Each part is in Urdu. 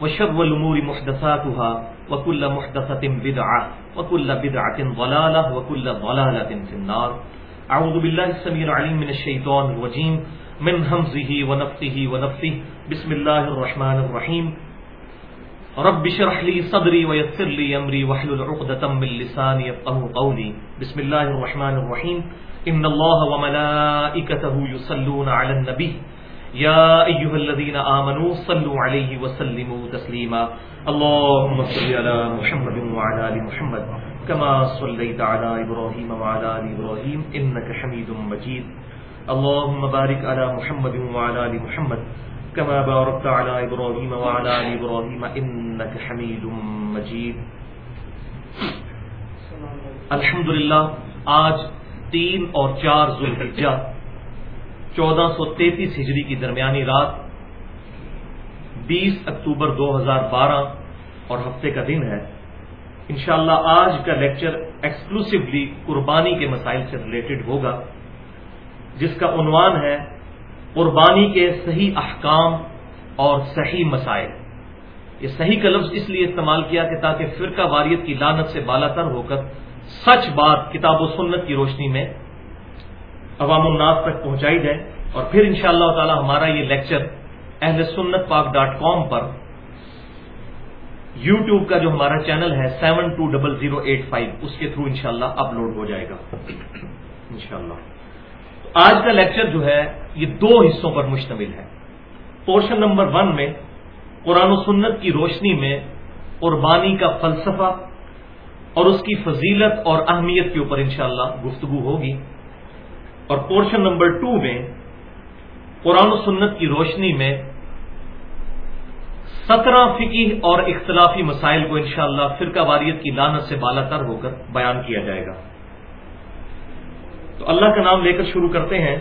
وشر الأمور محدثاتها وكل محدثة بدعة وكل بدعة ضلالة وكل ضلالة في النار. أعوذ بالله السميع العليم من الشيطان الرجيم. من همزه ونفثه ونفثه. بسم الله الرحمن الرحيم. رب شرح لي صدري ويسر لي أمري واحلل عقدة من لساني يفقه قولي. بسم الله الرحمن الرحيم. إن الله وملائكته يصلون على النبي. يا أيها الذين آمنوا صلوا عليه وسلموا تسليما اللهم صل على محمد وعلى آل محمد كما صليت على إبراهيم وعلى آل إبراهيم إنك حميد مجيد اللهم بارك على محمد وعلى آل محمد كما باركت على إبراهيم وعلى آل إبراهيم إنك حميد مجيد الحمدللہ، آج تین اور چار ذوالحجہ چودہ سو تینتیس ہجری کی درمیانی رات بیس اکتوبر دو ہزار بارہ اور ہفتے کا دن ہے۔ انشاءاللہ آج کا لیکچر ایکسکلوسیولی قربانی کے مسائل سے ریلیٹڈ ہوگا، جس کا عنوان ہے قربانی کے صحیح احکام اور صحیح مسائل۔ یہ صحیح کا لفظ اس لیے استعمال کیا کہ تاکہ فرقہ واریت کی لانت سے بالا تر ہو کر سچ بات کتاب و سنت کی روشنی میں عوام الناس تک پہنچائی جائے اور پھر ان شاء اللہ تعالی ہمارا یہ lecture Ahle Sunnat Pak dot com پر یو ٹیوب کا جو ہمارا چینل ہے seven two double zero eight five, اس کے تھرو انشاءاللہ شاء اپلوڈ ہو جائے گا۔ انشاءاللہ۔ تو آج کا لیکچر جو ہے، یہ دو حصوں پر مشتمل ہے۔ پورشن نمبر ون میں قرآن و سنت کی روشنی میں قربانی کا فلسفہ اور اس کی فضیلت اور اہمیت کے اوپر انشاءاللہ گفتگو ہوگی۔ اور پورشن نمبر ٹو میں، قرآن و سنت کی روشنی میں سترہ فقی اور اختلافی مسائل کو انشاءاللہ فرقہ واریت کی لانت سے بالا تر ہو کر بیان کیا جائے گا۔ تو اللہ کا نام لے کر شروع کرتے ہیں۔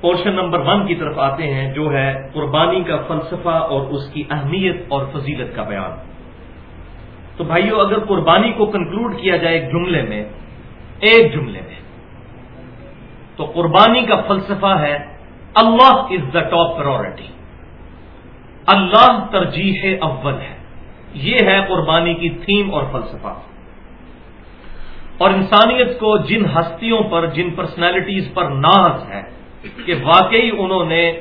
پورشن نمبر ون کی طرف آتے ہیں، جو ہے قربانی کا فلسفہ اور اس کی اہمیت اور فضیلت کا بیان۔ تو بھائیو، اگر قربانی کو کنکلوڈ کیا جائے ایک جملے میں ایک جملے میں۔ تو قربانی کا فلسفہ ہے اللہ از دا ٹاپ پرورٹی اللہ ترجیح اول ہے۔ یہ ہے قربانی کی تھیم اور فلسفہ۔ اور انسانیت کو جن ہستیوں پر، جن پرسنالٹیز پر ناز ہے کہ واقعی انہوں نے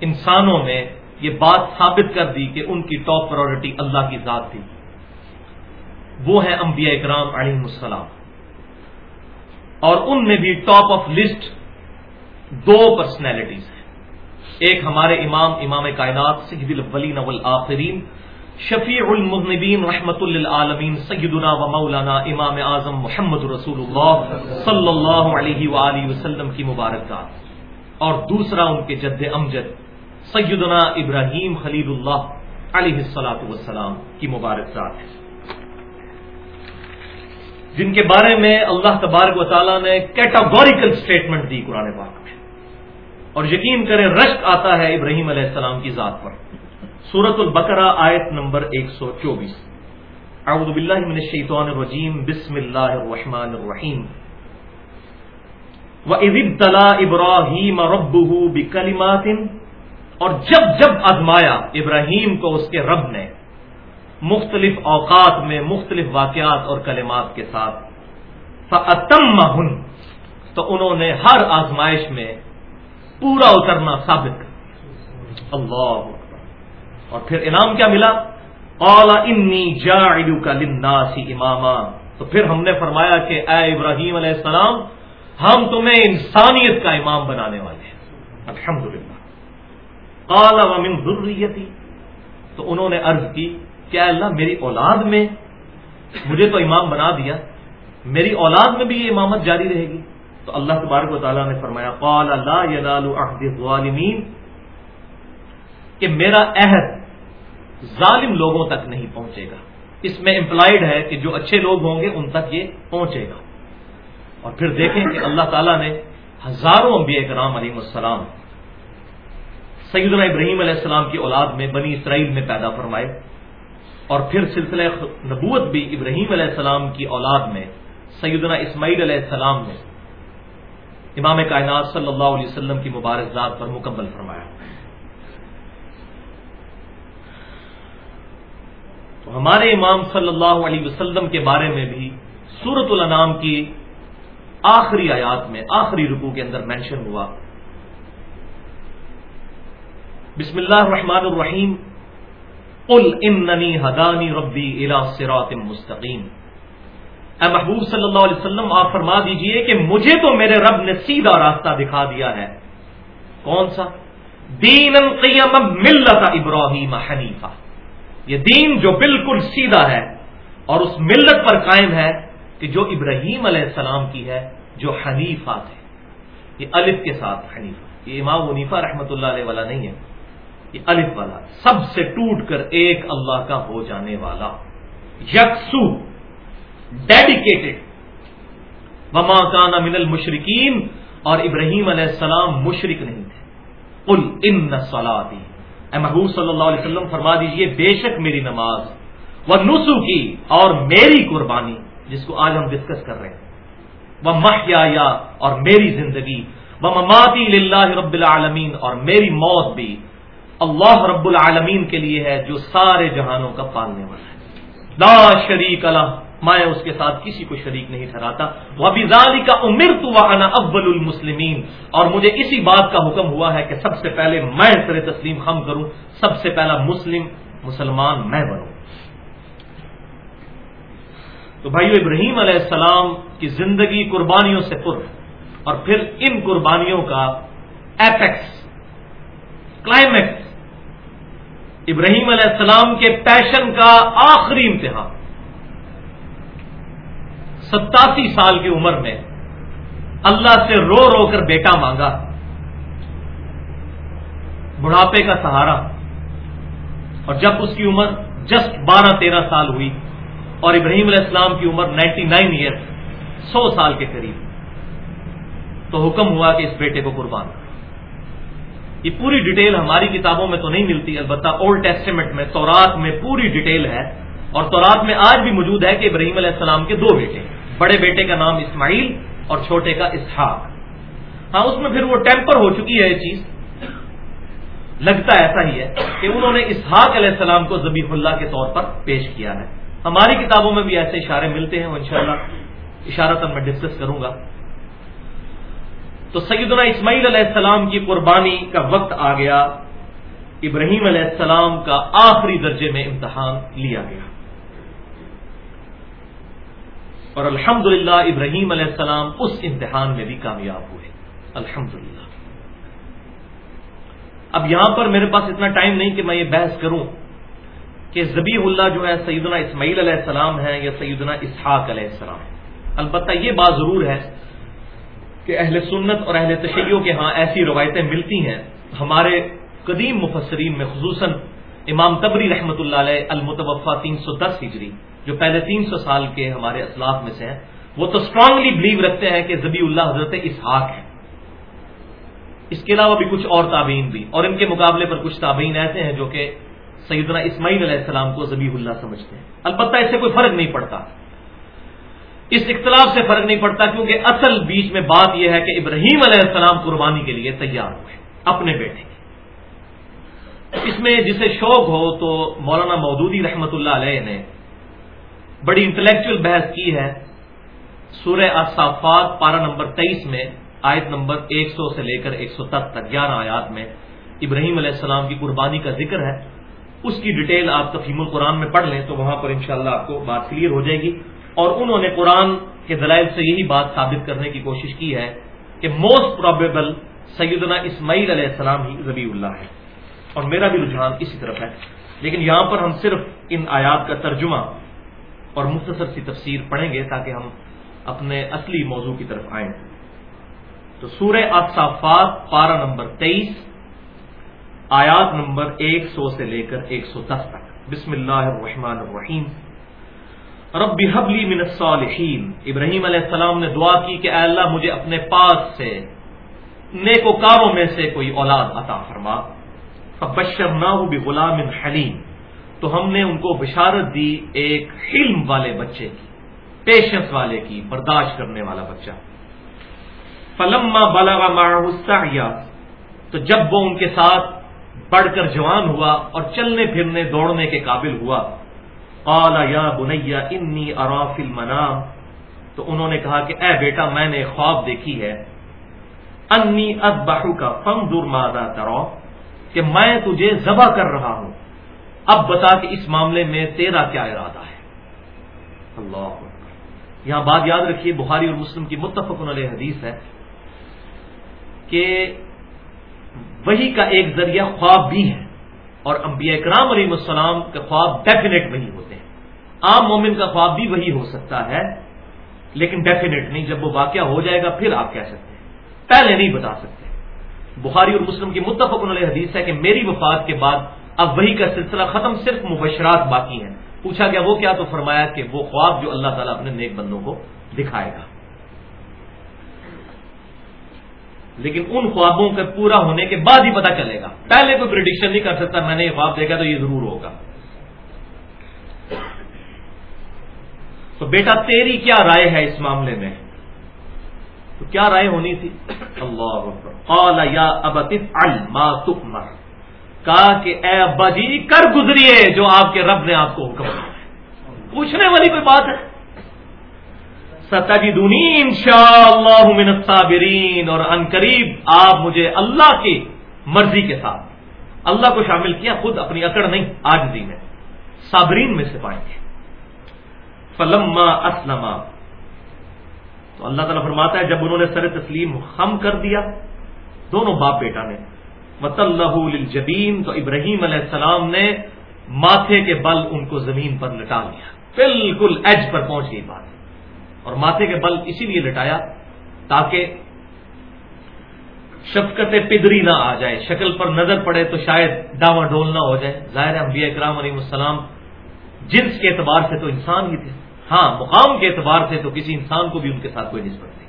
انسانوں میں یہ بات ثابت کر دی کہ ان کی ٹاپ پرورٹی اللہ کی ذات تھی۔ وہ ہے انبیاء اکرام علیہ السلام۔ اور ان میں بھی ٹاپ آف لسٹ دو پرسنالٹیز ہیں۔ ایک ہمارے امام امام کائنات، سید الاولین والآخرین شفیع المذنبین رحمت للعالمین، سیدنا و مولانا امام اعظم محمد رسول اللہ صلی اللہ علیہ وآلہ وسلم کی مبارکباد اور دوسرا ان کے جد امجد، سیدنا ابراہیم خلیل اللہ علیہ السلاۃ والسلام کی مبارکباد ہے۔ جن کے بارے میں اللہ تبارک و تعالیٰ نے کیٹاگوریکل سٹیٹمنٹ دی قرآن پاک میں۔ اور یقین کریں رشک آتا ہے ابراہیم علیہ السلام کی ذات پر۔ سورت البقرہ آیت نمبر ایک سو چوبیس۔ اعوذ باللہ من الشیطان الرجیم، بسم اللہ الرحمن الرحیم۔ وَإِذِ ابْتَلَى إِبْرَاهِيمَ رَبُّهُ بِكَلِمَاتٍ، اور جب جب ازمایا ابراہیم کو اس کے رب نے مختلف اوقات میں مختلف واقعات اور کلمات کے ساتھ۔ فَأَتَمَّهُنْ۔ تو انہوں نے ہر آزمائش میں پورا اترنا ثابت۔ کر اللہ اور پھر انعام کیا ملا؟ قال انی جاعلک للناس اماما تو پھر ہم نے فرمایا کہ اے ابراہیم علیہ السلام، ہم تمہیں انسانیت کا امام بنانے والے ہیں۔ الحمدللہ۔ قال ومن ذریتی تو انہوں نے عرض کی کیا اللہ میری اولاد میں مجھے تو امام بنا دیا؟ میری اولاد میں بھی یہ امامت جاری رہے گی؟ تو اللہ تبارک و تعالیٰ نے فرمایا، قال لا ینال الظالمین۔ کہ میرا عہد ظالم لوگوں تک نہیں پہنچے گا۔ اس میں امپلائڈ ہے کہ جو اچھے لوگ ہوں گے ان تک یہ پہنچے گا۔ اور پھر دیکھیں کہ اللہ تعالیٰ نے ہزاروں انبیاء کرام علیہ السلام، سیدنا ابراہیم علیہ السلام کی اولاد میں بنی اسرائیل میں پیدا فرمائے۔ اور پھر سلسلہ نبوت بھی ابراہیم علیہ السلام کی اولاد میں، سیدنا اسماعیل علیہ السلام نے امام کائنات صلی اللہ علیہ وسلم کی مبارک ذات پر مکمل فرمایا۔ تو ہمارے امام صلی اللہ علیہ وسلم کے بارے میں بھی سورت الانام کی آخری آیات میں، آخری رکو کے اندر مینشن ہوا۔ بسم اللہ الرحمن الرحیم۔ قل اننی ہدانی ربی الى صراط مستقیم اے محبوب صلی اللہ علیہ وسلم، آپ فرما دیجیے کہ مجھے تو میرے رب نے سیدھا راستہ دکھا دیا ہے۔ کون سا؟ دین قیم ملت ابراہیم حنیفہ۔ یہ دین جو بالکل سیدھا ہے اور اس ملت پر قائم ہے کہ جو ابراہیم علیہ السلام کی ہے، جو حنیفہ تھے۔ یہ الف کے ساتھ حنیفہ۔ یہ امام ونیفا رحمۃ اللہ علیہ والا نہیں ہے۔ یہ الف والا، سب سے ٹوٹ کر ایک اللہ کا ہو جانے والا۔ یکسو ڈیڈیکیٹڈ وما کانا من المشرقین اور ابراہیم علیہ السلام مشرق نہیں تھے۔ قل ان سلاتی اے محبوب صلی اللہ علیہ وسلم، فرما دیجیے، بے شک میری نماز وہ نسو کی اور میری قربانی، جس کو آج ہم ڈسکس کر رہے ہیں۔ وہ محیا اور میری زندگی۔ وہ مماتی للہ رب العالمین اور میری موت بھی۔ اللہ رب العالمین کے لیے ہے جو سارے جہانوں کا پالنے والا ہے۔ لا شریک اللہ میں اس کے ساتھ کسی کو شریک نہیں ٹھہراتا۔ وہ ابھی کا عمر تو اول المسلمین اور مجھے اسی بات کا حکم ہوا ہے کہ سب سے پہلے میں سر تسلیم خم کروں، سب سے پہلا مسلم مسلمان میں بنوں۔ تو بھائیو، ابراہیم علیہ السلام کی زندگی قربانیوں سے پر اور پھر ان قربانیوں کا ایپیکس کلائمیکس ابراہیم علیہ السلام کے پیشن کا آخری امتحان۔ ستاسی سال کی عمر میں اللہ سے رو رو کر بیٹا مانگا۔ بڑھاپے کا سہارا۔ اور جب اس کی عمر جسٹ بارہ تیرہ سال ہوئی اور ابراہیم علیہ السلام کی عمر نائنٹی نائن ایئر، سو سال کے قریب، تو حکم ہوا کہ اس بیٹے کو قربان کر یہ پوری ڈیٹیل ہماری کتابوں میں تو نہیں ملتی، البتہ اولڈ ٹیسٹیمنٹ میں، تورات میں پوری ڈیٹیل ہے۔ اور تورات میں آج بھی موجود ہے کہ ابراہیم علیہ السلام کے دو بیٹے بڑے بیٹے کا نام اسماعیل اور چھوٹے کا اسحاق۔ ہاں اس میں پھر وہ ٹیمپر ہو چکی ہے یہ چیز۔ لگتا ایسا ہی ہے کہ انہوں نے اسحاق علیہ السلام کو زبی اللہ کے طور پر پیش کیا ہے۔ ہماری کتابوں میں بھی ایسے اشارے ملتے ہیں، وہ انشاءاللہ اشارہ میں ڈسکس کروں گا۔ تو سیدنا اسماعیل علیہ السلام کی قربانی کا وقت آ گیا۔ ابراہیم علیہ السلام کا آخری درجے میں امتحان لیا گیا۔ اور الحمد ابراہیم علیہ السلام اس امتحان میں بھی کامیاب ہوئے۔ الحمد اب یہاں پر میرے پاس اتنا ٹائم نہیں کہ میں یہ بحث کروں کہ زبی اللہ جو ہے سیدنا اسماعیل علیہ السلام ہے یا سیدنا اسحاق علیہ السلام البتہ یہ بات ضرور ہے کہ اہل سنت اور اہل تشیعوں کے ہاں ایسی روایتیں ملتی ہیں۔ ہمارے قدیم مفسرین میں خصوصاً امام تبری رحمۃ اللہ علیہ المتوفا تین سو دس ہجری، جو پہلے تین سو سال کے ہمارے اسلاف میں سے ہیں، وہ تو اسٹرانگلی بلیو رکھتے ہیں کہ زبی اللہ حضرت اسحاق ہے اس کے علاوہ بھی کچھ اور تابعین بھی، اور ان کے مقابلے پر کچھ تابعین ایسے ہیں جو کہ سیدنا اسماعیل علیہ السلام کو زبی اللہ سمجھتے ہیں۔ البتہ اس سے کوئی فرق نہیں پڑتا۔ اس اختلاف سے فرق نہیں پڑتا، کیونکہ اصل بیچ میں بات یہ ہے کہ ابراہیم علیہ السلام قربانی کے لیے تیار ہوئے، اپنے بیٹے کی اس میں جسے شوق ہو تو مولانا مودودی رحمت اللہ علیہ نے بڑی انٹلیکچل بحث کی ہے۔ سورہ اصافات پارا نمبر تیئیس میں، آیت نمبر ایک سو سے لے کر ایک سو تک گیارہ آیات میں ابراہیم علیہ السلام کی قربانی کا ذکر ہے۔ اس کی ڈیٹیل آپ تفہیم القرآن میں پڑھ لیں تو وہاں پر انشاءاللہ آپ کو بات کلیئر ہو جائے گی۔ اور انہوں نے قرآن کے دلائل سے یہی بات ثابت کرنے کی کوشش کی ہے کہ موسٹ پرابیبل سیدنا اسماعیل علیہ السلام ہی ربی اللہ ہے اور میرا بھی رجحان اسی طرف ہے۔ لیکن یہاں پر ہم صرف ان آیات کا ترجمہ اور مختصر سی تفسیر پڑھیں گے تاکہ ہم اپنے اصلی موضوع کی طرف آئیں۔ تو سورہ اصافات پارہ نمبر تیئیس، آیات نمبر ایک سو سے لے کر ایک سو دس تک۔ بسم اللہ الرحمن الرحیم۔ رب حبلی من الصالحین۔ ابراہیم علیہ السلام نے دعا کی کہ اے اللہ مجھے اپنے پاس سے نیکوکاروں میں سے کوئی اولاد عطا فرما۔ بشر نہ ہو غلام حلیم۔ تو ہم نے ان کو بشارت دی ایک حلم والے بچے کی، پیشنس والے کی، برداشت کرنے والا بچہ۔ فلما بلغ معه السعي تو جب وہ ان کے ساتھ بڑھ کر جوان ہوا اور چلنے پھرنے دوڑنے کے قابل ہوا قال یا بنیا انی ارا فی المنام. تو انہوں نے کہا کہ اے بیٹا میں نے خواب دیکھی ہے. انی اذبحک، فانظر ماذا ترى، کہ میں تجھے ذبح کر رہا ہوں. اب بتا کہ اس معاملے میں تیرا کیا ارادہ ہے. اللہ یہاں بات یاد رکھیے، بخاری اور مسلم کی متفق علیہ حدیث ہے کہ وہی کا ایک ذریعہ خواب بھی ہے اور انبیاء اکرام علیہ السلام کے خواب ڈیفینیٹ وہی ہوتے. عام مومن کا خواب بھی وہی ہو سکتا ہے، لیکن ڈیفینیٹ نہیں جب وہ واقعہ ہو جائے گا، پھر آپ کہہ سکتے ہیں۔ پہلے نہیں بتا سکتے۔ بخاری اور مسلم کی متفق علیہ حدیث ہے کہ میری وفات کے بعد اب وہی کا سلسلہ ختم صرف مبشرات باقی ہیں۔ پوچھا گیا وہ کیا تو فرمایا کہ وہ خواب جو اللہ تعالیٰ اپنے نیک بندوں کو دکھائے گا۔ لیکن ان خوابوں کے پورا ہونے کے بعد ہی پتا چلے گا۔ پہلے کوئی پرڈکشن نہیں کر سکتا، میں نے یہ خواب دیکھا تو یہ ضرور ہوگا۔ تو بیٹا تیری کیا رائے ہے اس معاملے میں؟ تو کیا رائے ہونی تھی؟ اللہ یا کہا کہ، اے ابا جی کر گزریے جو آپ کے رب نے آپ کو حکم دیا۔ پوچھنے والی کوئی بات ہے؟ ستجدونی انشاءاللہ من الصابرین، اور ان قریب آپ مجھے اللہ کی مرضی کے ساتھ۔ اللہ کو شامل کیا، خود اپنی اکڑ نہیں، آج میں۔ صابرین میں سے پائیں گے۔ فلما اسلم. تو اللہ تعالیٰ فرماتا ہے، جب انہوں نے سر تسلیم خم کر دیا، دونوں باپ بیٹا نے مت اللہ جبین تو ابراہیم علیہ السلام نے ماتھے کے بل ان کو زمین پر لٹا لیا۔ بالکل ایج پر پہنچ گئی بات۔ اور ماتھے کے بل اسی لیے لٹایا تاکہ شفقت پدری نہ آ جائے۔ شکل پر نظر پڑے تو شاید ڈاواں ڈول نہ ہو جائے۔ ظاہر انبیاء اکرام علیہ السلام جنس کے اعتبار سے تو انسان ہی تھے۔ ہاں مقام کے اعتبار سے تو کسی انسان کو بھی ان کے ساتھ کوئی نسبت نہیں۔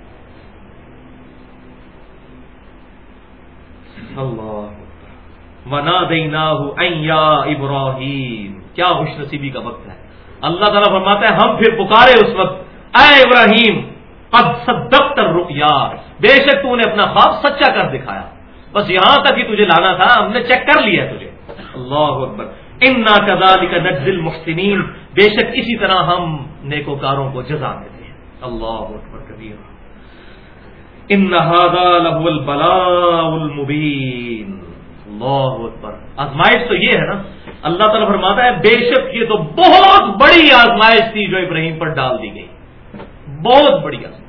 ونا دینا ابراہیم کیا خوش نصیبی کا وقت ہے۔ اللہ تعالیٰ فرماتا ہے، ہم پھر پکارے اس وقت۔ اے ابراہیم، قد صدقت الرؤیا۔ بے شک تو نے اپنا خواب سچا کر دکھایا۔ بس یہاں تک ہی تجھے لانا تھا، ہم نے چیک کر لیا تجھے۔ اللہ اکبر۔ انا کذالک نجزی المحسنین بے شک اسی طرح ہم نیکوکاروں کو جزا دیتے ہیں اللہ اکبر کبیر۔ ان هذا البلاء المبین۔ اللہ اکبر۔ آزمائش تو یہ ہے نا، اللہ تعالیٰ فرماتا ہے، بے شک یہ تو بہت بڑی آزمائش تھی جو ابراہیم پر ڈال دی گئی۔ بہت بڑی آزمائش۔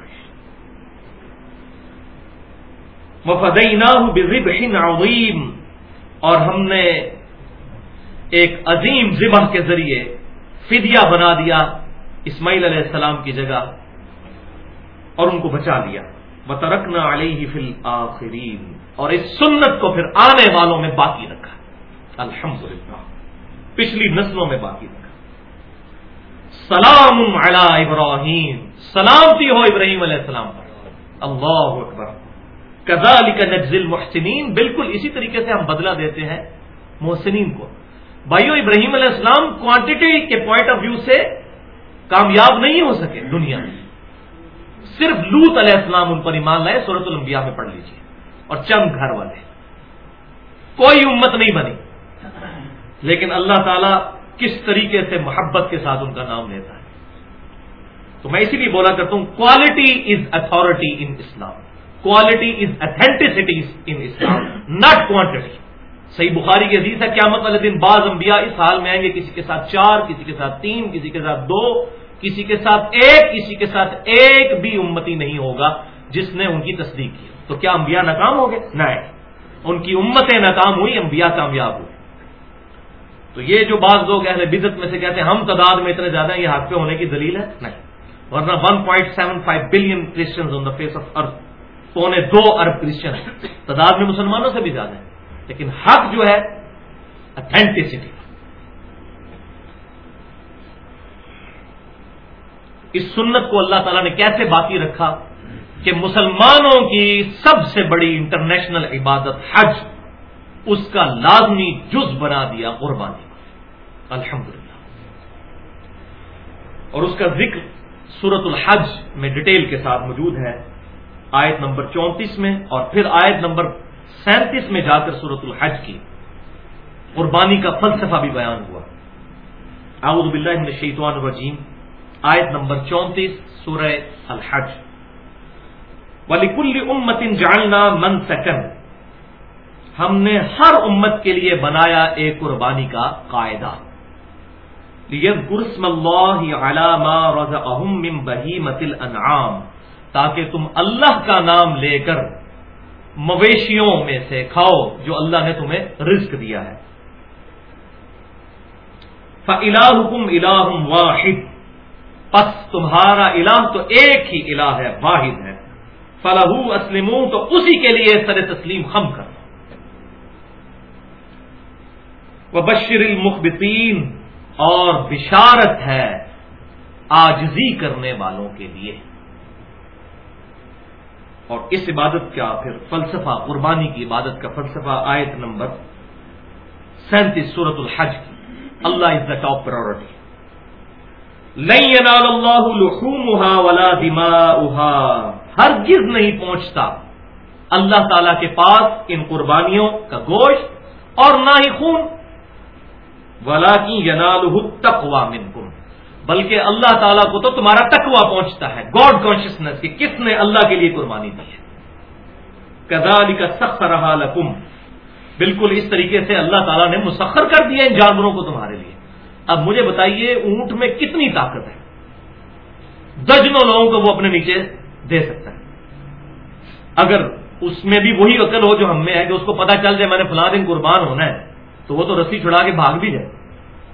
وفدینہ بذبح عظیم اور ہم نے ایک عظیم ذبح کے ذریعے فدیہ بنا دیا۔ اسماعیل علیہ السلام کی جگہ اور ان کو بچا لیا۔ بترکنا علیہ فی الآخرین اور اس سنت کو پھر آنے والوں میں باقی رکھا۔ الحمدللہ۔ پچھلی نسلوں میں باقی رکھا۔ سلام علی ابراہیم۔ سلامتی ہو ابراہیم علیہ السلام پر۔ اللہ اکبر۔ کزال کا نجزل محسنین بالکل اسی طریقے سے ہم بدلا دیتے ہیں محسنین کو۔ بھائیو، ابراہیم علیہ السلام کوانٹٹی کے پوائنٹ آف ویو سے کامیاب نہیں ہو سکے دنیا میں۔ صرف لوت علیہ السلام ان پر ایمان لائے سورت الانبیاء میں پڑھ لیجیے اور چند گھر والے۔ کوئی امت نہیں بنی۔ لیکن اللہ تعالیٰ کس طریقے سے محبت کے ساتھ ان کا نام لیتا ہے۔ تو میں اسی لیے بولا کرتا ہوں quality is authority in Islam quality is authenticity in Islam not quantity Sahih Bukhari کی عزیز ہے، قیامت والے دن بعض انبیاء اس حال میں آئیں گے، کسی کے ساتھ چار، کسی کے ساتھ تین، کسی کے ساتھ دو، کسی کے ساتھ ایک، کسی کے ساتھ ایک بھی امتی نہیں ہوگا جس نے ان کی تصدیق کی۔ تو کیا انبیاء ناکام ہو گئے نہیں ان کی امتیں ناکام ہوئی انبیاء کامیاب ہوئی تو یہ جو بعض لوگ اہل بزت میں سے کہتے ہیں، ہم تعداد میں اتنے زیادہ ہیں، یہ حق پہ ہونے کی دلیل ہے؟ نہیں۔ ورنہ 1.75 billion Christian on the face of earth پونے دو ارب کرسچن ہیں۔ تعداد میں مسلمانوں سے بھی زیادہ ہیں۔ لیکن حق جو ہے اتھینٹسٹی اس سنت کو اللہ تعالیٰ نے کیسے باقی رکھا؟ کہ مسلمانوں کی سب سے بڑی انٹرنیشنل عبادت حج، اس کا لازمی جز بنا دیا، قربانی. الحمد اور اس کا ذکر سورت الحج میں ڈیٹیل کے ساتھ موجود ہے، آیت نمبر چونتیس میں، اور پھر آیت نمبر سینتیس میں جا کر سورت الحج کی قربانی کا فلسفہ بھی بیان ہوا۔ اعوذ باللہ من الشیطان الرجیم، آیت نمبر چونتیس، سورہ الحج۔ ولیکل امت جاننا من سکن ہم نے ہر امت کے لیے بنایا ایک قربانی کا قاعدہ۔ گرسم اللہ علامہ رض اہم بہی متل انعام تاکہ تم اللہ کا نام لے کر مویشیوں میں سے کھاؤ جو اللہ نے تمہیں رزق دیا ہے۔ فلا حکم الہ واحد۔ پس تمہارا الہ تو ایک ہی الہ ہے، واحد ہے۔ فلاح اسلم تو اسی کے لیے سر تسلیم خم کر۔ وہ بشر المخبتین اور بشارت ہے آجزی کرنے والوں کے لیے۔ اور اس عبادت کا پھر فلسفہ، قربانی کی عبادت کا فلسفہ، آیت نمبر سینتیس سورت الحج کی۔ اللہ از دا ٹاپ پرائرٹی لخومها ولا دماؤها۔ ہرگز نہیں پہنچتا اللہ تعالی کے پاس ان قربانیوں کا گوشت اور نہ ہی خون۔ ولا کی ینال تقوا منکم بلکہ اللہ تعالیٰ کو تو تمہارا تقوا پہنچتا ہے گاڈ کانشیسنیس کہ کس نے اللہ کے لیے قربانی دی ہے۔ کدالی کا سخت رہا لکم۔ بالکل اس طریقے سے اللہ تعالیٰ نے مسخر کر دیا ان جانوروں کو تمہارے لیے۔ اب مجھے بتائیے اونٹ میں کتنی طاقت ہے؟ درجنوں لوگوں کو وہ اپنے نیچے دے سکتا ہے۔ اگر اس میں بھی وہی عقل ہو جو ہم میں ہے کہ اس کو پتا چل جائے، میں نے فلاں دن قربان ہونا ہے، تو وہ تو رسی چھڑا کے بھاگ بھی جائے۔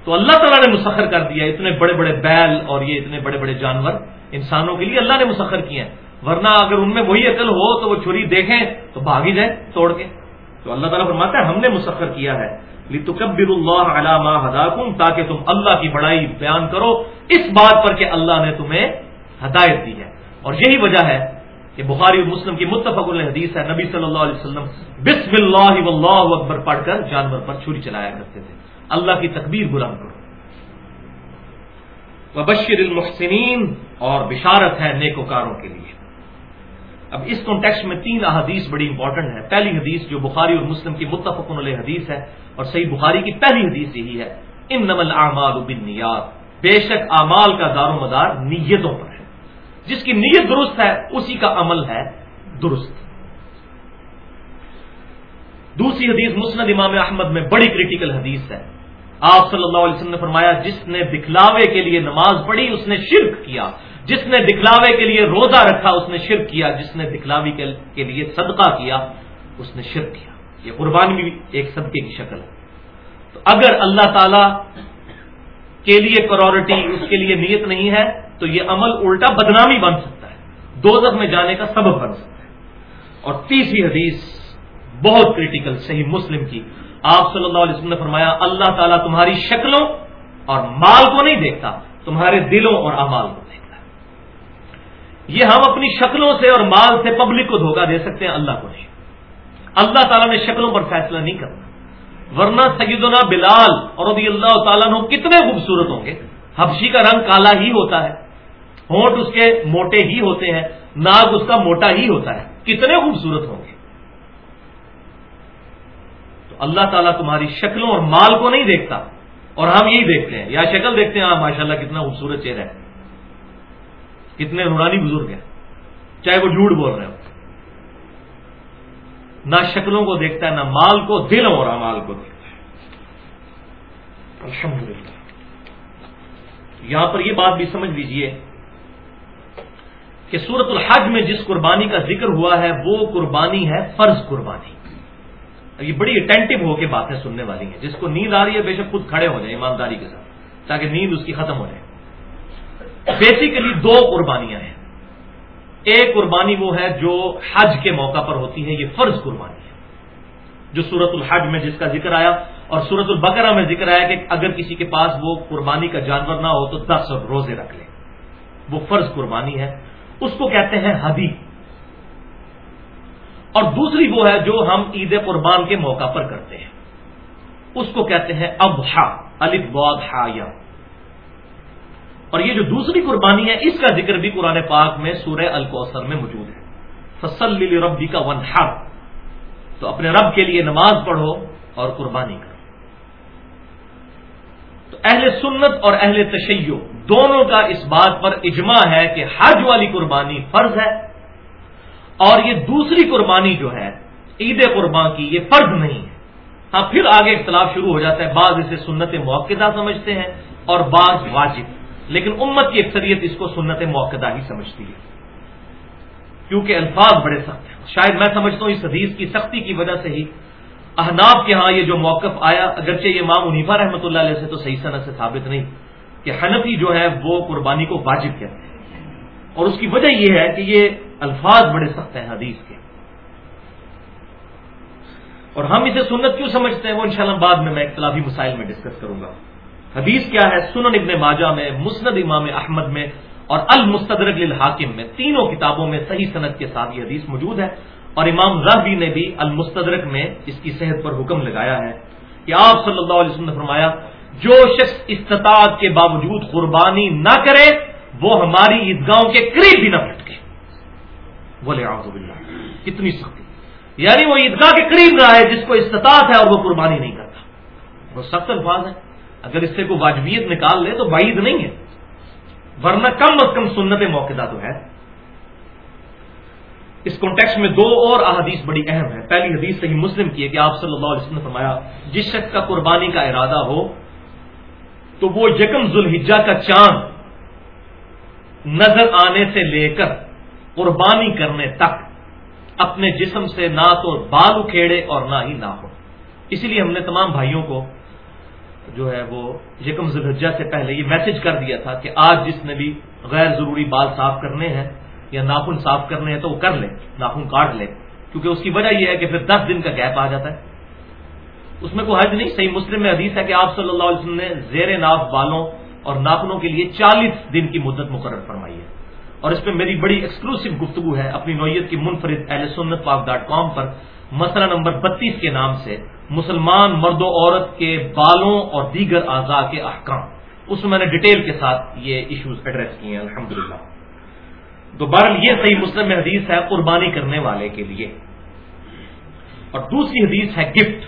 تو اللہ تعالیٰ نے مسخر کر دیا اتنے بڑے بڑے بیل اور یہ اتنے بڑے بڑے جانور انسانوں کے لیے اللہ نے مسخر کیے ہیں۔ ورنہ اگر ان میں وہی عقل ہو تو وہ چھری دیکھیں تو بھاگ ہی جائیں توڑ کے۔ تو اللہ تعالیٰ فرماتا ہے ہم نے مسخر کیا ہے۔ لتکبر اللہ علامہ ہداکم تاکہ تم اللہ کی بڑائی بیان کرو۔ اس بات پر کہ اللہ نے تمہیں ہدایت دی ہے۔ اور یہی وجہ ہے کہ بخاری مسلم کی متفق حدیث ہے۔ نبی صلی اللہ علیہ وسلم بسم اللہ واللہ اکبر پڑھ کر جانور پر چھری چلایا کرتے تھے۔ اللہ کی تکبیر بلند کرو۔ وبشر المحسنین اور بشارت ہے نیکوکاروں کے لیے۔ اب اس کانٹیکس میں تین احادیث بڑی امپورٹنٹ ہے پہلی حدیث جو بخاری اور مسلم کی متفق علیہ حدیث ہے، اور صحیح بخاری کی پہلی حدیث یہی ہے۔ ان نمل اعمال بالنیات بے شک اعمال کا دار و مدار نیتوں پر ہے۔ جس کی نیت درست ہے، اسی کا عمل ہے درست۔ دوسری حدیث مسند امام احمد میں بڑی کریٹیکل حدیث ہے۔ آپ صلی اللہ علیہ وسلم نے فرمایا، جس نے دکھلاوے کے لیے نماز پڑھی، اس نے شرک کیا۔ جس نے دکھلاوے کے لیے روزہ رکھا، اس نے شرک کیا۔ جس نے دکھلاوے کے لیے صدقہ کیا، اس نے شرک کیا۔ یہ قربانی بھی ایک صدقے کی شکل ہے۔ تو اگر اللہ تعالی کے لیے پرورٹی اس کے لیے نیت نہیں ہے، تو یہ عمل الٹا بدنامی بن سکتا ہے۔ دو میں جانے کا سبب بن سکتا ہے۔ اور تیسری حدیث بہت کریٹیکل صحیح مسلم کی۔ آپ صلی اللہ علیہ وسلم نے فرمایا، اللہ تعالیٰ تمہاری شکلوں اور مال کو نہیں دیکھتا، تمہارے دلوں اور امال کو دیکھتا یہ ہم اپنی شکلوں سے اور مال سے پبلک کو دھوکہ دے سکتے ہیں، اللہ کو نہیں۔ اللہ تعالیٰ نے شکلوں پر فیصلہ نہیں کرنا۔ ورنہ سیدنا بلال اور رضی اللہ تعالیٰ کتنے خوبصورت ہوں گے۔ حبشی کا رنگ کالا ہی ہوتا ہے، ہونٹ اس کے موٹے ہی ہوتے ہیں، ناگ اس کا موٹا ہی ہوتا ہے۔ کتنے خوبصورت ہوں گے۔ اللہ تعالیٰ تمہاری شکلوں اور مال کو نہیں دیکھتا اور ہم یہی دیکھتے ہیں یا شکل دیکھتے ہیں ہاں ماشاء اللہ کتنا خوبصورت چہرہ ہے۔ کتنے نورانی بزرگ ہیں۔ چاہے وہ جھوٹ بول رہے ہو نہ شکلوں کو دیکھتا ہے، نہ مال کو دلوں اور امال کو دیکھتا ہے۔ یہاں پر یہ بات بھی سمجھ لیجیے کہ سورت الحج میں جس قربانی کا ذکر ہوا ہے، وہ قربانی ہے فرض قربانی۔ یہ بڑی اٹینٹو ہو کے باتیں سننے والی ہیں۔ جس کو نیند آ رہی ہے، بے شک خود کھڑے ہو جائیں ایمانداری کے ساتھ، تاکہ نیند اس کی ختم ہو جائے۔ بیسیکلی دو قربانیاں ہیں۔ ایک قربانی وہ ہے جو حج کے موقع پر ہوتی ہے، یہ فرض قربانی ہے۔ جو سورت الحج میں جس کا ذکر آیا، اور سورت البقرہ میں ذکر آیا کہ اگر کسی کے پاس وہ قربانی کا جانور نہ ہو تو دس روزے رکھ لے۔ وہ فرض قربانی ہے۔ اس کو کہتے ہیں ہدی اور دوسری وہ ہے جو ہم عید قربان کے موقع پر کرتے ہیں۔ اس کو کہتے ہیں ابہا الف بود یا۔ اور یہ جو دوسری قربانی ہے، اس کا ذکر بھی قرآن پاک میں سورہ الکوثر میں موجود ہے۔ فصل ربی کا ون تو اپنے رب کے لیے نماز پڑھو اور قربانی کرو۔ تو اہل سنت اور اہل تشیع، دونوں کا اس بات پر اجماع ہے کہ حج والی قربانی فرض ہے۔ اور یہ دوسری قربانی جو ہے، عید قربان کی، یہ فرض نہیں ہے۔ ہاں پھر آگے اختلاف شروع ہو جاتا ہے۔ بعض اسے سنت موقع سمجھتے ہیں اور بعض واجب۔ لیکن امت کی اکثریت اس کو سنت موقع ہی سمجھتی ہے۔ کیونکہ الفاظ بڑے سخت ہیں۔ شاید میں سمجھتا ہوں اس حدیث کی سختی کی وجہ سے ہی۔ احناب کے ہاں یہ جو موقف آیا، اگرچہ یہ امام منیفا رحمۃ اللہ علیہ سے تو صحیح صنعت سے ثابت نہیں، کہ حنفی جو ہے وہ قربانی کو واجب کہتے ہیں۔ اور اس کی وجہ یہ ہے کہ یہ الفاظ بڑے سخت ہیں حدیث کے۔ اور ہم اسے سنت کیوں سمجھتے ہیں؟ وہ انشاءاللہ بعد میں میں اختلافی مسائل میں ڈسکس کروں گا۔ حدیث کیا ہے؟ سنن ابن ماجہ میں، مسند امام احمد میں اور المستدرک للحاکم میں، تینوں کتابوں میں صحیح صنعت کے ساتھ یہ حدیث موجود ہے۔ اور امام راہبی نے بھی المستدرک میں اس کی صحت پر حکم لگایا ہے کہ آپ صلی اللہ علیہ وسلم نے فرمایا، جو شخص استطاعت کے باوجود قربانی نہ کرے، وہ ہماری عیدگاہوں کے قریب بھی نہ پھٹکے بولے باللہ کتنی سختی۔ یعنی وہ عیدگاہ کے قریب رہا ہے جس کو استطاعت ہے اور وہ قربانی نہیں کرتا۔ وہ سخت الفاظ ہے اگر اس سے کوئی واجبیت نکال لے تو بعید نہیں ہے۔ ورنہ کم از کم سنت موقع تو ہے۔ اس کانٹیکس میں دو اور احادیث بڑی اہم ہے پہلی حدیث صحیح مسلم کی ہے کہ آپ صلی اللہ علیہ وسلم نے فرمایا، جس شخص کا قربانی کا ارادہ ہو تو وہ یکم ذوالحجہ کا چاند نظر آنے سے لے کر قربانی کرنے تک اپنے جسم سے نہ تو بال اکھیڑے اور نہ ہی نہ ہو۔ اسی لیے ہم نے تمام بھائیوں کو جو ہے وہ یکم ذوالحجہ سے پہلے یہ میسج کر دیا تھا کہ آج جس نے بھی غیر ضروری بال صاف کرنے ہیں یا ناخن صاف کرنے ہیں تو وہ کر لے ناخن کاٹ لے کیونکہ اس کی وجہ یہ ہے کہ پھر دس دن کا گیپ آ جاتا ہے۔ اس میں کوئی حج نہیں، صحیح مسلم میں حدیث ہے کہ آپ صلی اللہ علیہ وسلم نے زیر ناف بالوں اور ناخنوں کے لیے چالیس دن کی مدت مقرر فرمائی ہے۔ اور اس میں میری بڑی ایکسکلوسو گفتگو ہے اپنی نوعیت کی منفرد اہل سنت پاک ڈاٹ کام پر، مسئلہ نمبر بتیس کے نام سے، مسلمان مرد و عورت کے بالوں اور دیگر اعضاء کے احکام۔ اس میں میں نے ڈیٹیل کے ساتھ یہ ایشوز ایڈریس کیے ہیں، الحمدللہ۔ تو بہرحال یہ صحیح مسلم میں حدیث ہے قربانی کرنے والے کے لیے۔ اور دوسری حدیث ہے گفٹ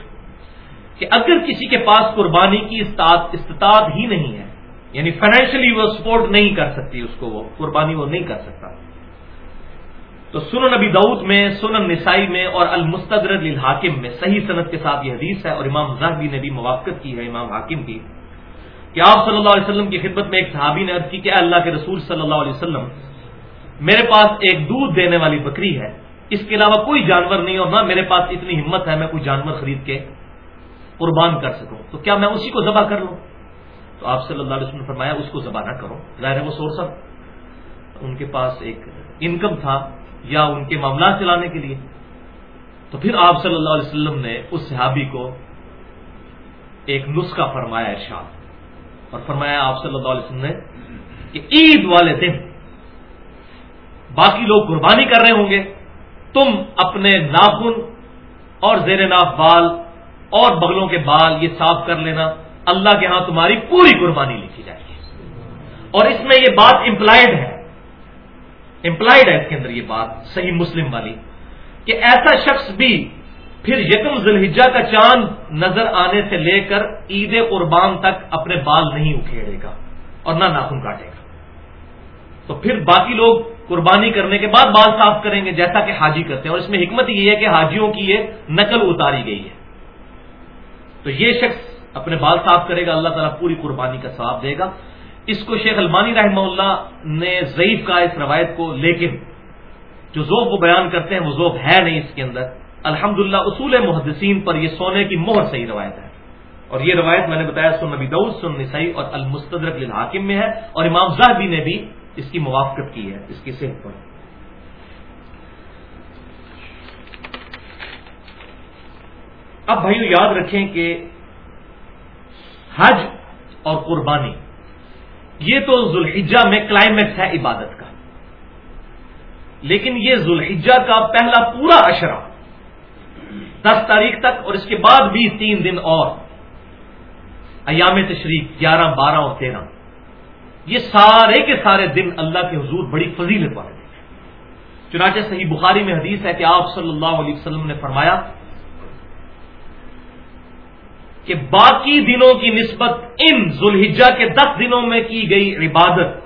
کہ اگر کسی کے پاس قربانی کی استطاعت ہی نہیں ہے یعنی فائنینشلی وہ سپورٹ نہیں کر سکتی اس کو وہ، قربانی وہ نہیں کر سکتا۔ تو سنن نبی دعود میں، سنن نسائی میں اور المستر الحاکم میں صحیح صنعت کے ساتھ یہ حدیث ہے اور امام زہبی نے بھی موافقت کی ہے، امام حاکم کی۔ کہ آپ صلی اللہ علیہ وسلم کی خدمت میں ایک صحابی نے عرض کی کہ اللہ کے رسول صلی اللہ علیہ وسلم، میرے پاس ایک دودھ دینے والی بکری ہے، اس کے علاوہ کوئی جانور نہیں اور نہ میرے پاس اتنی ہمت ہے، میں کوئی جانور خرید کے قربان کر سکوں۔ تو کیا میں اسی کو ذبح کر لوں؟ تو آپ صلی اللہ علیہ وسلم نے فرمایا اس کو ذبح نہ کرو۔ ظاہر ہے وہ سورس ان کے پاس ایک انکم تھا یا ان کے معاملات چلانے کے لیے۔ تو پھر آپ صلی اللہ علیہ وسلم نے اس صحابی کو ایک نسخہ فرمایا ارشاد۔ اور فرمایا آپ صلی اللہ علیہ وسلم نے کہ عید والے دن باقی لوگ قربانی کر رہے ہوں گے۔ تم اپنے ناخن اور زیر ناف بال اور بغلوں کے بال یہ صاف کر لینا۔ اللہ کے ہاں تمہاری پوری قربانی لکھی جائے گی۔ اور اس میں یہ بات امپلائڈ ہے۔ امپلائڈ ہے اس کے اندر یہ بات، صحیح مسلم والی، کہ ایسا شخص بھی پھر یکم ذلحجہ کا چاند نظر آنے سے لے کر عید قربان تک اپنے بال نہیں اکھیڑے گا اور نہ ناخن کاٹے گا۔ تو پھر باقی لوگ قربانی کرنے کے بعد بال صاف کریں گے جیسا کہ حاجی کرتے ہیں۔ اور اس میں حکمت یہ ہے کہ حاجیوں کی یہ نقل اتاری گئی ہے۔ تو یہ شخص اپنے بال صاف کرے گا، اللہ تعالیٰ پوری قربانی کا ثواب دے گا۔ اس کو شیخ المانی رحمہ اللہ نے ضعیف کا اس روایت کو لیکن جو ذوق وہ بیان کرتے ہیں وہ ذوق ہے نہیں اس کے اندر۔ الحمد اصول محدثین پر یہ سونے کی مہر صحیح روایت ہے۔ اور یہ روایت میں نے بتایا سن نبی دعود سن نسائی اور المستدرک للحاکم میں ہے۔ اور امام زاہبی نے بھی اس کی موافقت کی ہے، اس کی صحت پر۔ اب بھائیو، یاد رکھیں کہ حج اور قربانی۔ یہ تو ذوالحجہ میں کلائمیکس ہے عبادت کا۔ لیکن یہ ذوالحجہ کا پہلا پورا اشرا دس تاریخ تک اور اس کے بعد بھی تین دن اور۔ ایام تشریف گیارہ، بارہ اور تیرہ۔ یہ سارے کے سارے دن اللہ کے حضور بڑی فضیلت والے۔ چنانچہ صحیح بخاری میں حدیث ہے کہ آپ صلی اللہ علیہ وسلم نے فرمایا کہ باقی دنوں کی نسبت ان ذوالحجہ کے دس دنوں میں کی گئی عبادت،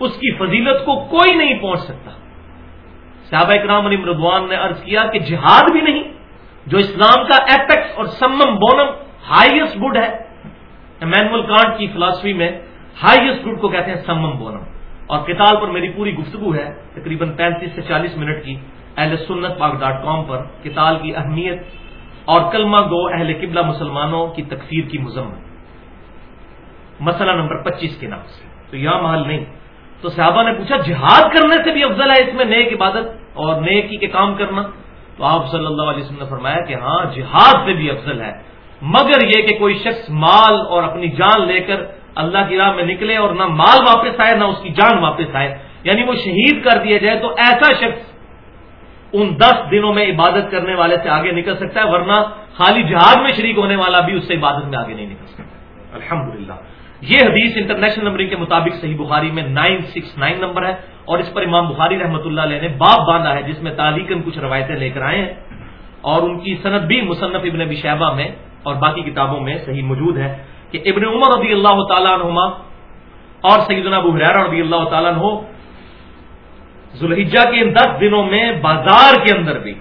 اس کی فضیلت کو کوئی نہیں پہنچ سکتا۔ صحابہ اکرام علی مردوان نے عرض کیا کہ جہاد بھی نہیں، جو اسلام کا ایپیکس اور سمم بونم ہائیسٹ گڈ ہے۔ مینول کانٹ کی فلاسفی میں ہائیسٹ گڈ کو کہتے ہیں سمم بونم۔ اور کتاب پر میری پوری گفتگو ہے، تقریباً پینتیس سے چالیس منٹ کی، اہل سنت پاک ڈاٹ کام پر کتاب کی اہمیت اور کلمہ گو اہل قبلہ مسلمانوں کی تکفیر کی مذمت۔ مسئلہ نمبر پچیس کے نام سے تو یہاں محل نہیں۔ تو صحابہ نے پوچھا، جہاد کرنے سے بھی افضل ہے اس میں نیک عبادت اور نیکی کے کام کرنا؟ تو آپ صلی اللہ علیہ وسلم نے فرمایا کہ ہاں جہاد سے بھی افضل ہے۔ مگر یہ کہ کوئی شخص مال اور اپنی جان لے کر اللہ کی راہ میں نکلے اور نہ مال واپس آئے، نہ اس کی جان واپس آئے یعنی وہ شہید کر دیا جائے، تو ایسا شخص ان دس دنوں میں عبادت کرنے والے سے آگے نکل سکتا ہے، ورنہ خالی جہاد میں شریک ہونے والا بھی اس سے عبادت میں آگے نہیں نکل سکتا۔ الحمدللہ۔ یہ حدیث انٹرنیشنل نمبرنگ کے مطابق صحیح بخاری میں نائن سکس نائن نمبر ہے اور اس پر امام بخاری رحمۃ اللہ علیہ نے باب باندھا ہے، جس میں تعلیقن کچھ روایتیں لے کر آئے ہیں۔ اور ان کی صنعت بھی مصنف ابن ابی شہبہ میں اور باقی کتابوں میں صحیح موجود ہے کہ ابن عمر رضی اللہ تعالیٰ عنہما اور سیدنا ابو حرار رضی اللہ تعالیٰ عنہ ذوالحجہ کے ان دس دنوں میں بازار کے اندر بھی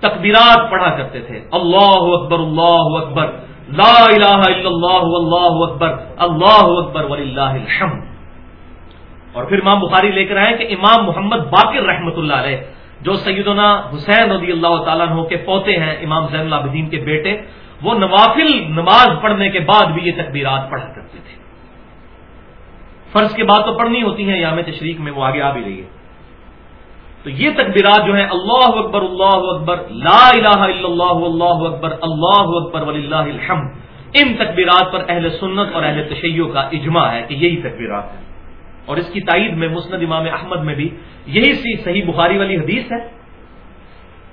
تقبیرات پڑھا کرتے تھے۔ اللہ اکبر اللہ اکبر، لا الہ الا اللہ، واللہ اکبر، اللہ اکبر، وللہ الحمد۔ اور پھر امام بخاری لے کر آئے کہ امام محمد باقر رحمۃ اللہ علیہ، جو سیدنا حسین رضی اللہ تعالیٰ عنہ کے پوتے ہیں، امام زین العابدین کے بیٹے، وہ نوافل نماز پڑھنے کے بعد بھی یہ تکبیرات پڑھا کرتے تھے۔ فرض کے بعد تو پڑھنی ہوتی ہیں، یام تشریق میں وہ آگے آ بھی رہی ہے۔ تو یہ تکبیرات جو ہیں، اللہ اکبر اللہ اکبر، لا الہ الا اللہ اللہ اکبر اللہ اکبر، وللہ الحمد۔ ان تکبیرات پر اہل سنت اور اہل تشیع کا اجماع ہے کہ یہی تکبیرات ہیں۔ اور اس کی تائید میں مسند امام احمد میں بھی یہی سی صحیح بخاری والی حدیث ہے۔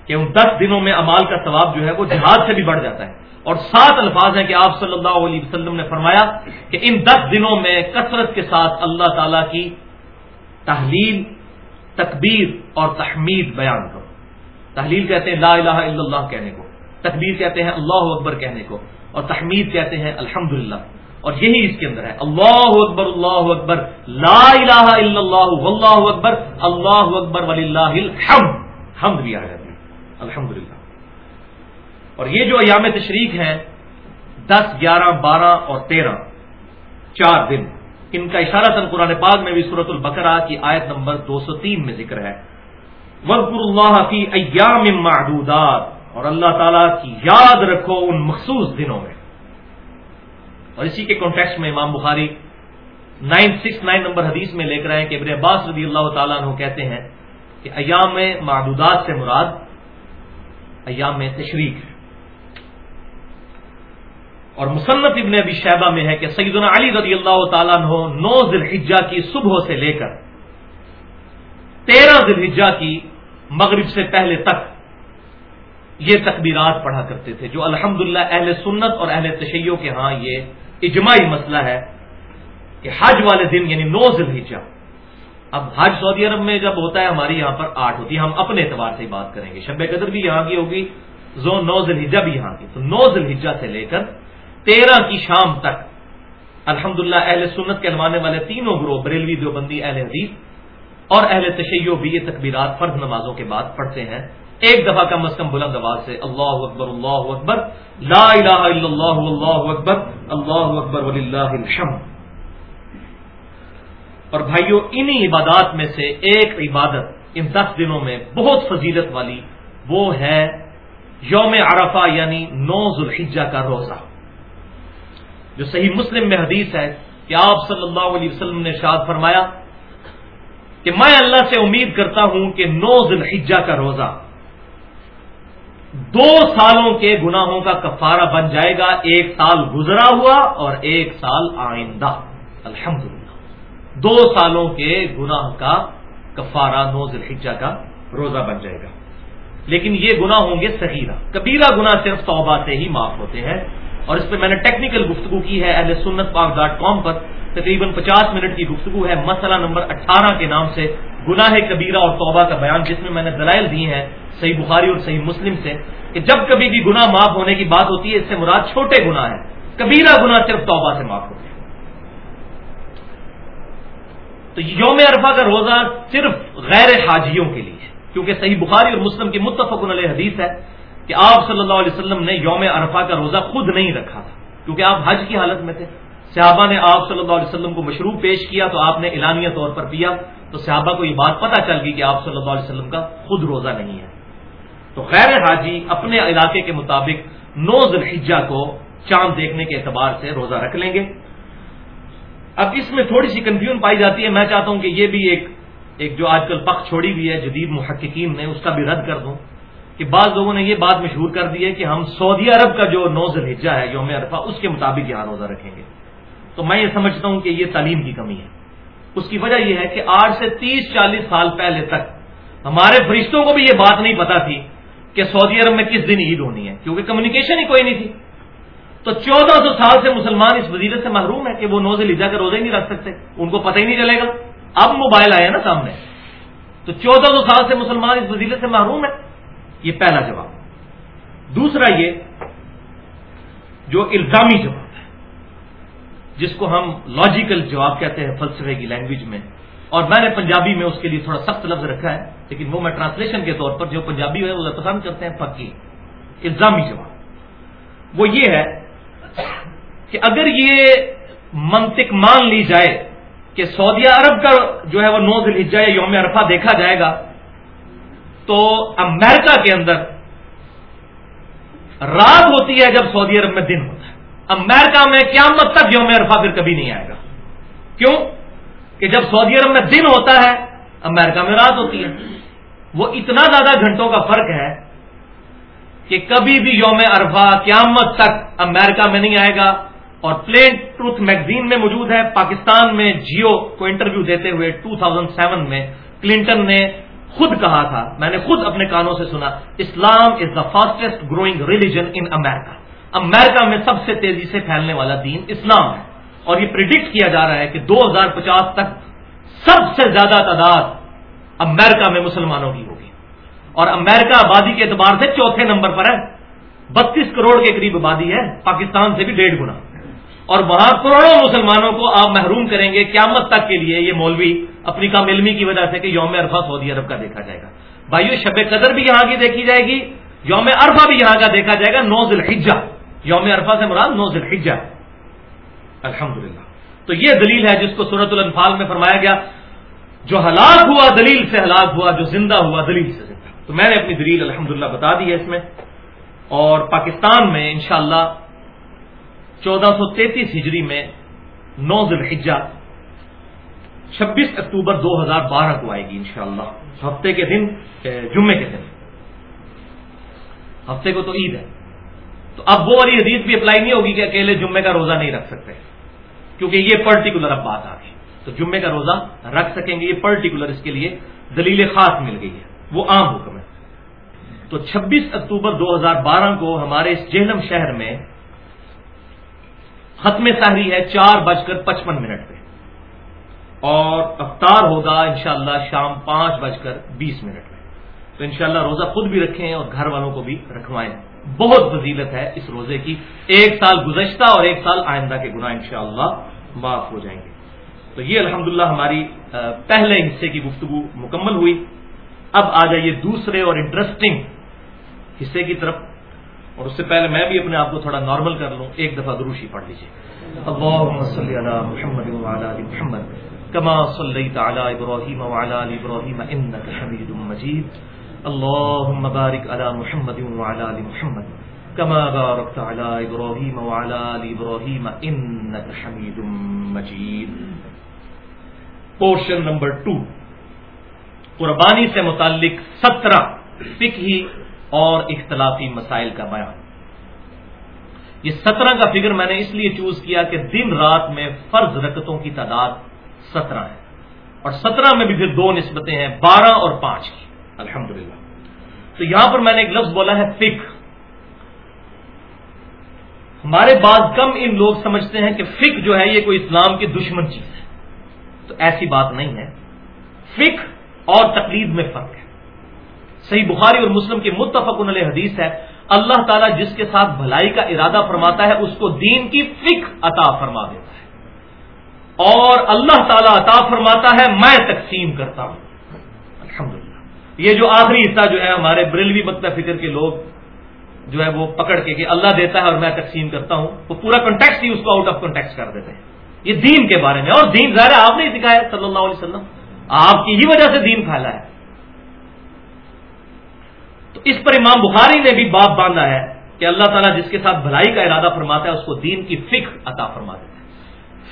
کہ ان دس دنوں میں امال کا ثواب جو ہے وہ جہاد سے بھی بڑھ جاتا ہے۔ اور سات الفاظ ہیں کہ آپ صلی اللہ علیہ وسلم نے فرمایا کہ ان دس دنوں میں کثرت کے ساتھ اللہ تعالی کی تحلیل، تکبیر اور تحمید بیان کرو۔ تحلیل کہتے ہیں لا الہ الا اللہ کہنے کو، تکبیر کہتے ہیں اللہ اکبر کہنے کو، اور تحمید کہتے ہیں الحمد اور یہی اس کے اندر ہے، اللہ اکبر اللہ اکبر، لا الہ الا اللہ، واللہ اکبر، اللہ اکبر، وللہ الحمد۔ حمد بھی آ جاتی ہے۔ الحمد اور یہ جو ایام تشریق ہیں، دس، گیارہ، بارہ اور تیرہ، چار دن، ان کا اشارہ تن قرآن پاک میں بھی صورت البقرہ کی آیت نمبر دو سو تین میں ذکر ہے۔ وزر اللہ کی ایام معدودات۔ اور اللہ تعالیٰ کی یاد رکھو ان مخصوص دنوں میں۔ اور اسی کے کانٹیکس میں Imam Bukhari nine six nine number حدیث میں لے کر آئے کہ ابن عباس رضی اللہ تعالیٰ عنہ کہتے ہیں کہ ایام معدودات سے مراد ایام تشریق ہے اور مصنف ابن ابی شہبہ میں ہے کہ سیدنا علی رضی اللہ تعالیٰ عنہ نو ذوالحجہ کی صبح سے لے کر تیرہ ذوالحجہ کی مغرب سے پہلے تک یہ تکبیرات پڑھا کرتے تھے، جو الحمد اہل سنت اور اہل تشیعوں کے ہاں یہ اجماعی مسئلہ ہے کہ حج والے دن یعنی نو ذوالحجہ اب حج سعودی عرب میں جب ہوتا ہے، ہماری یہاں پر آٹھ ہوتی ہے۔ ہم اپنے اعتبار سے بات کریں گے۔ شب قدر بھی یہاں کی ہوگی زو نو ذوالحجہ بھی یہاں کی۔ تو نو ذوالحجہ سے لے کر تیرہ کی شام تک الحمد اہل سنت کے علمانے والے تینوں گروہ، بریلوی دیوبندی، اہل حدیث اور اہل تشیع بھی یہ تکبیرات فرض نمازوں کے بعد پڑھتے ہیں۔ ایک دفعہ کم از کم بلند آواز سے اللہ اکبر اللہ اکبر، لا الہ الا اللہ اللہ اکبر اللہ اکبر، وللہ الحمد۔ اور بھائیوں انہی عبادات میں سے ایک عبادت ان دس دنوں میں بہت فضیلت والی وہ ہے یوم عرفہ یعنی نو ذوالحجہ کا روزہ۔ جو صحیح مسلم میں حدیث ہے کہ آپ صلی اللہ علیہ وسلم نے شاد فرمایا کہ میں اللہ سے امید کرتا ہوں کہ نو ذوالحجہ کا روزہ دو سالوں کے گناہوں کا کفارہ بن جائے گا، ایک سال گزرا ہوا اور ایک سال آئندہ۔ الحمدللہ۔ دو سالوں کے گناہ کا کفارہ نوز الحجہ کا روزہ بن جائے گا۔ لیکن یہ گنا ہوں گے صحیحہ کبیرہ گنا صرف توبہ سے ہی معاف ہوتے ہیں۔ اور اس پہ میں نے ٹیکنیکل گفتگو کی ہے اہل سنت پاک ڈاٹ کام پر۔ تقریباً پچاس منٹ کی گفتگو ہے۔ مسئلہ نمبر اٹھارہ کے نام سے گناہ کبیرہ اور توبہ کا بیان، جس میں میں نے دلائل دی ہیں صحیح بخاری اور صحیح مسلم سے کہ جب کبھی بھی گناہ معاف ہونے کی بات ہوتی ہے، اس سے مراد چھوٹے گناہ ہے کبیرہ گناہ صرف توبہ سے معاف ہوتے ہیں۔ تو یوم عرفہ کا روزہ صرف غیر حاجیوں کے لیے ہے۔ کیونکہ صحیح بخاری اور مسلم کی متفق علیہ حدیث ہے کہ آپ صلی اللہ علیہ وسلم نے یوم عرفہ کا روزہ خود نہیں رکھا تھا۔ کیونکہ آپ حج کی حالت میں تھے۔ صحابہ نے آپ صلی اللہ علیہ وسلم کو مشروب پیش کیا تو آپ نے اعلانیہ طور پر پیا۔ تو صحابہ کو یہ بات پتہ چل گئی کہ آپ صلی اللہ علیہ وسلم کا خود روزہ نہیں ہے۔ تو غیر حاجی اپنے علاقے کے مطابق نو ذلحجہ کو چاند دیکھنے کے اعتبار سے روزہ رکھ لیں گے۔ اب اس میں تھوڑی سی کنفیوژن پائی جاتی ہے۔ میں چاہتا ہوں کہ یہ بھی ایک ایک جو آج کل پک چھوڑی ہوئی ہے، جدید محققین نے اس کا بھی رد کر دوں کہ بعض لوگوں نے یہ بات مشہور کر دی ہے کہ ہم سعودی عرب کا جو نو ذلحجہ ہے، یوم عرفہ، اس کے مطابق یہاں روزہ رکھیں گے۔ تو میں یہ سمجھتا ہوں کہ یہ تعلیم کی کمی ہے۔ اس کی وجہ یہ ہے کہ آج سے تیس چالیس سال پہلے تک ہمارے فرشتوں کو بھی یہ بات نہیں پتا تھی کہ سعودی عرب میں کس دن عید ہونی ہے، کیونکہ کمیونیکیشن ہی کوئی نہیں تھی۔ تو چودہ سو سال سے مسلمان اس وزیرت سے محروم ہے کہ وہ نوز لیجا کے روزے نہیں رکھ سکتے، ان کو پتہ ہی نہیں چلے گا۔ اب موبائل آیا نا سامنے۔ تو چودہ سو سال سے مسلمان اس وزیرت سے محروم ہے یہ پہلا جواب۔ دوسرا یہ، جو الزامی جواب ہے، جس کو ہم لاجیکل جواب کہتے ہیں فلسفے کی لینگویج میں۔ اور میں نے پنجابی میں اس کے لیے تھوڑا سخت لفظ رکھا ہے، لیکن وہ میں ٹرانسلیشن کے طور پر جو پنجابی ہے، وہ پسند کرتے ہیں پکی الزامی جواب۔ وہ یہ ہے کہ اگر یہ منطق مان لی جائے کہ سعودی عرب کا جو ہے وہ نو دل یا یوم عرفہ دیکھا جائے گا، تو امریکہ کے اندر رات ہوتی ہے جب سعودی عرب میں دن ہوتا ہے۔ امریکہ میں قیامت تک یوم عرفہ پھر کبھی نہیں آئے گا۔ کیوں؟ کہ جب سعودی عرب میں دن ہوتا ہے، امریکہ میں رات ہوتی ہے۔ وہ اتنا زیادہ گھنٹوں کا فرق ہے کہ کبھی بھی یوم عرفہ قیامت تک امریکہ میں نہیں آئے گا اور پلین ٹروتھ میگزین میں موجود ہے۔ پاکستان میں جیو کو انٹرویو دیتے ہوئے 2007 میں کلنٹن نے خود کہا تھا۔ میں نے خود اپنے کانوں سے سنا، Islam is the fastest growing religion in America امریکہ میں سب سے تیزی سے پھیلنے والا دین اسلام ہے۔ اور یہ پرڈکٹ کیا جا رہا ہے کہ دو ہزار پچاس تک سب سے زیادہ تعداد امریکہ میں مسلمانوں کی ہوگی اور امریکہ آبادی کے اعتبار سے چوتھے نمبر پر ہے۔ بتیس کروڑ کے قریب آبادی ہے، پاکستان سے بھی ڈیڑھ گنا۔ اور وہاں کروڑوں مسلمانوں کو آپ محروم کریں گے قیامت تک کے لیے، یہ مولوی اپنی کام علمی کی وجہ سے کہ یوم عرفہ سعودی عرب کا دیکھا جائے گا۔ بھائیو، شب قدر بھی یہاں کی دیکھی جائے گی، یوم عرفہ بھی یہاں کا دیکھا جائے گا نوز الحجہ یوم عرفہ سے مراد نو ذلحجہ الحمد للہ تو یہ دلیل ہے جس کو صورت الانفال میں فرمایا گیا، جو ہلاک ہوا دلیل سے ہلاک ہوا، جو زندہ ہوا دلیل سے زندہ۔ تو میں نے اپنی دلیل الحمد بتا دی ہے اس میں۔ اور پاکستان میں انشاءاللہ چودہ سو تینتیس ہجری میں نو ذلحجہ چھبیس اکتوبر دو ہزار بارہ کو آئے گی انشاءاللہ۔ ہفتے کے دن جمعے کے دن۔ ہفتے کو تو عید ہے۔ تو اب وہ والی حدیث بھی اپلائی نہیں ہوگی کہ اکیلے جمعے کا روزہ نہیں رکھ سکتے۔ کیونکہ یہ پرٹیکولر اب بات آ گئی۔ تو جمعے کا روزہ رکھ سکیں گے، یہ پرٹیکولر اس کے لیے دلیل خاص مل گئی ہے۔ وہ عام حکم ہے۔ تو چھبیس اکتوبر دو ہزار بارہ کو ہمارے اس جہلم شہر میں ختم سحری ہے چار بج کر پچپن منٹ پہ۔ اور افطار ہوگا انشاءاللہ شام پانچ بج کر بیس منٹ میں تو انشاءاللہ روزہ خود بھی رکھیں اور گھر والوں کو بھی رکھوائیں۔ بہت فضیلت ہے اس روزے کی۔ ایک سال گزشتہ اور ایک سال آئندہ کے گناہ انشاءاللہ معاف ہو جائیں گے۔ تو یہ الحمدللہ ہماری پہلے حصے کی گفتگو مکمل ہوئی۔ اب آ جائیے دوسرے اور انٹرسٹنگ حصے کی طرف۔ اور اس سے پہلے میں بھی اپنے آپ کو تھوڑا نارمل کر لوں۔ ایک دفعہ دروشی پڑھ لیجیے اللهم صل علی محمد وعلى ال محمد، کما صلی ابراہیم ابراہیم حمید مجید۔ اللهم بارك على محمد وعلى ال محمد كما باركت على ابراهيم وعلى ال ابراهيم انك حميد مجيد پورشن نمبر ٹو قربانی سے متعلق سترہ فقہی اور اختلافی مسائل کا بیان۔ یہ سترہ کا فگر میں نے اس لیے چوز کیا کہ دن رات میں فرض رکتوں کی تعداد سترہ ہے۔ اور سترہ میں بھی پھر دو نسبتیں ہیں، بارہ اور پانچ کی۔ الحمدللہ۔ تو یہاں پر میں نے ایک لفظ بولا ہے فک ہمارے بعض کم ان لوگ سمجھتے ہیں کہ فک جو ہے یہ کوئی اسلام کی دشمن چیز ہے۔ تو ایسی بات نہیں ہے۔ فک اور تقلید میں فرق ہے۔ صحیح بخاری اور مسلم کی متفق علیہ حدیث ہے، اللہ تعالیٰ جس کے ساتھ بھلائی کا ارادہ فرماتا ہے، اس کو دین کی فک عطا فرما دیتا ہے۔ اور اللہ تعالیٰ عطا فرماتا ہے، میں تقسیم کرتا ہوں۔ الحمدللہ۔ یہ جو آخری حصہ جو ہے، ہمارے بریلوی مکتا فکر کے لوگ جو ہے، وہ پکڑ کے کہ اللہ دیتا ہے اور میں تقسیم کرتا ہوں، وہ پورا کنٹیکس ہی اس کو آؤٹ آف کنٹیکس کر دیتے ہیں۔ یہ دین کے بارے میں، اور دین ظاہر آپ نے سکھایا صلی اللہ علیہ وسلم۔ آپ کی ہی وجہ سے دین پھیلا ہے۔ تو اس پر امام بخاری نے بھی باپ باندھا ہے کہ اللہ تعالیٰ جس کے ساتھ بھلائی کا ارادہ فرماتا ہے، اس کو دین کی فک عطا فرما دیتا ہے۔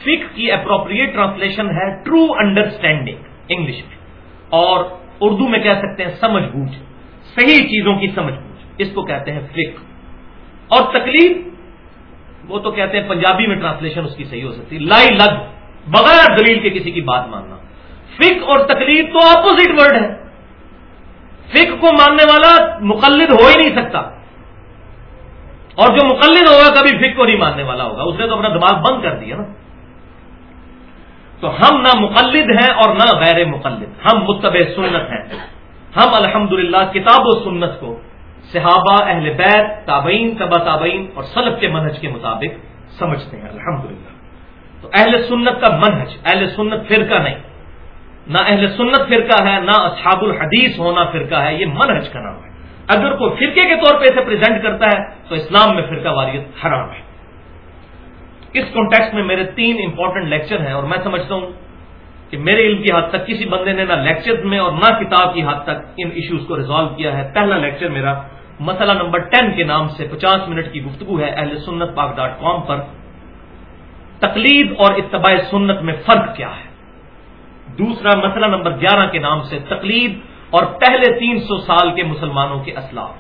فک کی اپروپریٹ ٹرانسلیشن ہے ٹرو انڈرسٹینڈنگ انگلش میں۔ اور اردو میں کہہ سکتے ہیں سمجھ بوجھ، صحیح چیزوں کی سمجھ بوجھ۔ اس کو کہتے ہیں فک اور تکلیف، وہ تو کہتے ہیں پنجابی میں ٹرانسلیشن اس کی صحیح ہو سکتی۔ لائی لگ، بغیر دلیل کے کسی کی بات ماننا۔ فک اور تکلیف تو اپوزٹ ورڈ ہے۔ فک کو ماننے والا مقلد ہو ہی نہیں سکتا۔ اور جو مقلد ہوگا کبھی فک کو نہیں ماننے والا ہوگا۔ اس نے تو اپنا دماغ بند کر دیا نا۔ تو ہم نہ مقلد ہیں اور نہ غیر مقلد۔ ہم متبع سنت ہیں۔ ہم الحمدللہ کتاب و سنت کو صحابہ، اہل بیت، تابعین تبا تابعین اور سلب کے منہج کے مطابق سمجھتے ہیں۔ الحمدللہ۔ تو اہل سنت کا منہج، اہل سنت فرقہ نہیں۔ نہ اہل سنت فرقہ ہے، نہ اصحاب الحدیث ہونا فرقہ ہے، یہ منہج کا نام ہے۔ اگر کوئی فرقے کے طور پہ اسے پریزنٹ کرتا ہے، تو اسلام میں فرقہ واریت حرام ہے۔ اس کانٹیکس میں میرے تین امپورٹنٹ لیکچر ہیں اور میں سمجھتا ہوں کہ میرے علم کی حد تک کسی بندے نے نہ لیکچر میں اور نہ کتاب کی حد تک ان ایشوز کو ریزالو کیا ہے۔ پہلا لیکچر میرا مسئلہ نمبر ٹین کے نام سے پچاس منٹ کی گفتگو ہے اہل سنت پاک ڈاٹ کام پر۔ تقلید اور اتباع سنت میں فرق کیا ہے؟ دوسرا مسئلہ نمبر گیارہ کے نام سے تقلید اور پہلے تین سو سال کے مسلمانوں کے اسلاف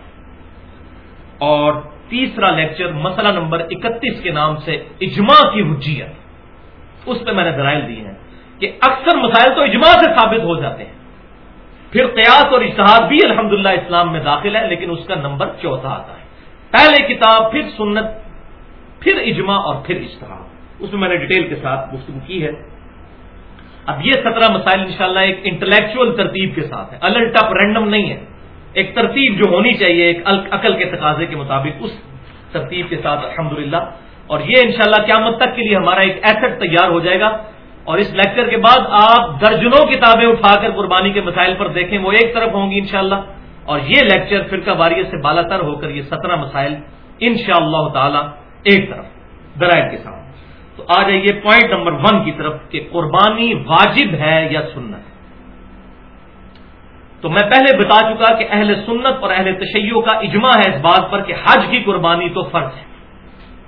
اور تیسرا لیکچر مسئلہ نمبر اکتیس کے نام سے اجماع کی حجیت۔ اس پہ میں نے درائل دی ہیں کہ اکثر مسائل تو اجماع سے ثابت ہو جاتے ہیں۔ پھر قیاس اور اشتہاد بھی الحمدللہ اسلام میں داخل ہے، لیکن اس کا نمبر چوتھا آتا ہے۔ پہلے کتاب، پھر سنت، پھر اجماع اور پھر اشتہاد اس میں میں نے ڈیٹیل کے ساتھ گفتگو کی ہے۔ اب یہ سترہ مسائل انشاءاللہ ایک انٹلیکچوئل ترتیب کے ساتھ ہے الرٹ اپ رینڈم نہیں ہے۔ ایک ترتیب جو ہونی چاہیے، ایک عقل کے تقاضے کے مطابق اس ترتیب کے ساتھ الحمدللہ۔ اور یہ انشاءاللہ قیامت تک کے لیے ہمارا ایک ایسٹ تیار ہو جائے گا۔ اور اس لیکچر کے بعد آپ درجنوں کتابیں اٹھا کر قربانی کے مسائل پر دیکھیں، وہ ایک طرف ہوں گی انشاءاللہ۔ اور یہ لیکچر فرقہ واریت سے بالا تر ہو کر یہ سترہ مسائل ان شاء اللہ تعالی ایک طرف۔ درائل کے ساتھ۔ تو آ جائیے پوائنٹ نمبر ون کی طرف کہ قربانی واجب ہے یا سنت؟ تو میں پہلے بتا چکا کہ اہل سنت اور اہل تشیع کا اجماع ہے اس بات پر کہ حج کی قربانی تو فرض ہے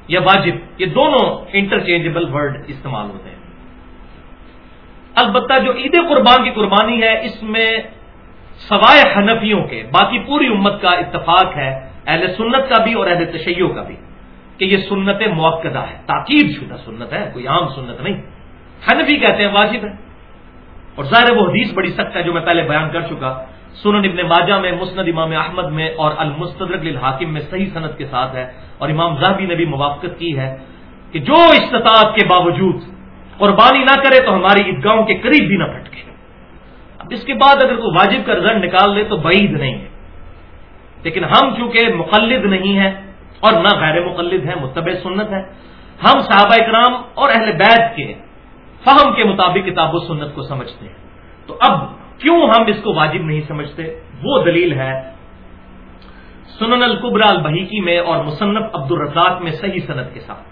یا واجب، یہ دونوں انٹرچینجبل ورڈ استعمال ہوتے ہیں۔ البتہ جو عید قربان کی قربانی ہے، اس میں سوائے حنفیوں کے، باقی پوری امت کا اتفاق ہے، اہل سنت کا بھی اور اہل تشیع کا بھی۔ کہ یہ سنت موقع ہے، تاکید شدہ سنت ہے، کوئی عام سنت نہیں۔ حنفی کہتے ہیں واجب ہے۔ اور ظاہر وہ حدیث بڑی سخت ہے جو میں پہلے بیان کر چکا۔ سنن ابن ماجہ میں، مسند امام احمد میں اور المستدرک للحاکم میں صحیح صنعت کے ساتھ ہے۔ اور امام زاہبی نے بھی موافقت کی ہے کہ جو استطاعت کے باوجود قربانی نہ کرے تو ہماری عیدگاہوں کے قریب بھی نہ پھٹکے اب اس کے بعد اگر کوئی واجب کا رزلٹ نکال لے تو بعید نہیں ہے۔ لیکن ہم چونکہ مقلد نہیں ہیں اور نہ غیر مقلد ہیں، متبع سنت ہے ہم صحابہ اکرام اور اہل بیت کے فہم کے مطابق کتاب و سنت کو سمجھتے ہیں۔ تو اب کیوں ہم اس کو واجب نہیں سمجھتے؟ وہ دلیل ہے، سنن القبرا البحیکی میں اور مصنف عبد الرزاق میں صحیح صنعت کے ساتھ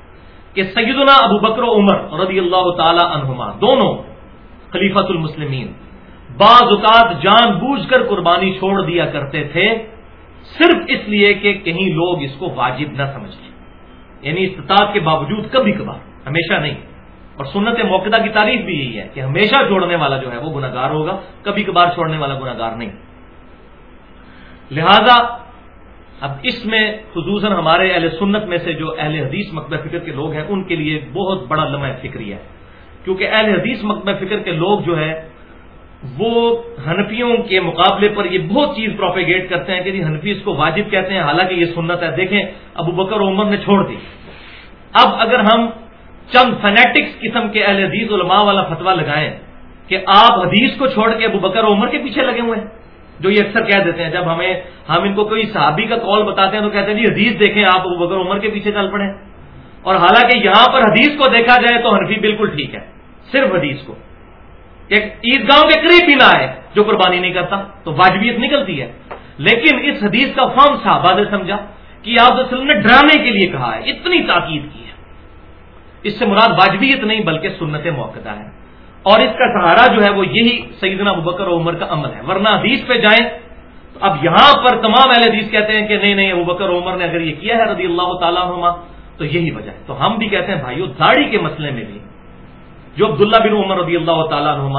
کہ سیدنا ابو بکر و عمر رضی اللہ تعالی عنہما دونوں خلیفت المسلمین بعض اوقات جان بوجھ کر قربانی چھوڑ دیا کرتے تھے۔ صرف اس لیے کہ کہیں لوگ اس کو واجب نہ سمجھ لیں۔ یعنی استطاعت کے باوجود کبھی کبھار، ہمیشہ نہیں۔ اور سنت موقع کی تعریف بھی یہی ہے کہ ہمیشہ چھوڑنے والا جو ہے وہ گناگار ہوگا، کبھی کبھار چھوڑنے والا گناگار نہیں۔ لہذا اب اس میں خصوصاً ہمارے اہل سنت میں سے جو اہل حدیث مکبہ فکر کے لوگ ہیں، ان کے لیے بہت بڑا لمحہ فکری ہے۔ کیونکہ اہل حدیث مکبہ فکر کے لوگ جو ہے وہ ہنفیوں کے مقابلے پر یہ بہت چیز پروپیگیٹ کرتے ہیں کہ جی ہنفی اس کو واجب کہتے ہیں، حالانکہ یہ سنت ہے۔ دیکھیں، ابو بکر عمر نے چھوڑ دی۔ اب اگر ہم چند فنیٹکس قسم کے اہل حدیث، علماء والا فتوا لگائیں کہ آپ حدیث کو چھوڑ کے ابو بکر عمر کے پیچھے لگے ہوئے ہیں، جو یہ اکثر کہہ دیتے ہیں۔ جب ہمیں، ہم ان کو کوئی صحابی کا کال بتاتے ہیں تو کہتے ہیں جی حدیث دیکھیں، آپ ابو بکر عمر کے پیچھے چل پڑے۔ اور حالانکہ یہاں پر حدیث کو دیکھا جائے تو حنفی بالکل ٹھیک ہے، صرف حدیث کو۔ عید گاہوں کے قریب بھی نہ آئے، جو قربانی نہیں کرتا، تو واجبیت نکلتی ہے۔ لیکن اس حدیث کا فارم صحابہ نے سمجھا کہ آپ وسلم نے ڈرانے کے لیے کہا ہے، اتنی تاکید کی ہے۔ اس سے مراد واجبیت نہیں، بلکہ سنت موقع ہے۔ اور اس کا سہارا جو ہے، وہ یہی سیدنا ابوبکر و عمر کا عمل ہے۔ ورنہ حدیث پہ جائیں، تو اب یہاں پر تمام اہل حدیث کہتے ہیں کہ نہیں نہیں، ابو بکر عمر نے اگر یہ کیا ہے رضی اللہ تعالیٰ عنہ تو یہی وجہ ہے۔ تو ہم بھی کہتے ہیں، بھائیو، داڑھی کے مسئلے میں بھی جو عبداللہ بن عمر رضی اللہ تعالیٰ عنہ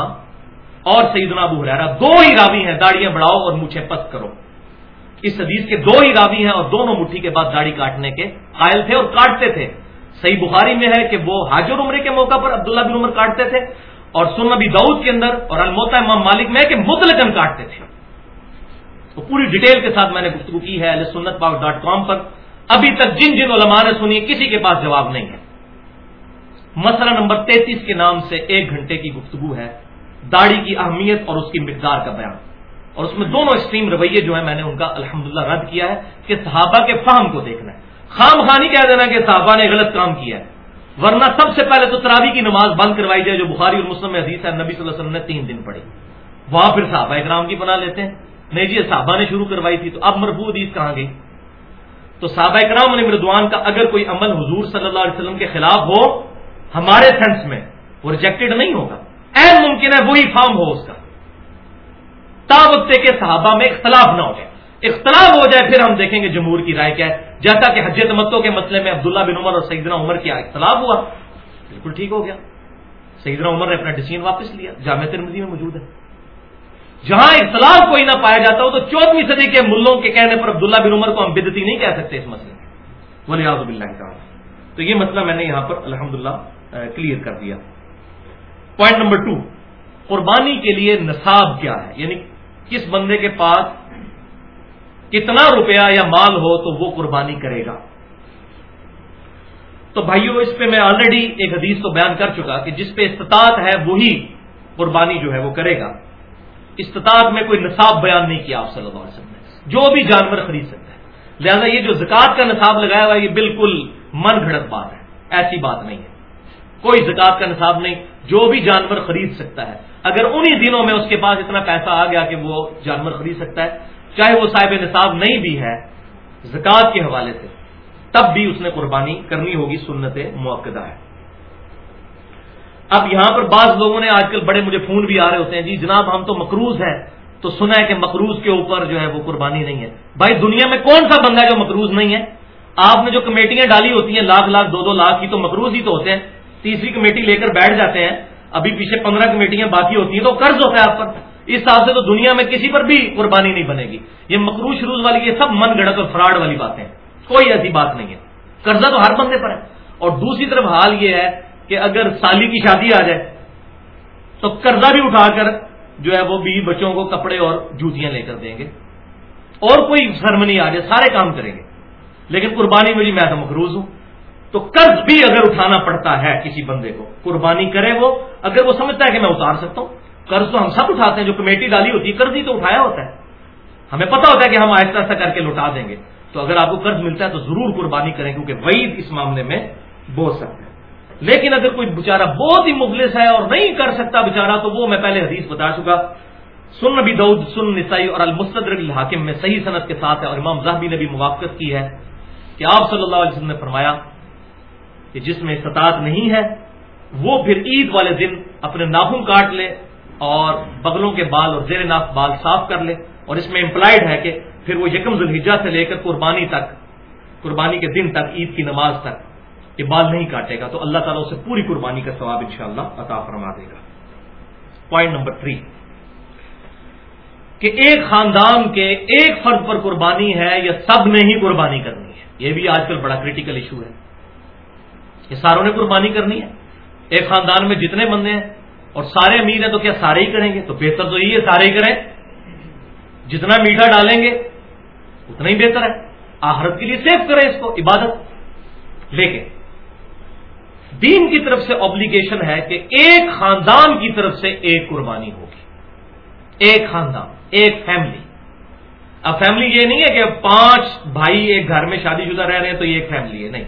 اور سیدنا ابو حرارا دو ہی راوی ہیں، داڑیاں بڑھاؤ اور مجھے پست کرو۔ اس حدیث کے دو ہی راوی ہیں اور دونوں مٹھی کے بعد داڑھی کاٹنے کے قائل تھے اور کاٹتے تھے۔ صحیح بخاری میں ہے کہ وہ حاجر عمرے کے موقع پر عبداللہ بن عمر کاٹتے تھے اور سن نبی دعود کے اندر اور الموتا امام مالک میں ہے کہ مطلقن کاٹتے تھے۔ تو پوری ڈیٹیل کے ساتھ میں نے گفتگو کی ہے سنت پاک ڈاٹ کام پر۔ ابھی تک جن جن علماء نے سنی، کسی کے پاس جواب نہیں ہے۔ مسئلہ نمبر تینتیس کے نام سے ایک گھنٹے کی گفتگو ہے، داڑھی کی اہمیت اور اس کی مقدار کا بیان۔ اور اس میں دونوں اسٹریم رویے جو ہیں، میں نے ان کا الحمدللہ رد کیا ہے کہ صحابہ کے فہم کو دیکھنا ہے۔ خام خانی کہہ دینا کہ صحابہ نے غلط کام کیا ہے۔ ورنہ سب سے پہلے تو تراوی کی نماز بند کروائی جائے، جو بخاری اور مسلم حدیث ہے، نبی صلی اللہ علیہ وسلم نے تین دن پڑھی۔ وہاں پھر صحابہ اکرام کی بنا لیتے ہیں۔ نہیں جی صحابہ نے شروع کروائی تھی، تو اب مرفوع حدیث کہاں گئی؟ تو صحابہ اکرام نے مردوان کا اگر کوئی عمل حضور صلی اللہ علیہ وسلم کے خلاف ہو ہمارے سینس میں وہ ریجیکٹڈ نہیں ہوگا۔ این ممکن ہے وہی فارم ہو اس کا۔ تابتے کے صحابہ میں اختلاف نہ ہو جائے۔ اختلاف ہو جائے پھر ہم دیکھیں گے جمہور کی رائے کیا ہے۔ جیسا کہ حجت متوں کے مسئلے میں عبداللہ بن عمر اور سیدنا عمر کیا اختلاف ہوا۔ بالکل ٹھیک ہو گیا۔ سیدنا عمر نے اپنا ڈسیزن واپس لیا۔ جامع ترمزی میں موجود ہے۔ جہاں اختلاف کوئی نہ پایا جاتا ہو تو چودہویں صدی کے ملوں کے کہنے پر عبداللہ بن عمر کو ہم بدتی نہیں کہہ سکتے اس مسئلے میں ولی آزب اللہ تو یہ مسئلہ میں نے یہاں پر الحمد کلیئر کر دیا۔ پوائنٹ نمبر ٹو قربانی کے لیے نصاب کیا ہے؟ یعنی کس بندے کے پاس کتنا روپیہ یا مال ہو تو وہ قربانی کرے گا۔ تو بھائیو، اس پہ میں آلریڈی ایک حدیث تو بیان کر چکا کہ جس پہ استطاعت ہے وہی قربانی جو ہے وہ کرے گا۔ استطاعت میں کوئی نصاب بیان نہیں کیا آپ صلی اللہ علیہ وسلم نے۔ جو بھی جانور خرید سکتا ہے۔ لہذا یہ جو زکات کا نصاب لگایا ہوا یہ بالکل من گھڑت بات ہے۔ ایسی بات نہیں ہے۔ کوئی زکات کا نصاب نہیں، جو بھی جانور خرید سکتا ہے۔ اگر انہی دنوں میں اس کے پاس اتنا پیسہ آ گیا کہ وہ جانور خرید سکتا ہے، چاہے وہ صاحب نصاب نہیں بھی ہے زکوٰۃ کے حوالے سے تب بھی اس نے قربانی کرنی ہوگی، سنت موقع ہے۔ اب یہاں پر بعض لوگوں نے آج کل بڑے مجھے فون بھی آ رہے ہوتے ہیں جی جناب ہم تو مقروض ہیں، تو سنا ہے کہ مقروض کے اوپر جو ہے وہ قربانی نہیں ہے۔ بھائی دنیا میں کون سا بندہ ہے جو مقروض نہیں ہے؟ آپ نے جو کمیٹیاں ڈالی ہوتی ہیں، لاکھ لاکھ، دو دو لاکھ کی تو مقروض ہی تو ہوتے ہیں۔ تیسری کمیٹی لے کر بیٹھ جاتے ہیں، ابھی پیچھے پندرہ کمیٹیاں باقی ہوتی ہیں، تو قرض ہوتا ہے آپ پر۔ اس حساب سے تو دنیا میں کسی پر بھی قربانی نہیں بنے گی۔ یہ مقروض شروع والی، یہ سب من گڑت اور فراڈ والی باتیں کوئی ایسی بات نہیں ہے۔ قرضہ تو ہر بندے پر ہے۔ اور دوسری طرف حال یہ ہے کہ اگر سالی کی شادی آ جائے، تو قرضہ بھی اٹھا کر جو ہے وہ بیوی بچوں کو کپڑے اور جوتیاں لے کر دیں گے۔ اور کوئی سرمنی آ جائے، سارے کام کریں گے۔ لیکن قربانی میں جی میں تو مقروض ہوں۔ تو قرض بھی اگر اٹھانا پڑتا ہے کسی بندے کو، قربانی کرے وہ، اگر وہ سمجھتا ہے کہ میں اتار سکتا ہوں۔ قرض تو ہم سب اٹھاتے ہیں، جو کمیٹی ڈالی ہوتی ہے، قرض ہی تو اٹھایا ہوتا ہے۔ ہمیں پتا ہوتا ہے کہ ہم آہستہ آہستہ کر کے لوٹا دیں گے۔ تو اگر آپ کو قرض ملتا ہے تو ضرور قربانی کریں، کیونکہ وعید اس معاملے میں بول سکتے ہیں لیکن اگر کوئی بےچارا بہت ہی مفلس ہے اور نہیں کر سکتا بےچارا تو وہ میں پہلے حدیث بتا چکا۔ سن نبی دعود سن نسائی اور المستر الحاکم میں صحیح صنعت کے ساتھ ہے اور امام زہبی نے بھی موافقت کی ہے کہ آپ صلی اللہ علیہ وسلم نے فرمایا کہ جس میں استطاعت نہیں ہے، وہ پھر عید والے دن اپنے ناخن کاٹ لے اور بغلوں کے بال اور زیر ناف بال صاف کر لے اور اس میں امپلائڈ ہے کہ پھر وہ یکم ذوالحجہ سے لے کر قربانی تک، قربانی کے دن تک، عید کی نماز تک یہ بال نہیں کاٹے گا۔ تو اللہ تعالیٰ اسے پوری قربانی کا ثواب انشاءاللہ عطا فرما دے گا۔ پوائنٹ نمبر تھری کہ ایک خاندان کے ایک فرد پر قربانی ہے یا سب نے ہی قربانی کرنی ہے۔ یہ بھی آج کل بڑا کریٹیکل ایشو ہے۔ یہ ساروں نے قربانی کرنی ہے۔ ایک خاندان میں جتنے بندے ہیں، اور سارے امیر ہیں تو کیا سارے ہی کریں گے؟ تو بہتر تو یہی ہے، سارے ہی کریں۔ جتنا میٹھا ڈالیں گے، اتنا ہی بہتر ہے۔ آہرت کے لیے سیف کریں اس کو، عبادت۔ لیکن، دین کی طرف سے آبلیگیشن ہے کہ ایک خاندان کی طرف سے ایک قربانی ہوگی۔ ایک خاندان، ایک فیملی اب فیملی یہ نہیں ہے کہ پانچ بھائی ایک گھر میں شادی شدہ رہ رہے ہیں تو یہ ایک فیملی ہے، نہیں۔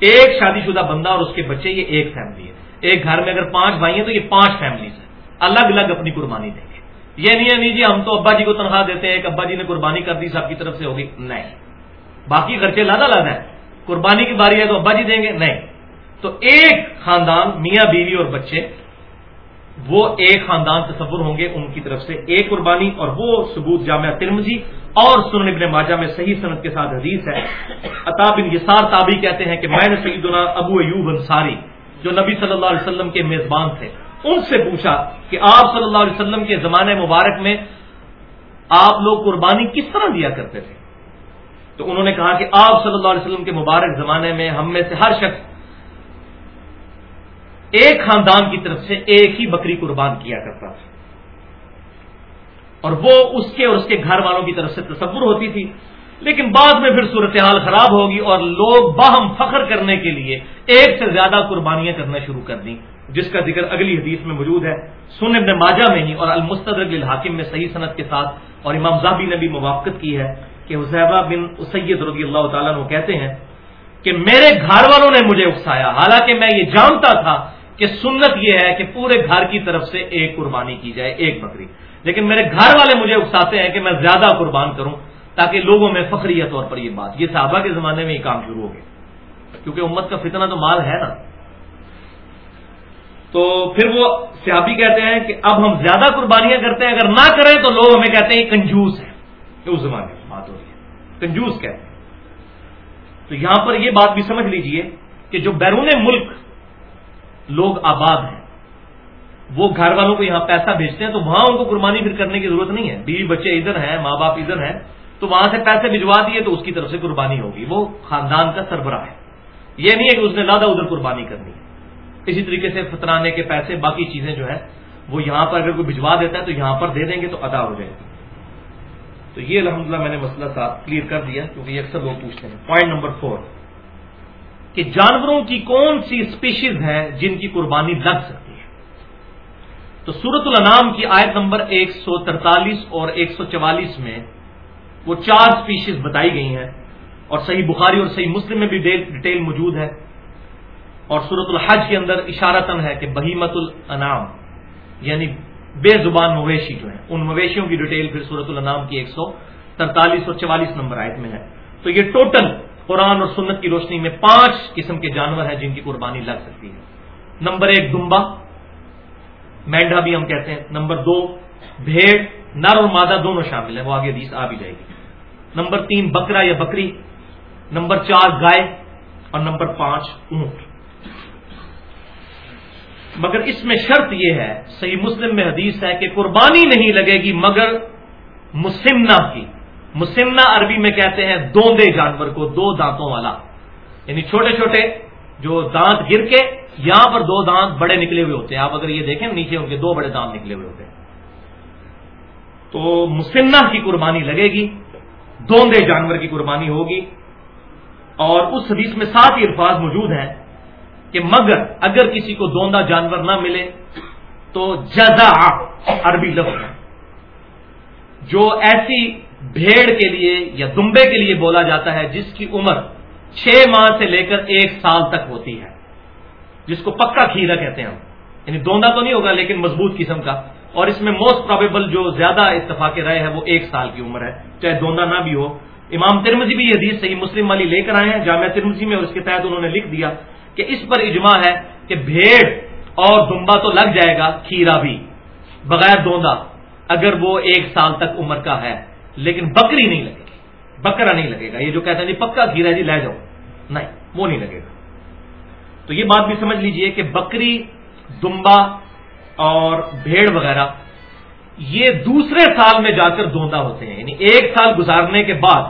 ایک شادی شدہ بندہ اور اس کے بچے، یہ ایک فیملی ہے۔ ایک گھر میں اگر پانچ بھائی ہیں تو یہ پانچ فیملیز ہیں۔ الگ الگ اپنی قربانی دیں گے۔ یہ نہیں ہے، نہیں جی ہم تو ابا جی کو تنخواہ دیتے ہیں، ایک ابا جی نے قربانی کر دی، سب کی طرف سے ہوگی۔ نہیں۔ باقی خرچے لادا لادا ہے قربانی کی باری ہے تو ابا جی دیں گے؟ نہیں۔ تو ایک خاندان، میاں بیوی اور بچے وہ ایک خاندان تصور ہوں گے ان کی طرف سے ایک قربانی اور وہ ثبوت جامعہ ترمزی اور سنن ابن ماجہ میں صحیح صنعت کے ساتھ حدیث ہے۔ بن یسار تابی کہتے ہیں کہ میں نے سیدنا ابو ایوب انصاری، جو نبی صلی اللہ علیہ وسلم کے میزبان تھے، ان سے پوچھا کہ آپ صلی اللہ علیہ وسلم کے زمانے مبارک میں آپ لوگ قربانی کس طرح دیا کرتے تھے؟ تو انہوں نے کہا کہ آپ صلی اللہ علیہ وسلم کے مبارک زمانے میں ہم میں سے ہر شخص ایک خاندان کی طرف سے ایک ہی بکری قربان کیا کرتا تھا۔ اور وہ اس کے اور اس کے گھر والوں کی طرف سے تصور ہوتی تھی۔ لیکن بعد میں پھر صورتحال خراب ہوگی اور لوگ باہم فخر کرنے کے لیے ایک سے زیادہ قربانیاں کرنا شروع کر دیں۔ جس کا ذکر اگلی حدیث میں موجود ہے۔ سن ابن ماجہ میں ہی اور المستدرک الحاکم میں صحیح صنعت کے ساتھ اور امام زابی نے بھی موافقت کی ہے کہ حسیبہ بن اسید رضی اللہ تعالیٰ وہ کہتے ہیں کہ میرے گھر والوں نے مجھے اکسایا۔ حالانکہ میں یہ جانتا تھا کہ سنت یہ ہے کہ پورے گھر کی طرف سے ایک قربانی کی جائے، ایک بکری۔ لیکن میرے گھر والے مجھے اکساتے ہیں کہ میں زیادہ قربان کروں تاکہ لوگوں میں فخری طور پر یہ بات۔ یہ صحابہ کے زمانے میں یہ کام شروع ہو گیا۔ کیونکہ امت کا فتنہ تو مال ہے نا۔ تو پھر وہ صحابی کہتے ہیں کہ اب ہم زیادہ قربانیاں کرتے ہیں۔ اگر نہ کریں تو لوگ ہمیں کہتے ہیں کنجوس ہے اس زمانے میں بات ہو رہی ہے۔ کنجوس کہتے ہیں۔ تو یہاں پر یہ بات بھی سمجھ لیجیے کہ جو بیرون ملک لوگ آباد ہیں۔ وہ گھر والوں کو یہاں پیسہ بھیجتے ہیں تو وہاں ان کو قربانی پھر کرنے کی ضرورت نہیں ہے۔ بیوی بچے ادھر ہیں، ماں باپ ادھر ہیں، تو وہاں سے پیسے بھجوا دیے تو اس کی طرف سے قربانی ہوگی۔ وہ خاندان کا سربراہ ہے۔ یہ نہیں ہے کہ اس نے زیادہ ادھر قربانی کرنی ہے۔ اسی طریقے سے فترانے کے پیسے، باقی چیزیں جو ہے وہ یہاں پر اگر کوئی بھجوا دیتا ہے تو یہاں پر دے دیں گے تو ادا ہو جائے گی۔ تو یہ الحمدللہ میں نے مسئلہ صاحب کلیئر کر دیا، کیونکہ یہ اکثر لوگ پوچھتے ہیں۔ پوائنٹ نمبر فور کہ جانوروں کی کون سی اسپیشیز ہیں جن کی قربانی لگ سکتی ہے۔ تو سورت الانام کی آیت نمبر ایک سو ترتالیس اور ایک سو چوالیس میں وہ چار اسپیشیز بتائی گئی ہیں اور صحیح بخاری اور صحیح مسلم میں بھی ڈیٹیل موجود ہے۔ اور سورت الحج کے اندر اشارتن ہے کہ بہیمت الانام یعنی بے زبان مویشی جو ہیں۔ ان مویشیوں کی ڈیٹیل پھر سورت الانام کی ایک سو ترتالیس اور چوالیس نمبر آیت میں ہے۔ تو یہ ٹوٹل قرآن اور سنت کی روشنی میں پانچ قسم کے جانور ہیں جن کی قربانی لگ سکتی ہے۔ نمبر ایک دمبا مینڈا بھی ہم کہتے ہیں۔ نمبر دو، بھیڑ، نر اور مادہ دونوں شامل ہیں، وہ آگے حدیث آ بھی جائے گی۔ نمبر تین، بکرا یا بکری۔ نمبر چار، گائے۔ اور نمبر پانچ، اونٹ۔ مگر اس میں شرط یہ ہے، صحیح مسلم میں حدیث ہے کہ قربانی نہیں لگے گی مگر مسمنا کی۔ مسمنا عربی میں کہتے ہیں دوندے جانور کو، دو دانتوں والا۔ یعنی چھوٹے چھوٹے جو دانت گر کے یہاں پر دو دانت بڑے نکلے ہوئے ہوتے ہیں۔ آپ اگر یہ دیکھیں نیچے ان کے دو بڑے دانت نکلے ہوئے ہوتے ہیں۔ تو مسمنا کی قربانی لگے گی، دوندے جانور کی قربانی ہوگی۔ اور اس حدیث میں سات ہی الفاظ موجود ہیں کہ مگر اگر کسی کو دوندا جانور نہ ملے تو جزا عربی لفظ ہے۔ جو ایسی بھیڑ کے لیے یا دمبے کے لیے بولا جاتا ہے، جس کی عمر چھ ماہ سے لے کر ایک سال تک ہوتی ہے۔ جس کو پکا کھیرا کہتے ہیں ہم۔ یعنی دوندا تو نہیں ہوگا، لیکن مضبوط قسم کا۔ اور اس میں موسٹ پرابیبل جو زیادہ اتفاق رائے ہے، وہ ایک سال کی عمر ہے، چاہے دوندا نہ بھی ہو۔ امام ترمزی بھی یہ حدیث صحیح مسلم والی لے کر آئے ہیں جامعہ ترمزی میں، اور اس کے تحت انہوں نے لکھ دیا کہ اس پر اجماع ہے کہ بھیڑ اور دمبا تو لگ جائے گا، کھیرا بھی۔ بغیر دوندا، اگر وہ ایک سال تک عمر کا ہے۔ لیکن بکری نہیں لگے گی۔ بکرا نہیں لگے گا۔ یہ جو کہتے ہیں جی پکا کھیرا جی لے جاؤ۔ نہیں، وہ نہیں لگے گا۔ تو یہ بات بھی سمجھ لیجیے کہ بکری، دمبا اور بھیڑ وغیرہ، یہ دوسرے سال میں جا کر دوندا ہوتے ہیں۔ یعنی ایک سال گزارنے کے بعد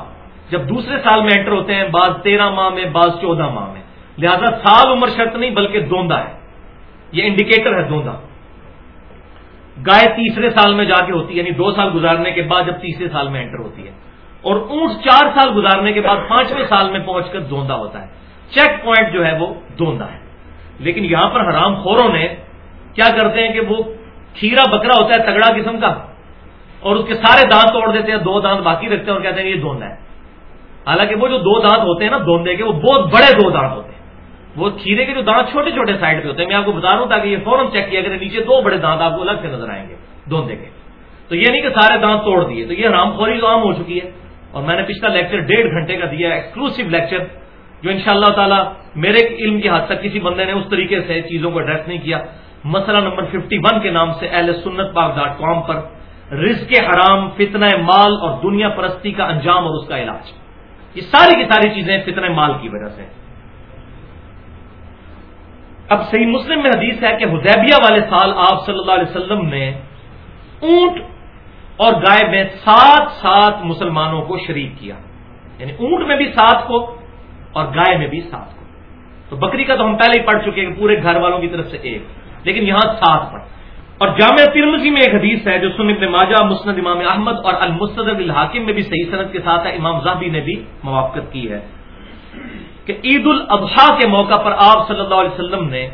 جب دوسرے سال میں انٹر ہوتے ہیں بعض تیرہ ماہ میں بعض چودہ ماہ میں۔ لہذا سال عمر شرط نہیں، بلکہ دوندا ہے۔ یہ انڈیکیٹر ہے دوندا۔ گائے تیسرے سال میں جا کے ہوتی ہے یعنی دو سال گزارنے کے بعد جب تیسرے سال میں انٹر ہوتی ہے۔ اور اونٹ چار سال گزارنے کے بعد پانچویں سال میں پہنچ کر دوندا ہوتا ہے۔ چیک پوائنٹ جو ہے وہ دوندا ہے۔ لیکن یہاں پر حرام خوروں نے کیا کرتے ہیں کہ وہ کھیرا بکرا ہوتا ہے تگڑا قسم کا، اور اس کے سارے دانت توڑ دیتے ہیں، دو دانت باقی رکھتے ہیں اور کہتے ہیں یہ دوندا ہے۔ حالانکہ وہ جو دو دانت ہوتے ہیں نا دوندے کے، وہ بہت بڑے دو دانت ہوتے ہیں۔ وہ کھیرے کے جو دانت چھوٹے چھوٹے سائڈ پہ ہوتے ہیں، میں آپ کو بتا رہا ہوں تاکہ یہ فوراً چیک کیا کریں، نیچے دو بڑے دانت آپ کو الگ سے نظر آئیں گے دوندے کے۔ تو یہ نہیں کہ سارے دانت توڑ دیے، تو یہ رام خوری تو عام ہو چکی ہے۔ اور میں نے پچھلا لیکچر ڈیڑھ گھنٹے کا دیا ایکسکلوسو لیکچر جو ان شاء اللہ تعالیٰ میرے علم کی حد تک کسی بندے نے اس طریقے سے چیزوں کو ایڈریس نہیں کیا۔ مسئلہ نمبر 51 کے نام سے اہل سنت پاک ڈاٹ کام پر رزق حرام، فتنہ مال اور دنیا پرستی کا انجام اور اس کا علاج۔ یہ ساری کی ساری چیزیں فتنہ مال کی وجہ سے اب صحیح مسلم میں حدیث ہے کہ ہدیبیہ والے سال آپ صلی اللہ علیہ وسلم نے اونٹ اور گائے میں سات سات مسلمانوں کو شریک کیا۔ یعنی اونٹ میں بھی سات کو اور گائے میں بھی سات کو۔ تو بکری کا تو ہم پہلے ہی پڑھ چکے ہیں پورے گھر والوں کی طرف سے ایک، لیکن یہاں سات پڑھ۔ اور جامعہ ترمزی میں ایک حدیث ہے جو سن ابن ماجہ، مسند امام احمد اور المسد الحاکم میں بھی صحیح صنعت کے ساتھ ہے، امام زہبی نے بھی موافقت کی ہے۔ کہ عید الاضحیٰ کے موقع پر آپ صلی اللہ علیہ وسلم نے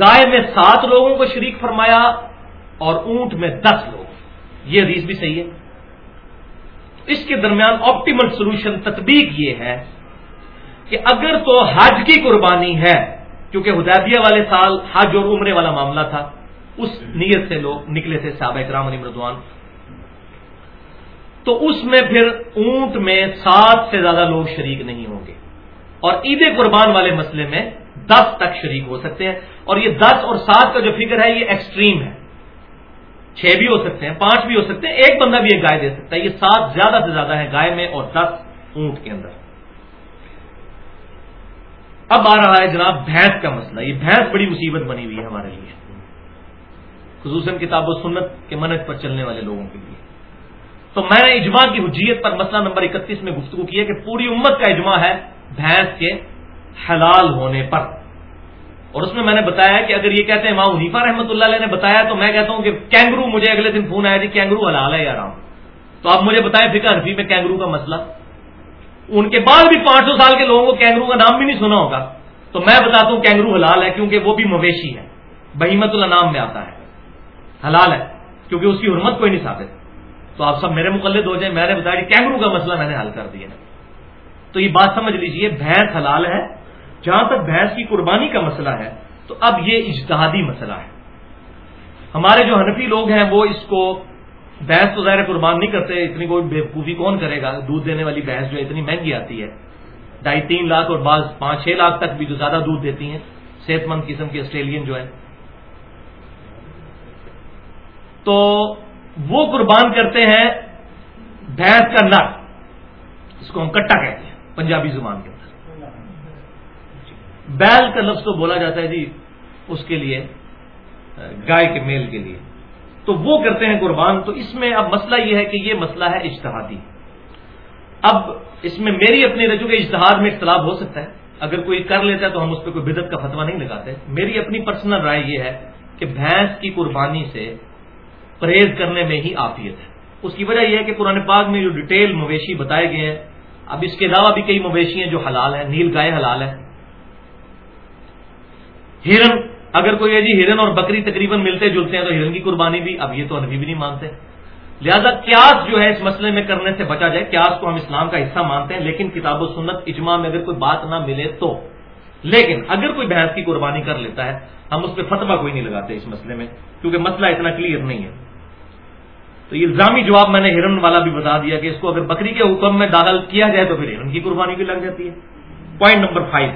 گائے میں سات لوگوں کو شریک فرمایا اور اونٹ میں دس لوگ۔ یہ حدیث بھی صحیح ہے۔ اس کے درمیان آپٹیمل سولوشن تطبیق یہ ہے کہ اگر تو حج کی قربانی ہے، کیونکہ ہدایبیہ والے سال حج اور عمرے والا معاملہ تھا، اس نیت سے لوگ نکلے تھے صحابہ اکرام علی مردوان تو اس میں پھر اونٹ میں سات سے زیادہ لوگ شریک نہیں ہوں گے۔ اور عید قربان والے مسئلے میں دس تک شریک ہو سکتے ہیں۔ اور یہ دس اور سات کا جو فکر ہے، یہ ایکسٹریم ہے۔ چھ بھی ہو سکتے ہیں، پانچ بھی ہو سکتے ہیں، ایک بندہ بھی ایک گائے دے سکتا ہے۔ یہ سات زیادہ سے زیادہ ہے گائے میں اور دس اونٹ کے اندر۔ اب آ رہا ہے جناب بھینس کا مسئلہ۔ یہ بھینس بڑی مصیبت بنی ہوئی ہے ہمارے لیے۔ خصوصاً کتاب و سنت کے منت پر چلنے والے لوگوں کے لیے۔ تو میں نے اجماع کی حجیت پر مسئلہ نمبر اکتیس میں گفتگو کی ہے کہ پوری امت کا اجماع ہے بھینس کے حلال ہونے پر۔ اور اس میں میں نے بتایا کہ اگر یہ کہتے ہیں ماں حنیفا رحمۃ اللہ علیہ نے بتایا تو میں کہتا ہوں کہ کینگرو مجھے اگلے دن فون آیا جی کینگرو حلال ہے یار تو آپ مجھے بتائیں فکر حرفی میں کینگرو کا مسئلہ۔ ان کے بعد بھی پانچ سو سال کے لوگوں کو کینگرو کا نام بھی نہیں سنا ہوگا۔ تو میں بتاتا ہوں کینگرو حلال ہے کیونکہ وہ بھی مویشی ہے بہیمت اللہ نام میں آتا ہے۔ حلال ہے، کیونکہ اس کی حرمت کوئی نہیں ثابت۔ تو آپ سب میرے مقلد ہو جائیں، میں نے بتایا کہ کینگرو کا مسئلہ میں نے حل کر دیا۔ تو یہ بات سمجھ لیجیے، بھینس حلال ہے۔ جہاں تک بھینس کی قربانی کا مسئلہ ہے، تو اب یہ اجتہادی مسئلہ ہے۔ ہمارے جو حنفی لوگ ہیں، وہ اس کو بھینس تو ظاہر قربان نہیں کرتے، اتنی کوئی بےقوفی کون کرے گا؟ دودھ دینے والی بھینس جو اتنی مہنگی آتی ہے۔ ڈھائی تین لاکھ اور بعض پانچ چھ لاکھ تک بھی جو زیادہ دودھ دیتی ہیں، صحت مند قسم کی آسٹریلین جو ہے تو وہ قربان کرتے ہیں بھینس کا نر، اس کو ہم کٹا کہتے ہیں، پنجابی زبان کے اندر۔ بیل کا لفظ تو بولا جاتا ہے جی اس کے لیے، گائے کے میل کے لیے۔ تو وہ کرتے ہیں قربان۔ تو اس میں اب مسئلہ یہ ہے کہ یہ مسئلہ ہے اجتہادی۔ اب اس میں میری اپنی رجوع کے اشتہار میں اختلاف ہو سکتا ہے۔ اگر کوئی کر لیتا ہے تو ہم اس پہ کوئی بدت کا فتوا نہیں لگاتے۔ میری اپنی پرسنل رائے یہ ہے کہ بھینس کی قربانی سے پرہیز کرنے میں ہی آفیت ہے۔ اس کی وجہ یہ ہے کہ قرآن پاک میں جو ڈیٹیل مویشی بتائے گئے ہیں، اب اس کے علاوہ بھی کئی مویشی ہیں جو حلال ہیں، نیل گائے حلال ہے ہرن، اگر کوئی ہے جی ہرن اور بکری تقریباً ملتے جلتے ہیں تو ہرن کی قربانی بھی اب یہ تو انبی بھی نہیں مانتے۔ لہذا کیاس جو ہے اس مسئلے میں کرنے سے بچا جائے کیاس کو ہم اسلام کا حصہ مانتے ہیں، لیکن کتاب و سنت اجماع میں اگر کوئی بات نہ ملے تو۔ لیکن اگر کوئی بحث کی قربانی کر لیتا ہے، ہم اس پہ فتوا کوئی نہیں لگاتے اس مسئلے میں، کیونکہ مسئلہ اتنا کلیئر نہیں ہے۔ تو یہ الزامی جواب میں نے ہرن والا بھی بتا دیا کہ اس کو اگر بکری کے حکم میں داخل کیا جائے تو پھر ہرن کی قربانی بھی لگ جاتی ہے۔ پوائنٹ نمبر فائیو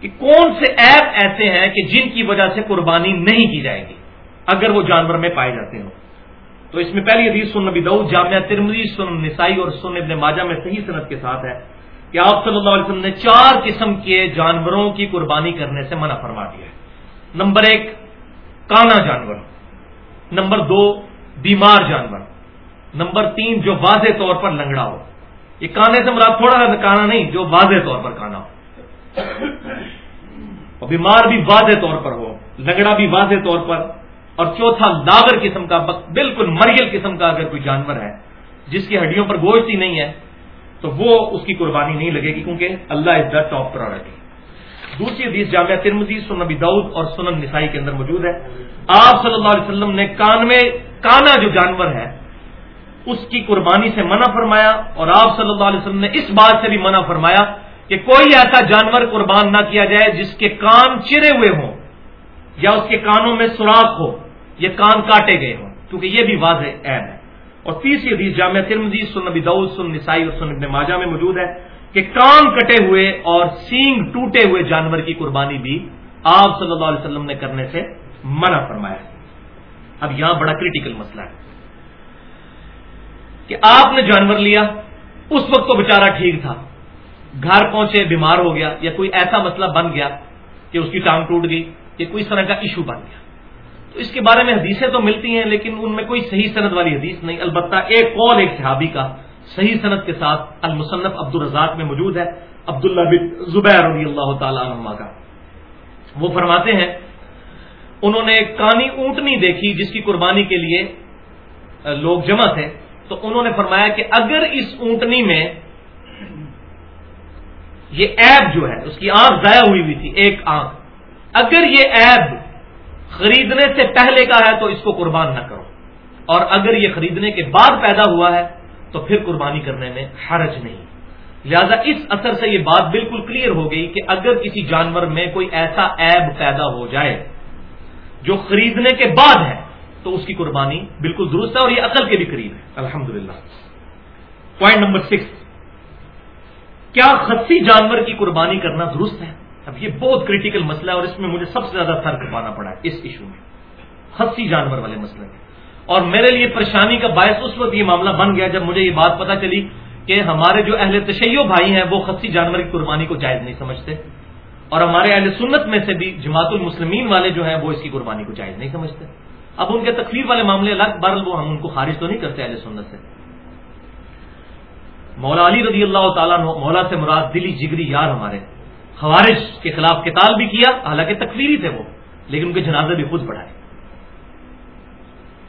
کہ کون سے ایپ ایسے ہیں کہ جن کی وجہ سے قربانی نہیں کی جائے گی اگر وہ جانور میں پائے جاتے ہوں۔ تو اس میں پہلی حدیث سن نبی دعود جامعہ ترمزی سن نسائی اور سن ابن ماجہ میں صحیح صنعت کے ساتھ ہے کہ آپ صلی اللہ علیہ وسلم نے چار قسم کے جانوروں کی قربانی کرنے سے منع فرما دیا ہے۔ نمبر ایک کانا جانور۔ نمبر دو بیمار جانور۔ نمبر تین، جو واضح طور پر لنگڑا ہو۔ یہ کانے سے مراد تھوڑا سا کانا نہیں، جو واضح طور پر کانا ہو۔ اور بیمار بھی واضح طور پر ہو، لنگڑا بھی واضح طور پر۔ اور چوتھا، لاغر قسم کا، بالکل مریل قسم کا اگر کوئی جانور ہے، جس کی ہڈیوں پر گوشت ہی نہیں ہے، تو وہ اس کی قربانی نہیں لگے گی، کیونکہ اللہ از دا ٹاپ پرائرٹی دوسری حدیث جامعہ ترمزی سنن نبی دعود اور سنن نسائی کے اندر موجود ہے۔ آپ صلی اللہ علیہ وسلم نے کان میں کانا جو جانور ہے، اس کی قربانی سے منع فرمایا اور آپ صلی اللہ علیہ وسلم نے اس بات سے بھی منع فرمایا کہ کوئی ایسا جانور قربان نہ کیا جائے جس کے کان چرے ہوئے ہوں یا اس کے کانوں میں سوراخ ہو یا کان کاٹے گئے ہوں، کیونکہ یہ بھی واضح عیب ہے۔ اور تیسری حدیث جامعہ ترمزی سن نبی دعود سن نسائی اور سن ابن ماجہ میں موجود ہے۔ کہ کان کٹے ہوئے اور سینگ ٹوٹے ہوئے جانور کی قربانی بھی آپ صلی اللہ علیہ وسلم نے کرنے سے منع فرمایا اب یہاں بڑا کریٹیکل مسئلہ ہے۔ کہ آپ نے جانور لیا، اس وقت تو بےچارا ٹھیک تھا، گھر پہنچے، بیمار ہو گیا، یا کوئی ایسا مسئلہ بن گیا کہ اس کی ٹانگ ٹوٹ گئی، یا کوئی اس طرح کا ایشو بن گیا۔ تو اس کے بارے میں حدیثیں تو ملتی ہیں، لیکن ان میں کوئی صحیح صنعت والی حدیث نہیں، البتہ ایک قول ایک صحابی کا صحیح صنعت کے ساتھ المصنف عبد الرزاق میں موجود ہے، عبداللہ بن زبیر رضی اللہ تعالی عنہ کا۔ وہ فرماتے ہیں، انہوں نے کانی اونٹنی دیکھی جس کی قربانی کے لیے لوگ جمع تھے۔ تو انہوں نے فرمایا کہ اگر اس اونٹنی میں یہ ایب جو ہے، اس کی آنکھ ضائع ہوئی ہوئی تھی، ایک آنکھ، اگر یہ ایب خریدنے سے پہلے کا ہے تو اس کو قربان نہ کرو۔ اور اگر یہ خریدنے کے بعد پیدا ہوا ہے تو پھر قربانی کرنے میں حرج نہیں۔ لہذا اس اثر سے یہ بات بالکل کلیئر ہو گئی کہ اگر کسی جانور میں کوئی ایسا ایب پیدا ہو جائے جو خریدنے کے بعد ہے، تو اس کی قربانی بالکل درست ہے اور یہ عقل کے بھی قریب ہے۔ الحمد پوائنٹ نمبر سکس کیا خصی جانور کی قربانی کرنا درست ہے؟ اب یہ بہت کریٹیکل مسئلہ ہے اور اس میں مجھے سب سے زیادہ فرق پانا پڑا ہے اس ایشو میں۔ خصی جانور والے مسئلے میں۔ اور میرے لیے پریشانی کا باعث اس وقت یہ معاملہ بن گیا جب مجھے یہ بات پتا چلی کہ ہمارے جو اہل تشیع بھائی ہیں وہ خصی جانور کی قربانی کو جائز نہیں سمجھتے اور ہمارے اہل سنت میں سے بھی جماعت المسلمین والے جو ہیں وہ اس کی قربانی کو جائز نہیں سمجھتے۔ اب ان کے تکلیف والے معاملے الگ بر وہ ہم ان کو خارج تو نہیں کرتے اہل سنت سے۔ مولا علی رضی اللہ تعالیٰ مولا سے مراد دلی جگری یار ہمارے، خوارج کے خلاف قتال بھی کیا، حالانکہ تکفیری تھے وہ، لیکن ان کے جنازے بھی خود بڑھائے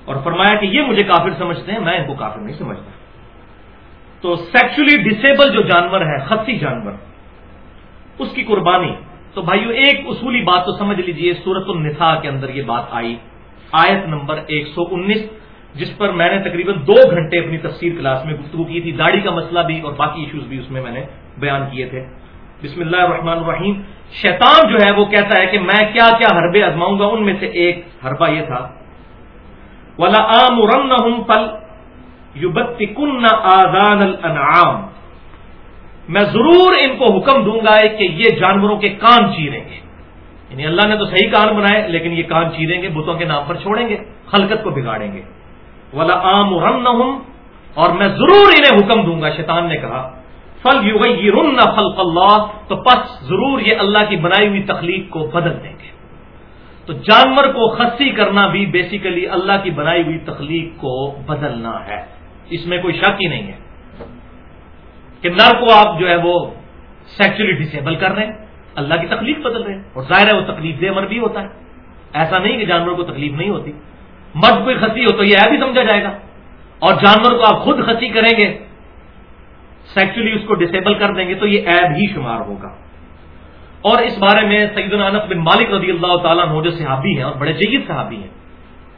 اور فرمایا کہ یہ مجھے کافر سمجھتے ہیں، میں ان کو کافر نہیں سمجھتا۔ تو سیکچولی ڈسیبل جو جانور ہے خصی جانور، اس کی قربانی۔ تو بھائیو، ایک اصولی بات تو سمجھ لیجیے سورت النساء کے اندر یہ بات آئی۔ آیت نمبر ایک سو انیس، جس پر میں نے تقریباً دو گھنٹے اپنی تفسیر کلاس میں گفتگو کی تھی۔ داڑھی کا مسئلہ بھی اور باقی ایشوز بھی اس میں میں نے بیان کیے تھے۔ بسم اللہ الرحمن الرحیم۔ شیطان جو ہے، وہ کہتا ہے کہ میں کیا کیا حربے ازماؤں گا، ان میں سے ایک حربہ یہ تھا۔ ولا عام پل یو بتی کن الانعام۔ میں ضرور ان کو حکم دوں گا کہ یہ جانوروں کے کان چیریں گے۔ یعنی اللہ نے تو صحیح کان بنائے، لیکن یہ کان چیریں گے، بتوں کے نام پر چھوڑیں گے، خلقت کو بگاڑیں گے۔ ولا عام اور میں ضرور انہیں حکم دوں گا، شیطان نے کہا فل یو رن خلق اللہ۔ تو پس ضرور یہ اللہ کی بنائی ہوئی تخلیق کو بدل دیں گے۔ تو جانور کو خسی کرنا بھی بیسیکلی اللہ کی بنائی ہوئی تخلیق کو بدلنا ہے۔ اس میں کوئی شک ہی نہیں ہے کہ نر کو آپ جو ہے وہ سیکچولی ڈسیبل کر رہے ہیں، اللہ کی تکلیف بدل رہے ہیں۔ اور ظاہر ہے وہ تکلیف دے مر بھی ہوتا ہے۔ ایسا نہیں کہ جانور کو تکلیف نہیں ہوتی۔ مرد کوئی خسی ہو تو یہ بھی سمجھا جائے گا۔ اور جانور کو آپ خود خسی کریں گے سیکچولی اس کو ڈسیبل کر دیں گے تو یہ ایب ہی شمار ہوگا۔ اور اس بارے میں سعید العنف بن مالک رضی اللہ تعالیٰ جو صحابی ہیں اور بڑے جید صحابی ہیں،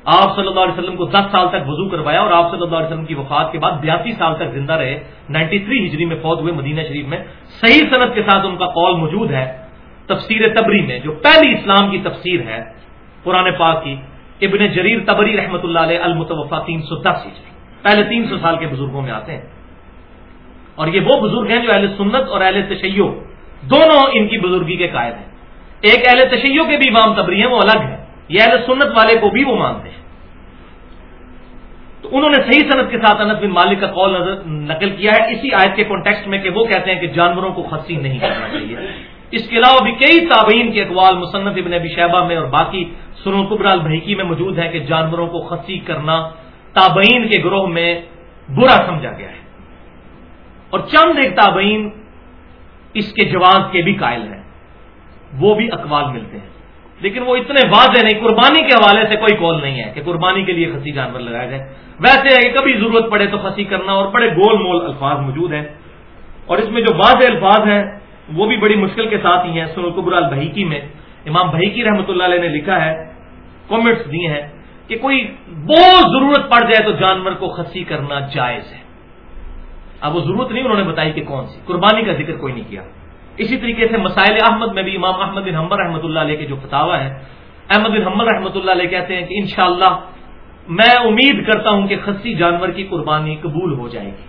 آپ صلی اللہ علیہ وسلم کو دس سال تک وضو کروایا اور آپ صلی اللہ علیہ وسلم کی وفات کے بعد بیاسی سال تک زندہ رہے۔ نائنٹی تھری ہجری میں فوت ہوئے مدینہ شریف میں۔ صحیح صنعت کے ساتھ ان کا قول موجود ہے، تفسیر تبری میں، جو پہلی اسلام کی تفسیر ہے پرانے پاک کی، ابن جریر تبری رحمۃ اللہ علیہ المتوفا تین سو دس ہجری، پہلے تین سو سال کے بزرگوں میں آتے ہیں۔ اور یہ وہ بزرگ ہیں جو اہل سنت اور اہل تشیع دونوں ان کی بزرگی کے قائد ہیں۔ ایک اہل تشیع کے بھی امام تبری ہیں، وہ الگ ہے یہ اہل سنت والے کو بھی وہ مانتے ہیں۔ تو انہوں نے صحیح صنعت کے ساتھ انت بن مالک کا قول نقل کیا ہے۔ اسی آیت کے کانٹیکسٹ میں کہ وہ کہتے ہیں کہ جانوروں کو خسی نہیں کرنا چاہیے۔ اس کے علاوہ بھی کئی تابعین کے اقوال مصنف ابن ابی شہبہ میں اور باقی سنو قبرال البحیکی میں موجود ہیں کہ جانوروں کو خسی کرنا تابعین کے گروہ میں برا سمجھا گیا ہے۔ اور چند ایک تابعین اس کے جواز کے بھی قائل ہیں۔ وہ بھی اقوال ملتے ہیں۔ لیکن وہ اتنے واضح نہیں، قربانی کے حوالے سے کوئی کال نہیں ہے کہ قربانی کے لیے خسی جانور لگایا جائے ویسے ہے کہ کبھی ضرورت پڑے تو خسی کرنا اور بڑے گول مول الفاظ موجود ہیں۔ اور اس میں جو واضح الفاظ ہیں، وہ بھی بڑی مشکل کے ساتھ ہی ہیں۔ سن القبر البحیکی میں امام بحیکی رحمۃ اللہ علیہ نے لکھا ہے کامنٹس دیے ہیں کہ کوئی بہت ضرورت پڑ جائے تو جانور کو خسی کرنا جائز ہے۔ اب وہ ضرورت نہیں، انہوں نے بتائی کہ کون سی۔ قربانی کا ذکر کوئی نہیں کیا۔ اسی طریقے سے مسائل احمد میں بھی امام احمد بن حمبر رحمۃ اللہ علیہ کے جو فتوا ہے احمد بن حمبر رحمۃ اللہ علیہ کہتے ہیں کہ انشاءاللہ میں امید کرتا ہوں کہ خسی جانور کی قربانی قبول ہو جائے گی۔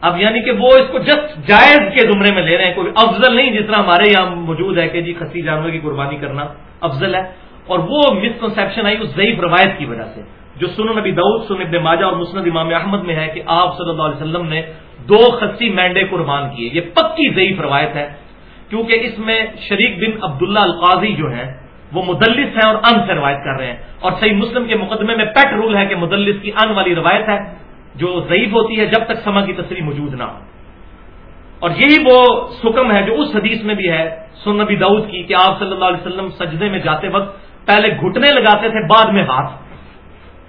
اب یعنی کہ وہ اس کو جسٹ جائز کے زمرے میں لے رہے ہیں، کوئی افضل نہیں جس طرح ہمارے یہاں موجود ہے کہ جی خسی جانور کی قربانی کرنا افضل ہے۔ اور وہ مسکنسپشن آئی اس ضعیف روایت کی وجہ سے۔ جو سن نبی دعود سن ابن ماجہ اور مسند امام احمد میں ہے کہ آپ صلی اللہ علیہ وسلم نے دو خسی مینڈے قربان کیے۔ یہ پکی ضعیف روایت ہے، کیونکہ اس میں شریک بن عبداللہ القاضی جو ہیں، وہ مدلس ہیں اور ان سے روایت کر رہے ہیں۔ اور صحیح مسلم کے مقدمے میں پیٹ رول ہے کہ مدلس کی ان والی روایت ہے، جو ضعیف ہوتی ہے جب تک سما کی تصریح موجود نہ ہو۔ اور یہی وہ سکم ہے جو اس حدیث میں بھی ہے سن نبی دعود کی، کہ آپ صلی اللہ علیہ وسلم سجدے میں جاتے وقت پہلے گھٹنے لگاتے تھے، بعد میں ہاتھ۔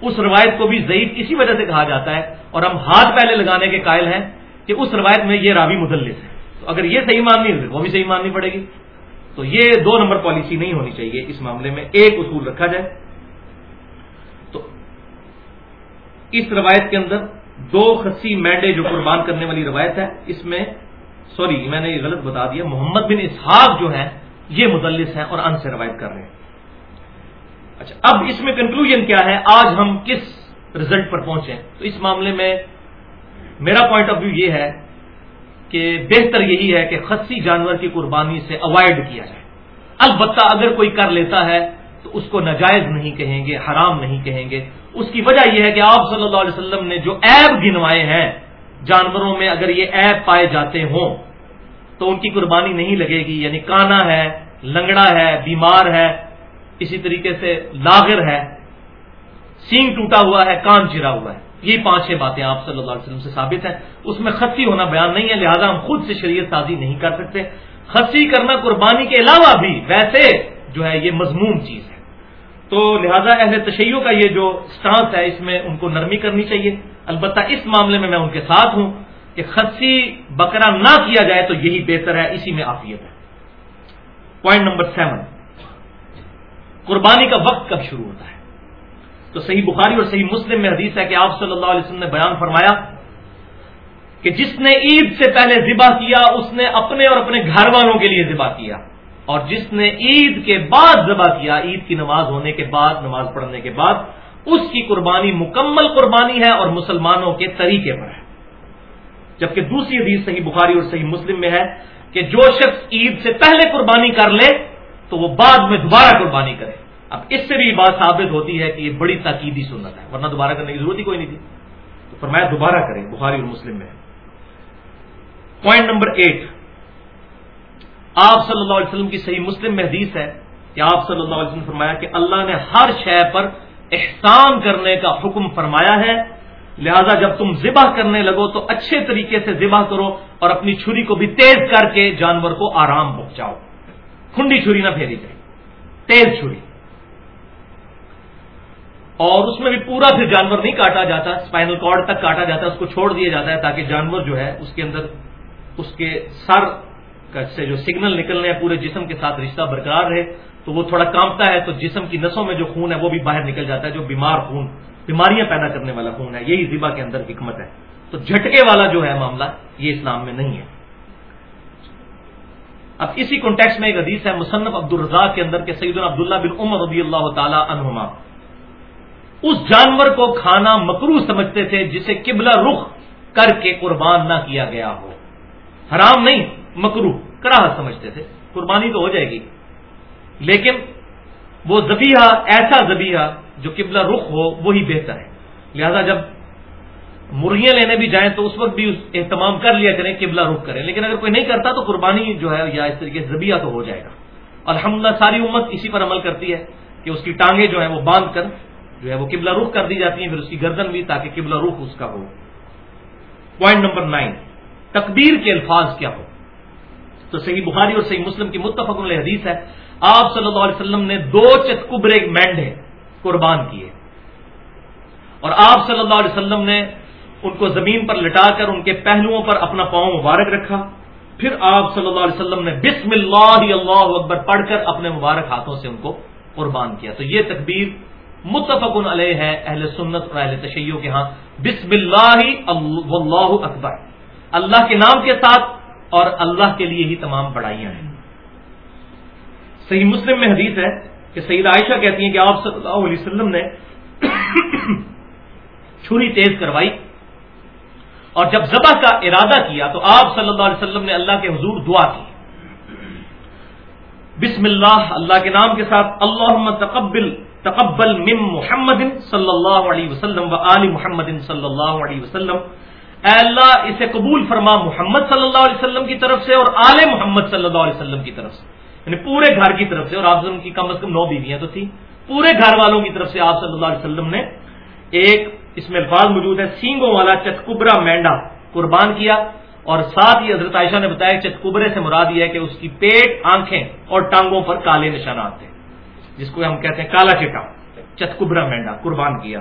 اس روایت کو بھی ضعیف اسی وجہ سے کہا جاتا ہے اور ہم ہاتھ پہلے لگانے کے قائل ہیں کہ اس روایت میں یہ راوی مدلس ہے۔ تو اگر یہ صحیح ماننی ہے وہ بھی صحیح ماننی پڑے گی۔ تو یہ دو نمبر پالیسی نہیں ہونی چاہیے اس معاملے میں۔ ایک اصول رکھا جائے۔ تو اس روایت کے اندر دو خسی مینڈے جو قربان کرنے والی روایت ہے، اس میں، سوری، میں نے یہ غلط بتا دیا، محمد بن اسحاق جو ہیں، یہ مدلس ہیں اور ان سے روایت کر رہے ہیں۔ اچھا اب اس میں کنکلوژن کیا ہے؟ آج ہم کس رزلٹ پر پہنچے تو اس معاملے میں میرا پوائنٹ آف ویو یہ ہے کہ بہتر یہی ہے کہ خسی جانور کی قربانی سے اوائڈ کیا جائے۔ البتہ اگر کوئی کر لیتا ہے تو اس کو ناجائز نہیں کہیں گے، حرام نہیں کہیں گے۔ اس کی وجہ یہ ہے کہ آپ صلی اللہ علیہ وسلم نے جو ایب گنوائے ہیں، جانوروں میں اگر یہ ایب پائے جاتے ہوں، تو ان کی قربانی نہیں لگے گی۔ یعنی کانا ہے، لنگڑا ہے، بیمار ہے اسی طریقے سے لاغر ہے، سینگ ٹوٹا ہوا ہے، کان چرا ہوا ہے۔ یہ پانچ چھ باتیں آپ صلی اللہ علیہ وسلم سے ثابت ہیں۔ اس میں خسی ہونا بیان نہیں ہے، لہذا ہم خود سے شریعت سازی نہیں کر سکتے۔ خسی کرنا قربانی کے علاوہ بھی ویسے جو ہے، یہ مضمون چیز ہے۔ تو لہذا اہل تشیعوں کا یہ جو سٹانس ہے، اس میں ان کو نرمی کرنی چاہیے۔ البتہ اس معاملے میں میں ان کے ساتھ ہوں کہ خسی بکرا نہ کیا جائے تو یہی بہتر ہے، اسی میں آفیت ہے۔ پوائنٹ نمبر سیون قربانی کا وقت کب شروع ہوتا ہے؟ تو صحیح بخاری اور صحیح مسلم میں حدیث ہے کہ آپ صلی اللہ علیہ وسلم نے بیان فرمایا کہ جس نے عید سے پہلے ذبح کیا، اس نے اپنے اور اپنے گھر والوں کے لیے ذبح کیا۔ اور جس نے عید کے بعد ذبح کیا، عید کی نماز ہونے کے بعد، نماز پڑھنے کے بعد، اس کی قربانی مکمل قربانی ہے اور مسلمانوں کے طریقے پر ہے۔ جبکہ دوسری حدیث صحیح بخاری اور صحیح مسلم میں ہے کہ جو شخص عید سے پہلے قربانی کر لے تو وہ بعد میں دوبارہ قربانی کرے۔ اب اس سے بھی بات ثابت ہوتی ہے کہ یہ بڑی تاکیدی سنت ہے، ورنہ دوبارہ کرنے کی ضرورت ہی کوئی نہیں تھی۔ تو فرمایا دوبارہ کریں، بخاری اور مسلم میں۔ پوائنٹ نمبر ایٹ آپ صلی اللہ علیہ وسلم کی صحیح مسلم میں حدیث ہے کہ آپ صلی اللہ علیہ وسلم فرمایا کہ اللہ نے ہر شے پر احسان کرنے کا حکم فرمایا ہے۔ لہذا جب تم ذبح کرنے لگو تو اچھے طریقے سے ذبح کرو اور اپنی چھری کو بھی تیز کر کے جانور کو آرام پہنچاؤ۔ کھنڈی چھری نہ پھیری جائے تیز چھری۔ اور اس میں بھی پورا پھر جانور نہیں کاٹا جاتا اسپائنل کارڈ تک کاٹا جاتا ہے اس کو چھوڑ دیا جاتا ہے تاکہ جانور جو ہے اس کے اندر، اس کے سر سے جو سگنل نکلنے ہیں، پورے جسم کے ساتھ رشتہ برقرار رہے۔ تو وہ تھوڑا کامتا ہے، تو جسم کی نسوں میں جو خون ہے، وہ بھی باہر نکل جاتا ہے، جو بیمار خون، بیماریاں پیدا کرنے والا خون ہے۔ یہی ذبح کے اندر حکمت ہے۔ تو جھٹکے والا جو ہے معاملہ، یہ اسلام میں نہیں ہے۔ اب اسی کانٹیکس میں ایک حدیث ہے مصنف عبد الرزاق کے اندر کے سعید عبداللہ بن عمر رضی اللہ تعالی عنہما اس جانور کو کھانا مکرو سمجھتے تھے جسے قبلہ رخ کر کے قربان نہ کیا گیا ہو۔ حرام نہیں، مکرو، کراہ سمجھتے تھے۔ قربانی تو ہو جائے گی۔ لیکن وہ زبیہ ایسا زبیہ جو قبلہ رخ ہو، وہی بہتر ہے۔ لہذا جب مرغیاں لینے بھی جائیں تو اس وقت بھی اہتمام کر لیا کریں، قبلہ رخ کریں۔ لیکن اگر کوئی نہیں کرتا تو قربانی جو ہے یا اس طریقے سے زبیہ تو ہو جائے گا۔ الحمد ساری امت اسی پر عمل کرتی ہے کہ اس کی ٹانگیں جو ہیں وہ باندھ کر جو ہے وہ قبلہ رخ کر دی جاتی ہیں، پھر اس کی گردن بھی تاکہ قبلہ رخ اس کا ہو۔ پوائنٹ نمبر نائن تقبیر کے الفاظ کیا ہو تو صحیح بخاری اور صحیح مسلم کی متفق حدیث ہے، آپ صلی اللہ علیہ وسلم نے دو چتکبرے مینڈے قربان کیے۔ اور آپ صلی اللہ علیہ وسلم نے ان کو زمین پر لٹا کر ان کے پہلوؤں پر اپنا پاؤں مبارک رکھا۔ پھر آپ صلی اللہ علیہ وسلم نے بسم اللہ اللہ اکبر پڑھ کر اپنے مبارک ہاتھوں سے ان کو قربان کیا۔ تو یہ تکبیر متفق علیہ ہے، اہل سنت اور اہل تشیعوں کے ہاں۔ بسم اللہ اللہ اکبر۔ اللہ کے نام کے ساتھ اور اللہ کے لیے ہی تمام بڑائیاں ہیں۔ صحیح مسلم میں حدیث ہے کہ سعید عائشہ کہتی ہیں کہ آپ صلی اللہ علیہ وسلم نے چھری تیز کروائی۔ اور جب ذبح کا ارادہ کیا تو آپ صلی اللہ علیہ وسلم نے اللہ کے حضور دعا کی۔ بسم اللہ اللہ کے نام کے ساتھ اللہ تقبل تقبل مم محمد صلی اللہ علیہ وسلم و علی محمد صلی اللہ علیہ وسلم۔ اے اللہ، اسے قبول فرما محمد صلی اللہ علیہ وسلم کی طرف سے اور آل محمد صلی اللہ علیہ وسلم کی طرف سے۔ یعنی پورے گھر کی طرف سے، اور آپ کی کم از کم نو بیویاں تو تھی پورے گھر والوں کی طرف سے آپ صلی اللہ علیہ وسلم نے ایک اس میں الفاظ موجود ہے سینگوں والا چتکبرا مینڈا قربان کیا اور ساتھ ہی حضرت عائشہ نے بتایا، چتکبرے سے مراد یہ ہے کہ اس کی پیٹ، آنکھیں اور ٹانگوں پر کالے نشانات تھے، جس کو ہم کہتے ہیں کالا چٹا، چتکبرا مینڈا قربان کیا۔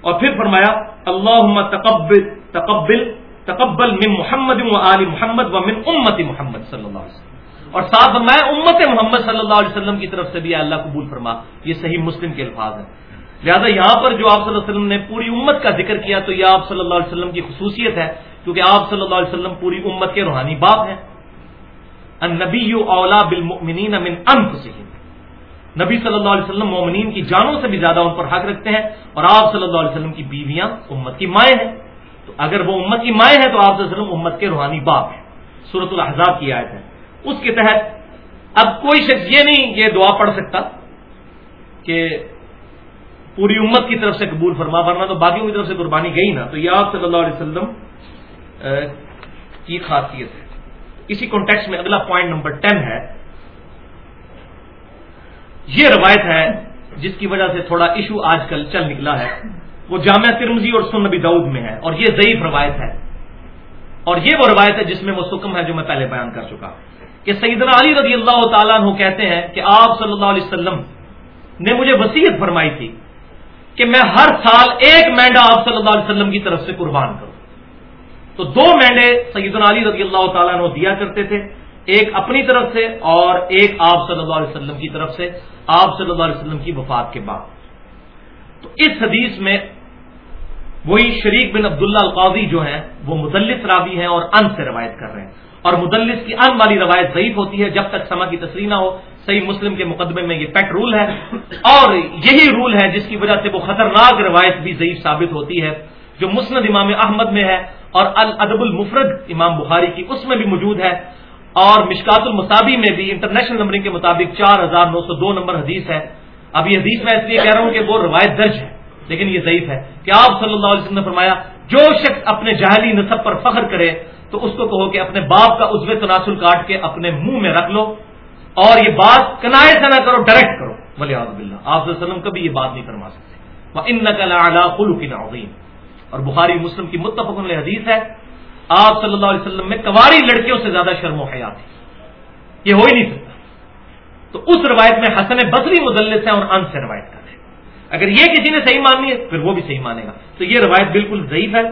اور پھر فرمایا اللہ تقبل تقبل تقبل من محمد و علی محمد و من امت محمد صلی اللہ علیہ وسلم۔ اور ساتھ فرمایا، امت محمد صلی اللہ علیہ وسلم کی طرف سے بھی اللہ قبول فرما، یہ صحیح مسلم کے الفاظ ہیں۔ لہٰذا یہاں پر جو آپ صلی اللہ علیہ وسلم نے پوری امت کا ذکر کیا تو یہ آپ صلی اللہ علیہ وسلم کی خصوصیت ہے، کیونکہ آپ صلی اللہ علیہ وسلم پوری امت کے روحانی باپ ہیں۔ النبی اولا بالمؤمنین من انفسهم نبی صلی اللہ علیہ وسلم مومنین کی جانوں سے بھی زیادہ ان پر حق رکھتے ہیں اور آپ صلی اللہ علیہ وسلم کی بیویاں امت کی مائیں ہیں۔ تو اگر وہ امت کی مائیں ہیں تو آپ صلی اللہ علیہ وسلم امت کے روحانی باپ ہیں۔ صورت الحضاب کی آیت ہے۔ اس کے تحت اب کوئی شخص یہ نہیں، یہ دعا پڑھ سکتا کہ پوری امت کی طرف سے قبول فرما، ورنہ تو باقیوں کی طرف سے قربانی گئی نا۔ تو یہ آپ صلی اللہ علیہ وسلم کی خاصیت ہے۔ اسی کانٹیکس میں اگلا پوائنٹ نمبر ٹین ہے۔ یہ روایت ہے، جس کی وجہ سے تھوڑا ایشو آج کل چل نکلا ہے۔ وہ جامعہ ترمزی اور سن نبی دعود میں ہے۔ اور یہ ضعیف روایت ہے۔ اور یہ وہ روایت ہے جس میں وہ سکم ہے جو میں پہلے بیان کر چکا۔ کہ سیدنا علی رضی اللہ تعالیٰ عنہ کہتے ہیں کہ آپ صلی اللہ علیہ وسلم نے مجھے وسیعت فرمائی تھی۔ کہ میں ہر سال ایک مینڈا آپ صلی اللہ علیہ وسلم کی طرف سے قربان کروں۔ تو دو مینڈے سیدنا علی رضی اللہ تعالیٰ عنہ دیا کرتے تھے، ایک اپنی طرف سے اور ایک آپ صلی اللہ علیہ وسلم کی طرف سے، آپ صلی اللہ علیہ وسلم کی وفات کے بعد۔ تو اس حدیث میں وہی شریک بن عبداللہ القاضی جو ہیں، وہ مدلس راوی ہیں اور ان سے روایت کر رہے ہیں۔ اور مدلس کی ان والی روایت ضعیف ہوتی ہے، جب تک سما کی تصریح نہ ہو صحیح مسلم کے مقدمے میں یہ پیٹ رول ہے اور یہی رول ہے جس کی وجہ سے وہ خطرناک روایت بھی ضعیف ثابت ہوتی ہے، جو مسند امام احمد میں ہے اور الادب المفرد امام بخاری کی اس میں بھی موجود ہے اور مشکات المصابی میں بھی انٹرنیشنل نمبرنگ کے مطابق چار ہزار نو سو دو نمبر حدیث ہے۔ اب یہ حدیث میں اس لیے کہہ رہا ہوں کہ وہ روایت درج ہے، لیکن یہ ضعیف ہے۔ کہ آپ صلی اللہ علیہ وسلم نے فرمایا، جو شخص اپنے جہلی نصب پر فخر کرے تو اس کو کہو کہ اپنے باپ کا عزو تناسل کاٹ کے اپنے منہ میں رکھ لو۔ اور یہ بات کنائے سے نہ کرو ڈائریکٹ کرو. ولی بلّہ آپ اللہ علیہ وسلم کبھی یہ بات نہیں فرما سکتے. وہ ان نقل عظیم اور بخاری مسلم کی متفق حدیث ہے، آپ صلی اللہ علیہ وسلم میں کواری لڑکیوں سے زیادہ شرم و حیا تھی. یہ ہو ہی نہیں سکتا. تو اس روایت میں حسن بصری مدلس ہے اور ان سے روایت کر رہے ہیں. اگر یہ کسی نے صحیح ماننی ہے، پھر وہ بھی صحیح مانے گا. تو یہ روایت بالکل ضعیف ہے.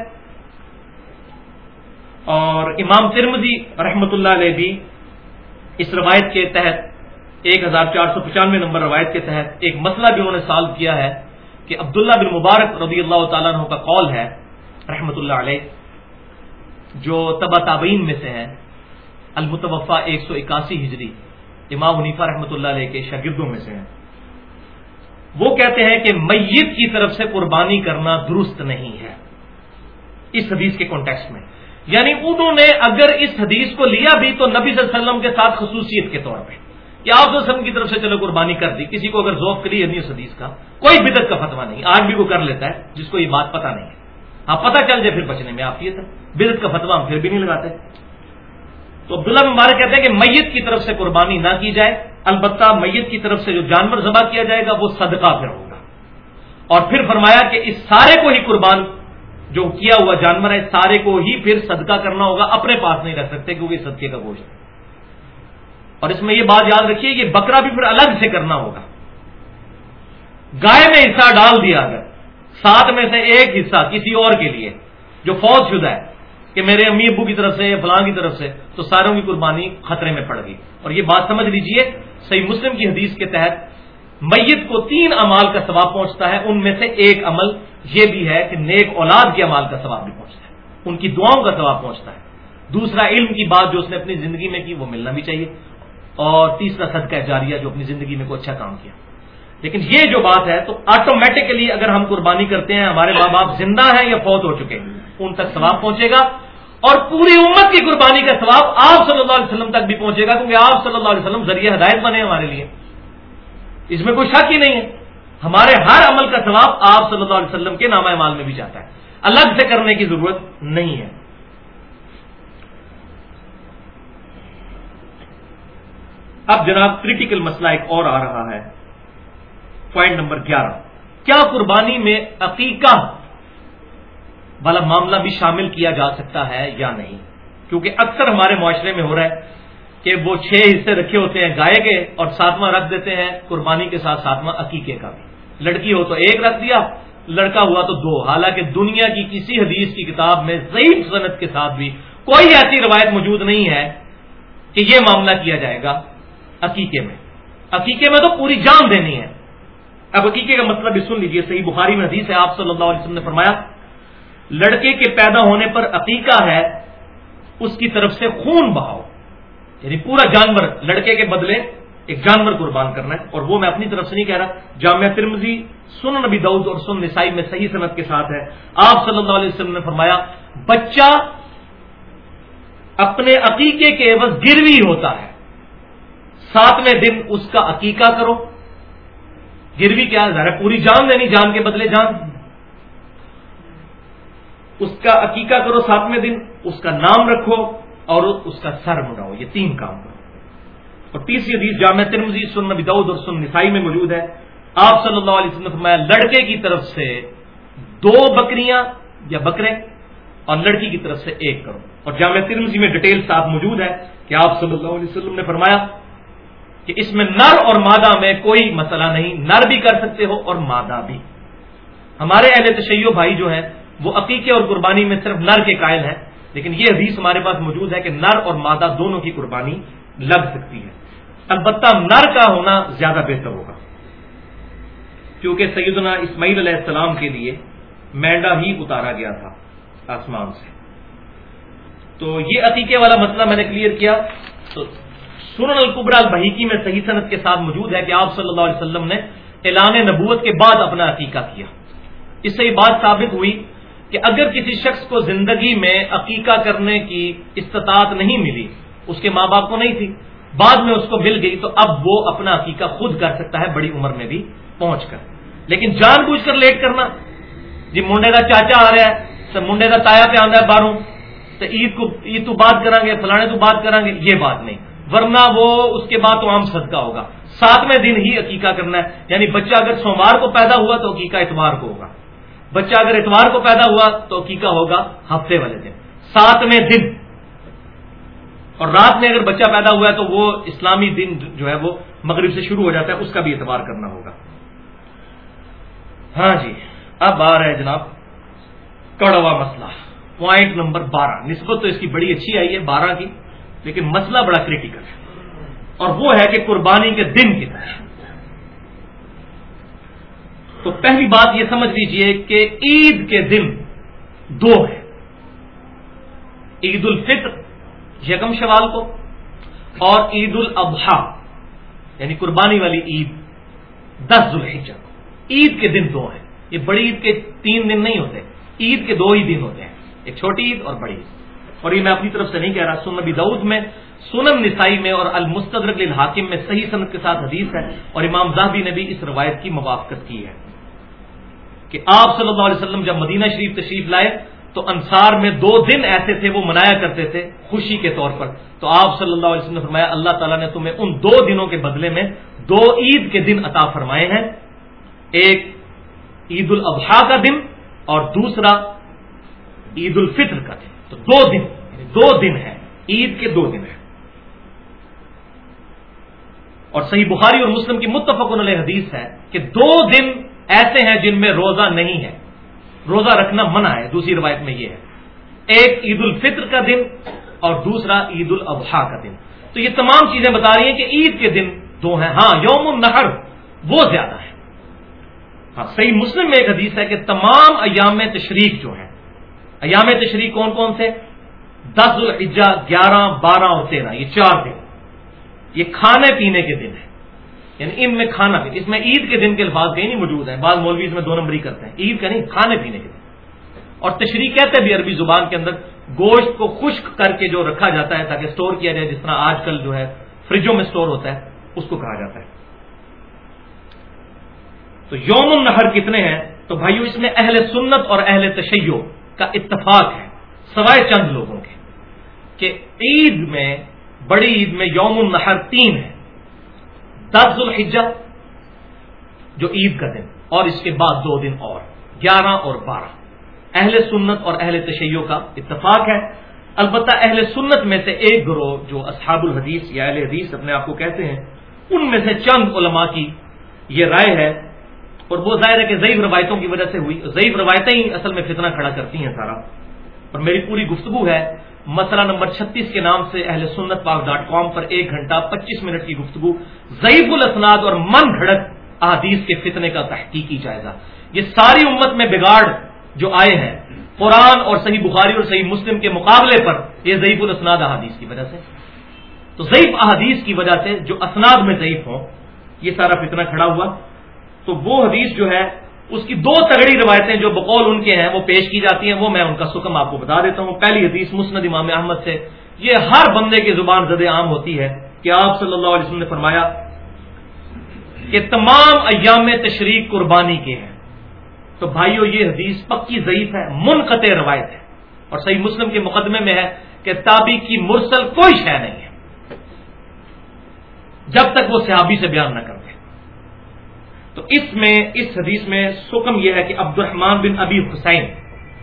اور امام ترمزی رحمت اللہ علیہ بھی اس روایت کے تحت ایک ہزار چار سو پچانوے نمبر روایت کے تحت ایک مسئلہ بھی انہوں نے سالو کیا ہے کہ عبداللہ بن مبارک رضی اللہ تعالیٰ عنہ کا قول ہے رحمت اللہ علیہ، جو تبا تابعین میں سے ہیں المتوفا ایک سو اکاسی ہجری، امام منیفا رحمۃ اللہ علیہ کے شاگردوں میں سے ہیں۔ وہ کہتے ہیں کہ میت کی طرف سے قربانی کرنا درست نہیں ہے۔ اس حدیث کے کانٹیکس میں۔ یعنی انہوں نے اگر اس حدیث کو لیا بھی تو نبی صلی اللہ علیہ وسلم کے ساتھ خصوصیت کے طور پہ۔ کہ آپ وسلم کی طرف سے چلو قربانی کر دی، کسی کو اگر ذوق کری نہیں اس حدیث کا، کوئی بدت کا فتوا نہیں، آج بھی وہ کر لیتا ہے، جس کو یہ بات پتا نہیں ہے۔ ہاں پتہ چل جائے پھر بچنے میں آپ یہ تھا بدت کا فتوا ہم پھر بھی نہیں لگاتے۔ تو عبداللہ مبارک کہتے ہیں کہ میت کی طرف سے قربانی نہ کی جائے، البتہ میت کی طرف سے جو جانور ذبح کیا جائے گا، وہ صدقہ پھر ہوگا۔ اور پھر فرمایا کہ اس سارے کو ہی قربان جو کیا ہوا جانور ہے، سارے کو ہی پھر صدقہ کرنا ہوگا، اپنے پاس نہیں رکھ سکتے کیونکہ صدقے کا گوشت ہے۔ اور اس میں یہ بات یاد رکھیے یہ بکرا بھی پھر الگ سے کرنا ہوگا۔ گائے میں حصہ ڈال دیا اگر سات میں سے ایک حصہ کسی اور کے لیے، جو فوج شدہ ہے، کہ میرے امی ابو کی طرف سے یا فلاں کی طرف سے، تو ساروں کی قربانی خطرے میں پڑ گئی۔ اور یہ بات سمجھ لیجیے، صحیح مسلم کی حدیث کے تحت میت کو تین امال کا ثواب پہنچتا ہے، ان میں سے ایک عمل یہ بھی ہے کہ نیک اولاد کے امال کا ثواب بھی پہنچتا ہے۔ ان کی دعاؤں کا ثواب پہنچتا ہے۔ دوسرا علم کی بات جو اس نے اپنی زندگی میں کی، وہ ملنا بھی چاہیے۔ اور تیسرا صدقہ جاریہ جو اپنی زندگی میں کوئی اچھا کام کیا۔ لیکن یہ جو بات ہے، تو آٹومیٹکلی اگر ہم قربانی کرتے ہیں، ہمارے ماں باپ زندہ ہیں یا فوت ہو چکے ہیں، ان تک ثواب پہنچے گا۔ اور پوری امت کی قربانی کا ثواب آپ صلی اللہ علیہ وسلم تک بھی پہنچے گا، کیونکہ آپ صلی اللہ علیہ وسلم ذریعہ ہدایت بنے ہمارے لیے۔ اس میں کوئی شک ہی نہیں ہے۔ ہمارے ہر عمل کا ثواب آپ صلی اللہ علیہ وسلم کے نامہ مال میں بھی جاتا ہے۔ الگ سے کرنے کی ضرورت نہیں ہے۔ اب جناب کریٹیکل مسئلہ ایک اور آ رہا ہے۔ پوائنٹ نمبر گیارہ۔ کیا قربانی میں عقیقہ والا معاملہ بھی شامل کیا جا سکتا ہے یا نہیں؟ کیونکہ اکثر ہمارے معاشرے میں ہو رہا ہے۔ کہ وہ چھ حصے رکھے ہوتے ہیں گائے کے اور ساتواں رکھ دیتے ہیں قربانی کے ساتھ ساتواں عقیقے کا بھی۔ لڑکی ہو تو ایک رکھ دیا، لڑکا ہوا تو دو۔ حالانکہ دنیا کی کسی حدیث کی کتاب میں ضعیف صنعت کے ساتھ بھی کوئی ایسی روایت موجود نہیں ہے کہ یہ معاملہ کیا جائے گا عقیقے میں۔ عقیقے میں تو پوری جان دینی ہے۔ اب عقیقے کا مطلب بھی سن لیجیے صحیح بخاری میں حدیث ہے، آپ صلی اللہ علیہ وسلم نے فرمایا، لڑکے کے پیدا ہونے پر عقیقہ ہے، اس کی طرف سے خون بہاؤ۔ یعنی پورا جانور، لڑکے کے بدلے ایک جانور قربان کرنا ہے۔ اور وہ میں اپنی طرف سے نہیں کہہ رہا، جامعہ ترمزی سن نبی دعود اور سن نسائی میں صحیح صنعت کے ساتھ ہے۔ آپ صلی اللہ علیہ وسلم نے فرمایا، بچہ اپنے عقیقے کے عوض گروی ہوتا ہے۔ ساتویں دن اس کا عقیقہ کرو۔ گروی کیا ذرا پوری جان دینی جان کے بدلے جان۔ اس کا عقیقہ کرو ساتویں دن، اس کا نام رکھو۔ اور اس کا سر مڑاؤ یہ تین کام کرو۔ اور تیسری حدیث جامع ترمزی سن نبی دعود اور سن نسائی میں موجود ہے۔ آپ صلی اللہ علیہ وسلم فرمایا، لڑکے کی طرف سے دو بکریاں یا بکرے اور لڑکی کی طرف سے ایک کرو اور جامع ترمزی میں ڈیٹیل صاحب موجود ہے کہ آپ صلی اللہ علیہ وسلم نے فرمایا کہ اس میں نر اور مادہ میں کوئی مسئلہ نہیں، نر بھی کر سکتے ہو اور مادہ بھی۔ ہمارے اہل تشیع بھائی جو ہیں، وہ عقیقے اور قربانی میں صرف نر کے قائل ہیں۔ لیکن یہ حدیث ہمارے پاس موجود ہے کہ نر اور مادہ دونوں کی قربانی لگ سکتی ہے۔ البتہ نر کا ہونا زیادہ بہتر ہوگا۔ کیونکہ سیدنا اسماعیل علیہ السلام کے لیے مینڈا ہی اتارا گیا تھا آسمان سے۔ تو یہ عقیقے والا مسئلہ میں نے کلیئر کیا۔ تو سنن القبرا البحیکی میں صحیح صنعت کے ساتھ موجود ہے کہ آپ صلی اللہ علیہ وسلم نے اعلان نبوت کے بعد اپنا عقیقہ کیا۔ اس سے یہ بات ثابت ہوئی کہ اگر کسی شخص کو زندگی میں عقیقہ کرنے کی استطاعت نہیں ملی، اس کے ماں باپ کو نہیں تھی، بعد میں اس کو مل گئی تو اب وہ اپنا عقیقہ خود کر سکتا ہے، بڑی عمر میں بھی پہنچ کر۔ لیکن جان بوجھ کر لیٹ کرنا۔ جی منڈے کا چاچا آ رہا ہے، تو منڈے کا تایا پہ آدھا ہے باہروں، تو عید کو، عید تو بات کریں گے فلانے تو بات کریں گے یہ بات نہیں۔ ورنہ وہ اس کے بعد تو عام صدقہ ہوگا۔ ساتویں دن ہی عقیقہ کرنا ہے۔ یعنی بچہ اگر سوموار کو پیدا ہوا تو عقیقہ اتوار کو ہوگا۔ بچہ اگر اتوار کو پیدا ہوا تو عقیقہ ہوگا؟ ہفتے والے دن۔ ساتویں دن۔ اور رات میں اگر بچہ پیدا ہوا ہے تو وہ اسلامی دن جو ہے وہ مغرب سے شروع ہو جاتا ہے، اس کا بھی اعتبار کرنا ہوگا۔ ہاں جی اب آ رہا ہے جناب کڑوا مسئلہ۔ پوائنٹ نمبر بارہ۔ نسبت تو اس کی بڑی اچھی آئی ہے، بارہ کی، لیکن مسئلہ بڑا کریٹیکل ہے۔ اور وہ ہے کہ قربانی کے دن کتنے تو پہلی بات یہ سمجھ لیجیے کہ عید کے دن دو ہیں۔ عید الفطر، یکم شوال کو، اور عید الاضحیٰ یعنی قربانی والی عید، دس ذوالحجہ کو۔ عید کے دن دو ہیں۔ یہ بڑی عید کے تین دن نہیں ہوتے، عید کے دو ہی دن ہوتے ہیں۔ ایک چھوٹی عید اور بڑی عید۔ اور یہ میں اپنی طرف سے نہیں کہہ رہا سن نبی دعود میں، سنن نسائی میں اور المستدرک الحاکم میں صحیح صنعت کے ساتھ حدیث ہے اور امام زاہبی نے بھی اس روایت کی موافقت کی ہے۔ کہ آپ صلی اللہ علیہ وسلم جب مدینہ شریف تشریف لائے تو انصار میں دو دن ایسے تھے وہ منایا کرتے تھے خوشی کے طور پر۔ تو آپ صلی اللہ علیہ وسلم نے فرمایا، اللہ تعالیٰ نے تمہیں ان دو دنوں کے بدلے میں دو عید کے دن عطا فرمائے ہیں۔ ایک عید الاضحیٰ کا دن اور دوسرا عید الفطر کا دن۔ تو دو دن یعنی دو دن ہے عید کے دو دن ہیں۔ اور صحیح بخاری اور مسلم کی متفق علیہ حدیث ہے کہ دو دن ایسے ہیں جن میں روزہ نہیں ہے۔ روزہ رکھنا منع ہے، دوسری روایت میں یہ ہے۔ ایک عید الفطر کا دن اور دوسرا عید الاضحیٰ کا دن۔ تو یہ تمام چیزیں بتا رہی ہیں کہ عید کے دن دو ہیں۔ ہاں یوم النحر، وہ زیادہ ہے۔ ہاں صحیح مسلم میں ایک حدیث ہے کہ تمام ایام تشریق جو ہیں، ایام تشریق کون کون سے؟ دس الحجا گیارہ، بارہ اور تیرہ، یہ چار دن۔ یہ کھانے پینے کے دن ہے یعنی ان میں کھانا پینا اس میں عید کے دن کے الفاظ کہیں نہیں موجود ہیں۔ بعض مولوی اس میں دو نمبری کرتے ہیں۔ عید کا نہیں، کھانے پینے کے دن۔ اور تشریح کہتے بھی عربی زبان کے اندر گوشت کو خشک کر کے جو رکھا جاتا ہے تاکہ سٹور کیا جائے، جس طرح آج کل جو ہے فریجوں میں سٹور ہوتا ہے، اس کو کہا جاتا ہے۔ تو یوم النہر کتنے ہیں؟ تو بھائیو، اس میں اہل سنت اور اہل تشیع کا اتفاق ہے، سوائے چند لوگوں کے، کہ عید میں، بڑی عید میں یوم النحر تین ہے دس الحجہ جو عید کا دن اور اس کے بعد دو دن اور، گیارہ اور بارہ۔ اہل سنت اور اہل تشیع کا اتفاق ہے۔ البتہ اہل سنت میں سے ایک گروہ جو اصحاب الحدیث یا اہل حدیث اپنے آپ کو کہتے ہیں، ان میں سے چند علماء کی یہ رائے ہے۔ اور وہ ظاہر ہے کہ ضعیف روایتوں کی وجہ سے ہوئی، ضعیف روایتیں ہی اصل میں فتنہ کھڑا کرتی ہیں سارا۔ اور میری پوری گفتگو ہے مسئلہ نمبر چھتیس کے نام سے اہل سنت پاک ڈاٹ کام پر ایک گھنٹہ پچیس منٹ کی گفتگو، ضعیف الاسناد اور من گھڑت احادیث کے فتنے کا تحقیقی جائزہ یہ ساری امت میں بگاڑ جو آئے ہیں، قرآن اور صحیح بخاری اور صحیح مسلم کے مقابلے پر یہ ضعیف الاسناد احادیث کی وجہ سے۔ تو ضعیف احادیث کی وجہ سے جو اسناد میں ضعیف ہوں، یہ سارا فتنہ کھڑا ہوا۔ تو وہ حدیث جو ہے اس کی دو تگڑی روایتیں جو بقول ان کے ہیں، وہ پیش کی جاتی ہیں، وہ میں ان کا سکم آپ کو بتا دیتا ہوں۔ پہلی حدیث مسند امام احمد سے، یہ ہر بندے کی زبان زد عام ہوتی ہے کہ آپ صلی اللہ علیہ وسلم نے فرمایا کہ تمام ایام تشریق قربانی کے ہیں۔ تو بھائیو، یہ حدیث پکی ضعیف ہے، منقطع روایت ہے۔ اور صحیح مسلم کے مقدمے میں ہے کہ تابی کی مرسل کوئی شے نہیں ہے۔ جب تک وہ صحابی سے بیان نہ کر تو اس میں، اس حدیث میں سکم یہ ہے کہ عبد الرحمان بن ابی حسین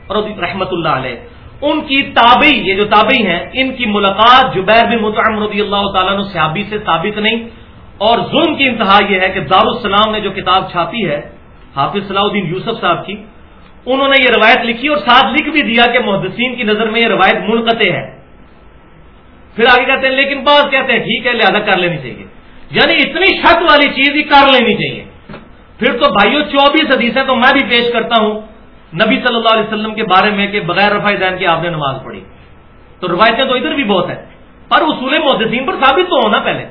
اور رحمت اللہ علیہ، ان کی تابعی، یہ جو تابعی ہیں، ان کی ملاقات جبیر بن مطعم رضی اللہ تعالیٰ نے صحابی سے ثابت نہیں۔ اور ظلم کی انتہا یہ ہے کہ دارالسلام نے جو کتاب چھاپی ہے، حافظ صلاح الدین یوسف صاحب کی، انہوں نے یہ روایت لکھی اور ساتھ لکھ بھی دیا کہ محدثین کی نظر میں یہ روایت منقطع ہے۔ پھر آگے کہتے ہیں، لیکن بعض کہتے ہیں، ٹھیک ہے، لہذا کر لینی چاہیے۔ یعنی اتنی شک والی چیز ہی کر لینی چاہیے۔ پھر تو بھائیوں چوبیس حدیثیں تو میں بھی پیش کرتا ہوں۔ نبی صلی اللہ علیہ وسلم کے بارے میں کہ بغیر رفائی دین کی آپ نے نماز پڑھی۔ تو روایتیں تو ادھر بھی بہت ہیں، پر اصول محدثین پر ثابت تو ہونا پہلے۔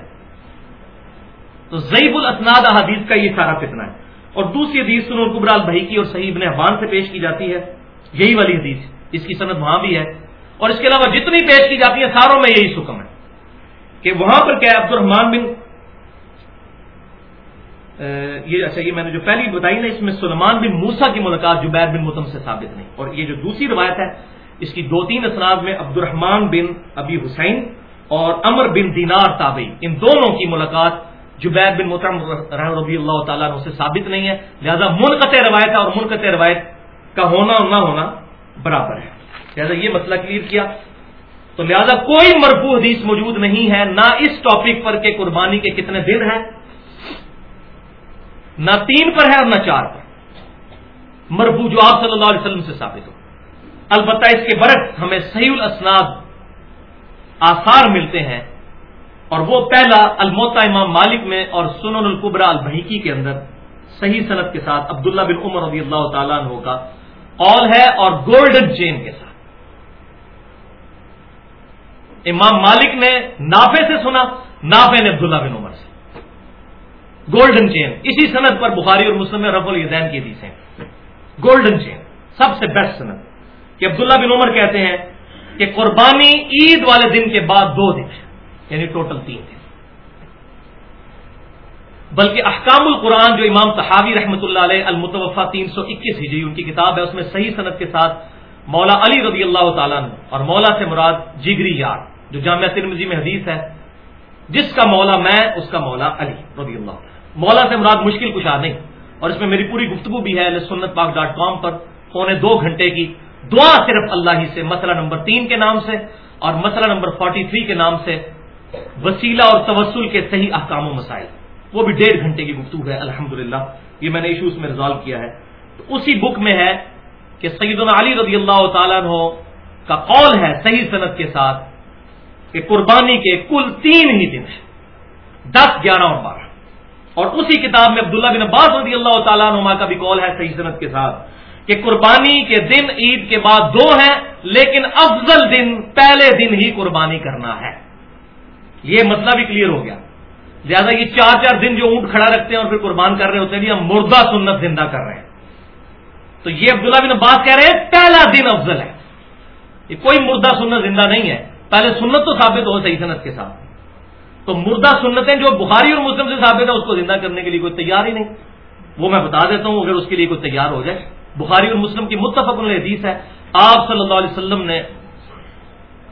تو ضعیب الاسناد احادیث کا یہ سارا فتنہ ہے۔ اور دوسری حدیث سن القبرال بھائی کی اور صحیح ابن حبان سے پیش کی جاتی ہے۔ یہی والی حدیث، اس کی صنعت وہاں بھی ہے۔ اور اس کے علاوہ جتنی پیش کی جاتی ہے ساروں میں یہی سکم ہے۔ کہ وہاں پر کیا عبد الرحمان بن یہ اچھا یہ میں نے جو پہلی بتائی نا، اس میں سلمان بن موسا کی ملاقات جبیر بن متم سے ثابت نہیں۔ اور یہ جو دوسری روایت ہے، اس کی دو تین اسناد میں عبد الرحمان بن ابی حسین اور امر بن دینار تابعی۔ ان دونوں کی ملاقات جبیر بن متم رضی اللہ تعالیٰ سے ثابت نہیں ہے۔ لہذا منقطع روایت ہے اور منقطع روایت کا ہونا اور نہ ہونا برابر ہے۔ لہذا یہ مسئلہ کلیئر کیا۔ تو لہذا کوئی مرفوع حدیث موجود نہیں ہے، نہ اس ٹاپک پر کہ قربانی کے کتنے دن ہیں۔ نہ تین پر ہے اور نہ چار پر۔ مرفو جو آپ صلی اللہ علیہ وسلم سے ثابت ہو۔ البتہ اس کے برعکس ہمیں صحیح الاسناد آثار ملتے ہیں اور وہ پہلا الموتا امام مالک میں اور سنن القبرا البحیکی کے اندر صحیح صنعت کے ساتھ عبداللہ بن عمر رضی اللہ تعالیٰ عنہ کا آل ہے اور گولڈن چین کے ساتھ۔ امام مالک نے نافے سے سنا نافے نے عبداللہ بن عمر سے۔ Golden chain. اسی صنعت پر بخاری اور مسلم رف الدین کی حدیث ہیں گولڈن چین، سب سے بیسٹ صنعت۔ کہ عبداللہ بن عمر کہتے ہیں کہ قربانی عید والے دن کے بعد دو دن یعنی ٹوٹل تین دن۔ بلکہ احکام القرآن جو امام تحاوی رحمۃ اللہ علیہ المتوفا تین سو اکیس ہجری، ان کی کتاب ہے، اس میں صحیح صنعت کے ساتھ مولا علی رضی اللہ تعالیٰ نے اور مولا سے مراد جگری یار، جو جامعہ ترمزی میں حدیث ہے۔ جس کا مولا میں، اس کا مولا علی، رضی اللہ مولا سے مراد مشکل کشا نہیں۔ اور اس میں میری پوری گفتگو بھی ہے سنت پاک ڈاٹ کام پر، پونے دو گھنٹے کی۔ دعا صرف اللہ ہی سے، مسئلہ نمبر تین کے نام سے اور مسئلہ نمبر فورٹی تھری کے نام سے۔ وسیلہ اور توسل کے صحیح احکام و مسائل۔ وہ بھی ڈیڑھ گھنٹے کی گفتگو ہے الحمد یہ میں نے ایشوز میں ریزالو کیا ہے۔ تو اسی بک میں ہے کہ سیدنا علی رضی اللہ تعالیٰ عنہ کا قول ہے صحیح صنعت کے ساتھ۔ کہ قربانی کے کل تین ہی دن ہیں۔ دس، گیارہ اور بارہ۔ اور اسی کتاب میں عبداللہ بن عباس رضی اللہ تعالیٰ عنہ کا بھی قول ہے صحیح صنعت کے ساتھ کہ قربانی کے دن عید کے بعد دو ہیں، لیکن افضل دن، پہلے دن ہی قربانی کرنا ہے۔ یہ مسئلہ بھی کلیئر ہو گیا۔ لہٰذا یہ چار چار دن جو اونٹ کھڑا رکھتے ہیں اور پھر قربان کر رہے ہوتے ہیں ہم مردہ سنت زندہ کر رہے ہیں۔ تو یہ عبداللہ بن عباس کہہ رہے ہیں، پہلا دن افضل ہے۔ یہ کوئی مردہ سنت زندہ نہیں ہے۔ پہلے سنت تو ثابت ہو صحیح صنعت کے ساتھ۔ تو مردہ سنتیں جو بخاری اور مسلم سے ثابت ہے اس کو زندہ کرنے کے لیے کوئی تیار ہی نہیں۔ وہ میں بتا دیتا ہوں، اگر اس کے لیے کوئی تیار ہو جائے۔ بخاری اور مسلم کی متفق حدیث ہے، آپ صلی اللہ علیہ وسلم نے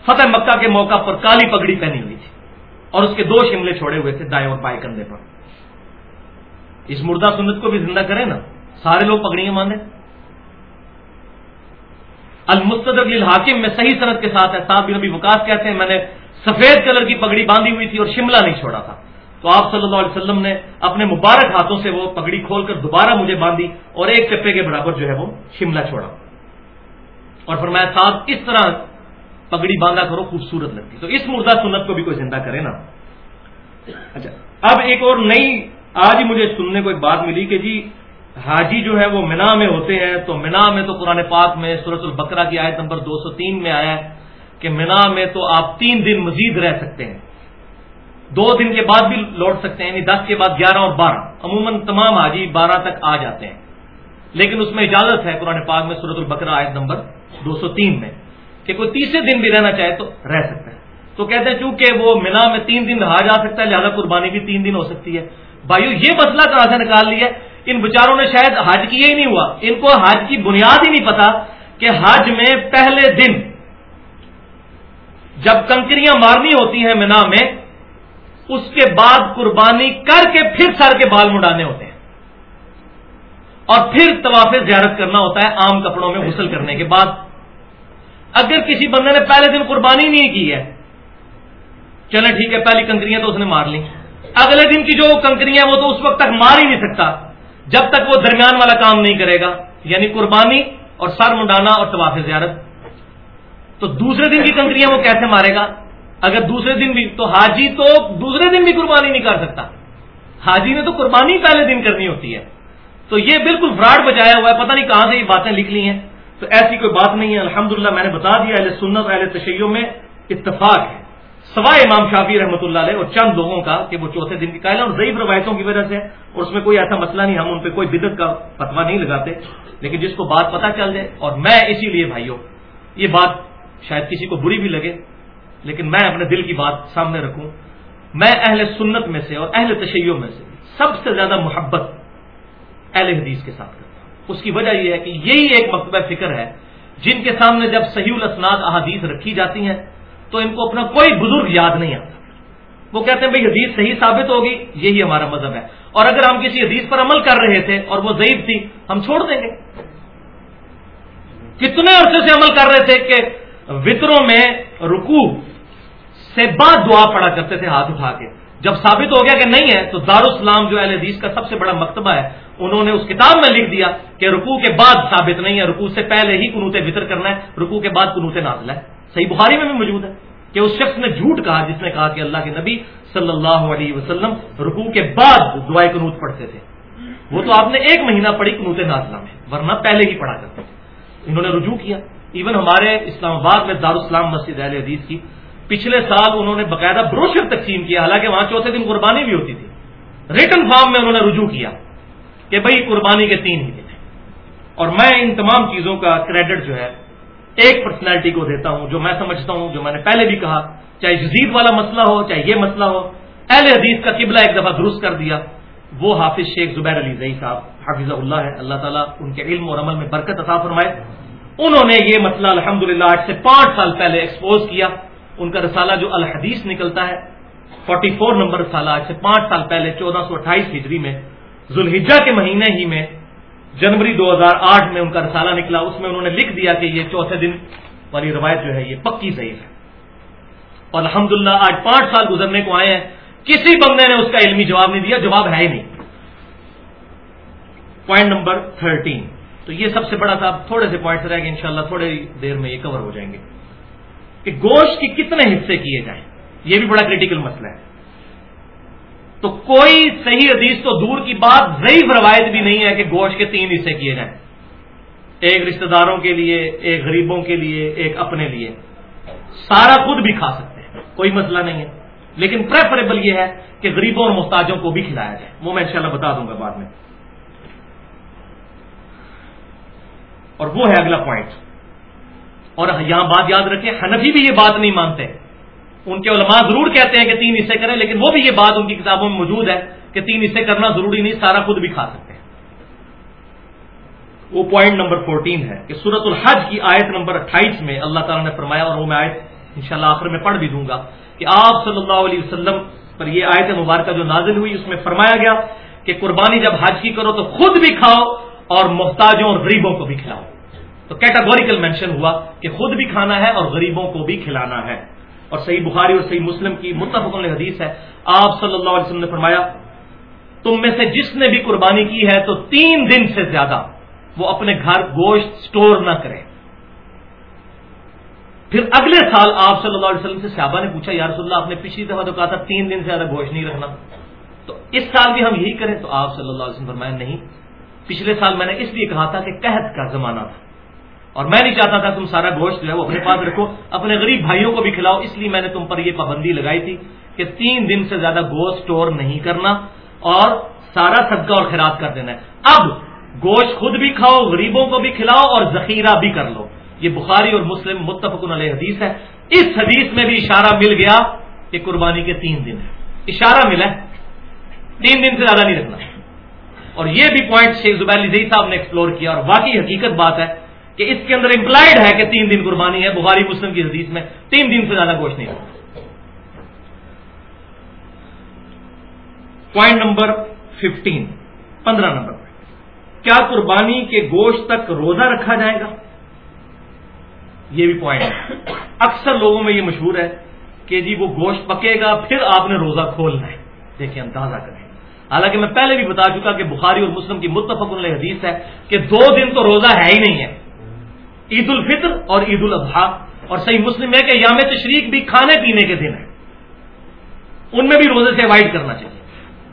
فتح مکہ کے موقع پر کالی پگڑی پہنی ہوئی تھی اور اس کے دو شملے چھوڑے ہوئے تھے دائیں اور پائے کندھے پر۔ اس مردہ سنت کو بھی زندہ کریں نا۔ سارے لوگ پگڑیاں مانے المستدر الحاکم میں صحیح صنعت کے ساتھ ہے، صاحب بن نبی وکاس کہتے ہیں، میں نے سفید کلر کی پگڑی باندھی ہوئی تھی اور شملہ نہیں چھوڑا تھا۔ تو آپ صلی اللہ علیہ وسلم نے اپنے مبارک ہاتھوں سے وہ پگڑی کھول کر دوبارہ مجھے باندھی اور ایک چپے کے برابر جو ہے وہ شملہ چھوڑا۔ اور فرمایا، صاحب، اس طرح پگڑی باندھا کرو، خوبصورت لگتی تو اس مردہ سنت کو بھی کوئی زندہ کرے نا۔ اچھا اب ایک اور نئی، آج ہی مجھے سننے کو ایک بات ملی کہ جی حاجی جو ہے وہ مینا میں ہوتے ہیں۔ تو مینا میں تو قرآن پاک میں سورت البکرا کی آیت نمبر دو سو تین میں آیا ہے کہ مینا میں تو آپ تین دن مزید رہ سکتے ہیں۔ دو دن کے بعد بھی لوٹ سکتے ہیں یعنی دس کے بعد گیارہ اور بارہ۔ عموماً تمام حاجی بارہ تک آ جاتے ہیں۔ لیکن اس میں اجازت ہے قرآن پاک میں سورت البکرا آیت نمبر دو سو تین میں کہ کوئی تیسرے دن بھی رہنا چاہے تو رہ سکتا ہے۔ تو کہتے ہیں چونکہ وہ مینا میں تین دن رہا جا سکتا ہے، لہٰذا قربانی بھی تین دن ہو سکتی ہے۔ بھائیو، یہ مسئلہ کہاں سے نکال لیا ان بچاروں نے شاید حج کیا ہی نہیں ہوا۔ ان کو حج کی بنیاد ہی نہیں پتا کہ حج میں پہلے دن جب کنکریاں مارنی ہوتی ہیں مینا میں، اس کے بعد قربانی کر کے پھر سر کے بال مڈانے ہوتے ہیں۔ اور پھر طواف زیارت کرنا ہوتا ہے عام کپڑوں میں غسل کرنے کے بعد۔ اگر کسی بندے نے پہلے دن قربانی نہیں کی ہے، چلے ٹھیک ہے، پہلی کنکریاں تو اس نے مار لی۔ اگلے دن کی جو کنکریاں وہ تو اس وقت تک مار ہی نہیں سکتا۔ جب تک وہ درمیان والا کام نہیں کرے گا یعنی قربانی اور سر منڈانا اور طواف زیارت۔ تو دوسرے دن کی کنکریاں وہ کیسے مارے گا؟ اگر دوسرے دن بھی، تو حاجی تو دوسرے دن بھی قربانی نہیں کر سکتا۔ حاجی نے تو قربانی پہلے دن کرنی ہوتی ہے۔ تو یہ بالکل فراڈ بچایا ہوا ہے، پتہ نہیں کہاں سے یہ باتیں لکھ لی ہیں۔ تو ایسی کوئی بات نہیں ہے۔ الحمدللہ میں نے بتا دیا، اہل سنت، اہل تشیعوں میں اتفاق ہے۔ سوائے امام شافی رحمۃ اللہ علیہ اور چند لوگوں کا کہ وہ چوتھے دن کی قائل اور ضعیف روایتوں کی وجہ سے اور اس میں کوئی ایسا مسئلہ نہیں، ہم ان پہ کوئی بدت کا فتوا نہیں لگاتے، لیکن جس کو بات پتہ چل جائے، اور میں اسی لیے بھائیوں یہ بات شاید کسی کو بری بھی لگے، لیکن میں اپنے دل کی بات سامنے رکھوں، میں اہل سنت میں سے اور اہل تشیعوں میں سے سب سے زیادہ محبت اہل حدیث کے ساتھ کرتا ہوں۔ اس کی وجہ یہ ہے کہ یہی ایک مکتبہ فکر ہے، جن کے سامنے جب صحیح الاسناد احادیث رکھی جاتی ہیں تو ان کو اپنا کوئی بزرگ یاد نہیں آتا۔ وہ کہتے ہیں بھائی حدیث صحیح ثابت ہوگی، یہی ہمارا مذہب ہے۔ اور اگر ہم کسی حدیث پر عمل کر رہے تھے اور وہ ضعیف تھی، ہم چھوڑ دیں گے۔ کتنے عرصے سے عمل کر رہے تھے کہ وطروں میں رکو سے بعد دعا پڑا کرتے تھے ہاتھ اٹھا کے۔ جب ثابت ہو گیا کہ نہیں ہے، تو دارالسلام جو اہل حدیث کا سب سے بڑا مکتبہ ہے، انہوں نے اس کتاب میں لکھ دیا کہ رکوع کے بعد ثابت نہیں ہے، رکوع سے پہلے ہی کنوت وطر کرنا ہے، رکوع کے بعد کنوت نازلہ ہے۔ صحیح بخاری میں بھی موجود ہے کہ اس شخص نے جھوٹ کہا جس نے کہا کہ اللہ کے نبی صلی اللہ علیہ وسلم رکوع کے بعد دعائیں کنوت پڑھتے تھے۔ وہ تو آپ نے ایک مہینہ پڑھی کنوت نازلہ میں، ورنہ پہلے ہی پڑھا کرتے تھے۔ انہوں نے رجوع کیا۔ ایون ہمارے اسلام آباد میں دارالسلام مسجد اہل حدیث کی پچھلے سال انہوں نے باقاعدہ بروشر تقسیم کیا، حالانکہ وہاں چوتھے دن قربانی بھی ہوتی تھی۔ ریٹن فارم میں انہوں نے رجوع کیا کہ بھائی قربانی کے تین ہی دن ہیں۔ اور میں ان تمام چیزوں کا کریڈٹ جو ہے ایک پرسنالٹی کو دیتا ہوں، جو میں سمجھتا ہوں، جو میں نے پہلے بھی کہا، چاہے جزید والا مسئلہ ہو، چاہے یہ مسئلہ ہو، اہل حدیث کا قبلہ ایک دفعہ درست کر دیا، وہ حافظ شیخ زبیر علی زئی صاحب حافظ اللہ ہے، اللہ تعالیٰ ان کے علم اور عمل میں برکت عطا فرمائے۔ انہوں نے یہ مسئلہ الحمد للہ آج سے پانچ سال پہلے ایکسپوز کیا۔ ان کا رسالہ جو الحدیث نکلتا ہے فورٹی فور نمبر رسالہ آج سے پانچ سال پہلے، چودہ سو اٹھائیس ہجری میں، ذوالحجہ کے مہینے ہی میں جنوری دو ہزار آٹھ میں ان کا رسالہ نکلا، اس میں انہوں نے لکھ دیا کہ یہ چوتھے دن والی روایت جو ہے، یہ پکی صحیح ہے۔ اور الحمد آج پانچ سال گزرنے کو آئے ہیں، کسی بندے نے اس کا علمی جواب نہیں دیا، جواب ہے ہی نہیں۔ پوائنٹ نمبر تھرٹین تو یہ سب سے بڑا تھا تھوڑے سے پوائنٹس رہ گئے، انشاءاللہ تھوڑے دیر میں یہ کور ہو جائیں گے۔ کہ گوشت کی کتنے حصے کیے جائیں؟ یہ بھی بڑا کریٹیکل مسئلہ ہے۔ تو کوئی صحیح حدیث تو دور کی بات ضعیف روایت بھی نہیں ہے کہ گوشت کے تین حصے کیے جائیں۔ ایک رشتہ داروں کے لیے، ایک غریبوں کے لیے، ایک اپنے لیے۔ سارا خود بھی کھا سکتے ہیں، کوئی مسئلہ نہیں ہے۔ لیکن پریفریبل یہ ہے کہ غریبوں اور محتاجوں کو بھی کھلایا جائے۔ وہ میں انشاءاللہ بتا دوں گا بعد میں۔ اور وہ ہے اگلا پوائنٹ اور یہاں بات یاد رکھیں، حنفی بھی یہ بات نہیں مانتے۔ ان کے علماء ضرور کہتے ہیں کہ تین حصے کریں، لیکن وہ بھی یہ بات ان کی کتابوں میں موجود ہے کہ تین حصے کرنا ضروری نہیں، سارا خود بھی کھا سکتے ہیں۔ وہ پوائنٹ نمبر فورٹین ہے کہ سورت الحج کی آیت نمبر اٹھائیس میں اللہ تعالیٰ نے فرمایا، اور وہ میں آیت انشاءاللہ آخر میں پڑھ بھی دوں گا کہ آپ صلی اللہ علیہ وسلم پر یہ آیت مبارکہ جو نازل ہوئی، اس میں فرمایا گیا کہ قربانی جب حج کی کرو تو خود بھی کھاؤ اور محتاجوں اور غریبوں کو بھی کھلاؤ۔ تو کیٹاگوریکل مینشن ہوا کہ خود بھی کھانا ہے اور غریبوں کو بھی کھلانا ہے۔ اور صحیح بخاری اور صحیح مسلم کی متفق حدیث ہے۔ آپ صلی اللہ علیہ وسلم نے فرمایا، تم میں سے جس نے بھی قربانی کی ہے تو تین دن سے زیادہ وہ اپنے گھر گوشت سٹور نہ کرے۔ پھر اگلے سال آپ صلی اللہ علیہ وسلم سے صحابہ نے پوچھا، یا رسول اللہ، آپ نے پچھلی دفعہ تو کہا تھا تین دن سے زیادہ گوشت نہیں رکھنا۔ تو اس سال بھی ہم یہی کریں۔ تو آپ صلی اللہ علیہ وسلم فرمایا، نہیں، پچھلے سال میں نے اس لیے کہا تھا کہ قحط کا زمانہ تھا۔ اور میں نہیں چاہتا تھا تم سارا گوشت جو ہے وہ اپنے پاس رکھو، اپنے غریب بھائیوں کو بھی کھلاؤ، اس لیے میں نے تم پر یہ پابندی لگائی تھی کہ تین دن سے زیادہ گوشت اسٹور نہیں کرنا اور سارا صدقہ اور خیرات کر دینا ہے۔ اب گوشت خود بھی کھاؤ، غریبوں کو بھی کھلاؤ اور ذخیرہ بھی کر لو۔ یہ بخاری اور مسلم متفق علیہ حدیث ہے۔ اس حدیث میں بھی اشارہ مل گیا کہ قربانی کے تین دن ہے اشارہ ملا تین دن سے زیادہ نہیں رکھنا۔ اور یہ بھی پوائنٹ شیخ زبیر صاحب نے ایکسپلور کیا اور واقعی حقیقت بات ہے کہ اس کے اندر امپلائڈ ہے کہ تین دن قربانی ہے، بخاری مسلم کی حدیث میں تین دن سے زیادہ گوشت نہیں ہوگا پوائنٹ نمبر ففٹین پندرہ نمبر کیا قربانی کے گوشت تک روزہ رکھا جائے گا؟ یہ بھی پوائنٹ ہے۔ اکثر لوگوں میں یہ مشہور ہے کہ جی وہ گوشت پکے گا، پھر آپ نے روزہ کھولنا ہے۔ دیکھیں، اندازہ کریں۔ حالانکہ میں پہلے بھی بتا چکا کہ بخاری اور مسلم کی متفق علیہ حدیث ہے کہ دو دن تو روزہ ہے ہی نہیں ہے۔ عید الفطر اور عید الاضحیٰ۔ اور صحیح مسلم ہے کہ یام تشریق بھی کھانے پینے کے دن ہے۔ ان میں بھی روزے سے اوائڈ کرنا چاہیے۔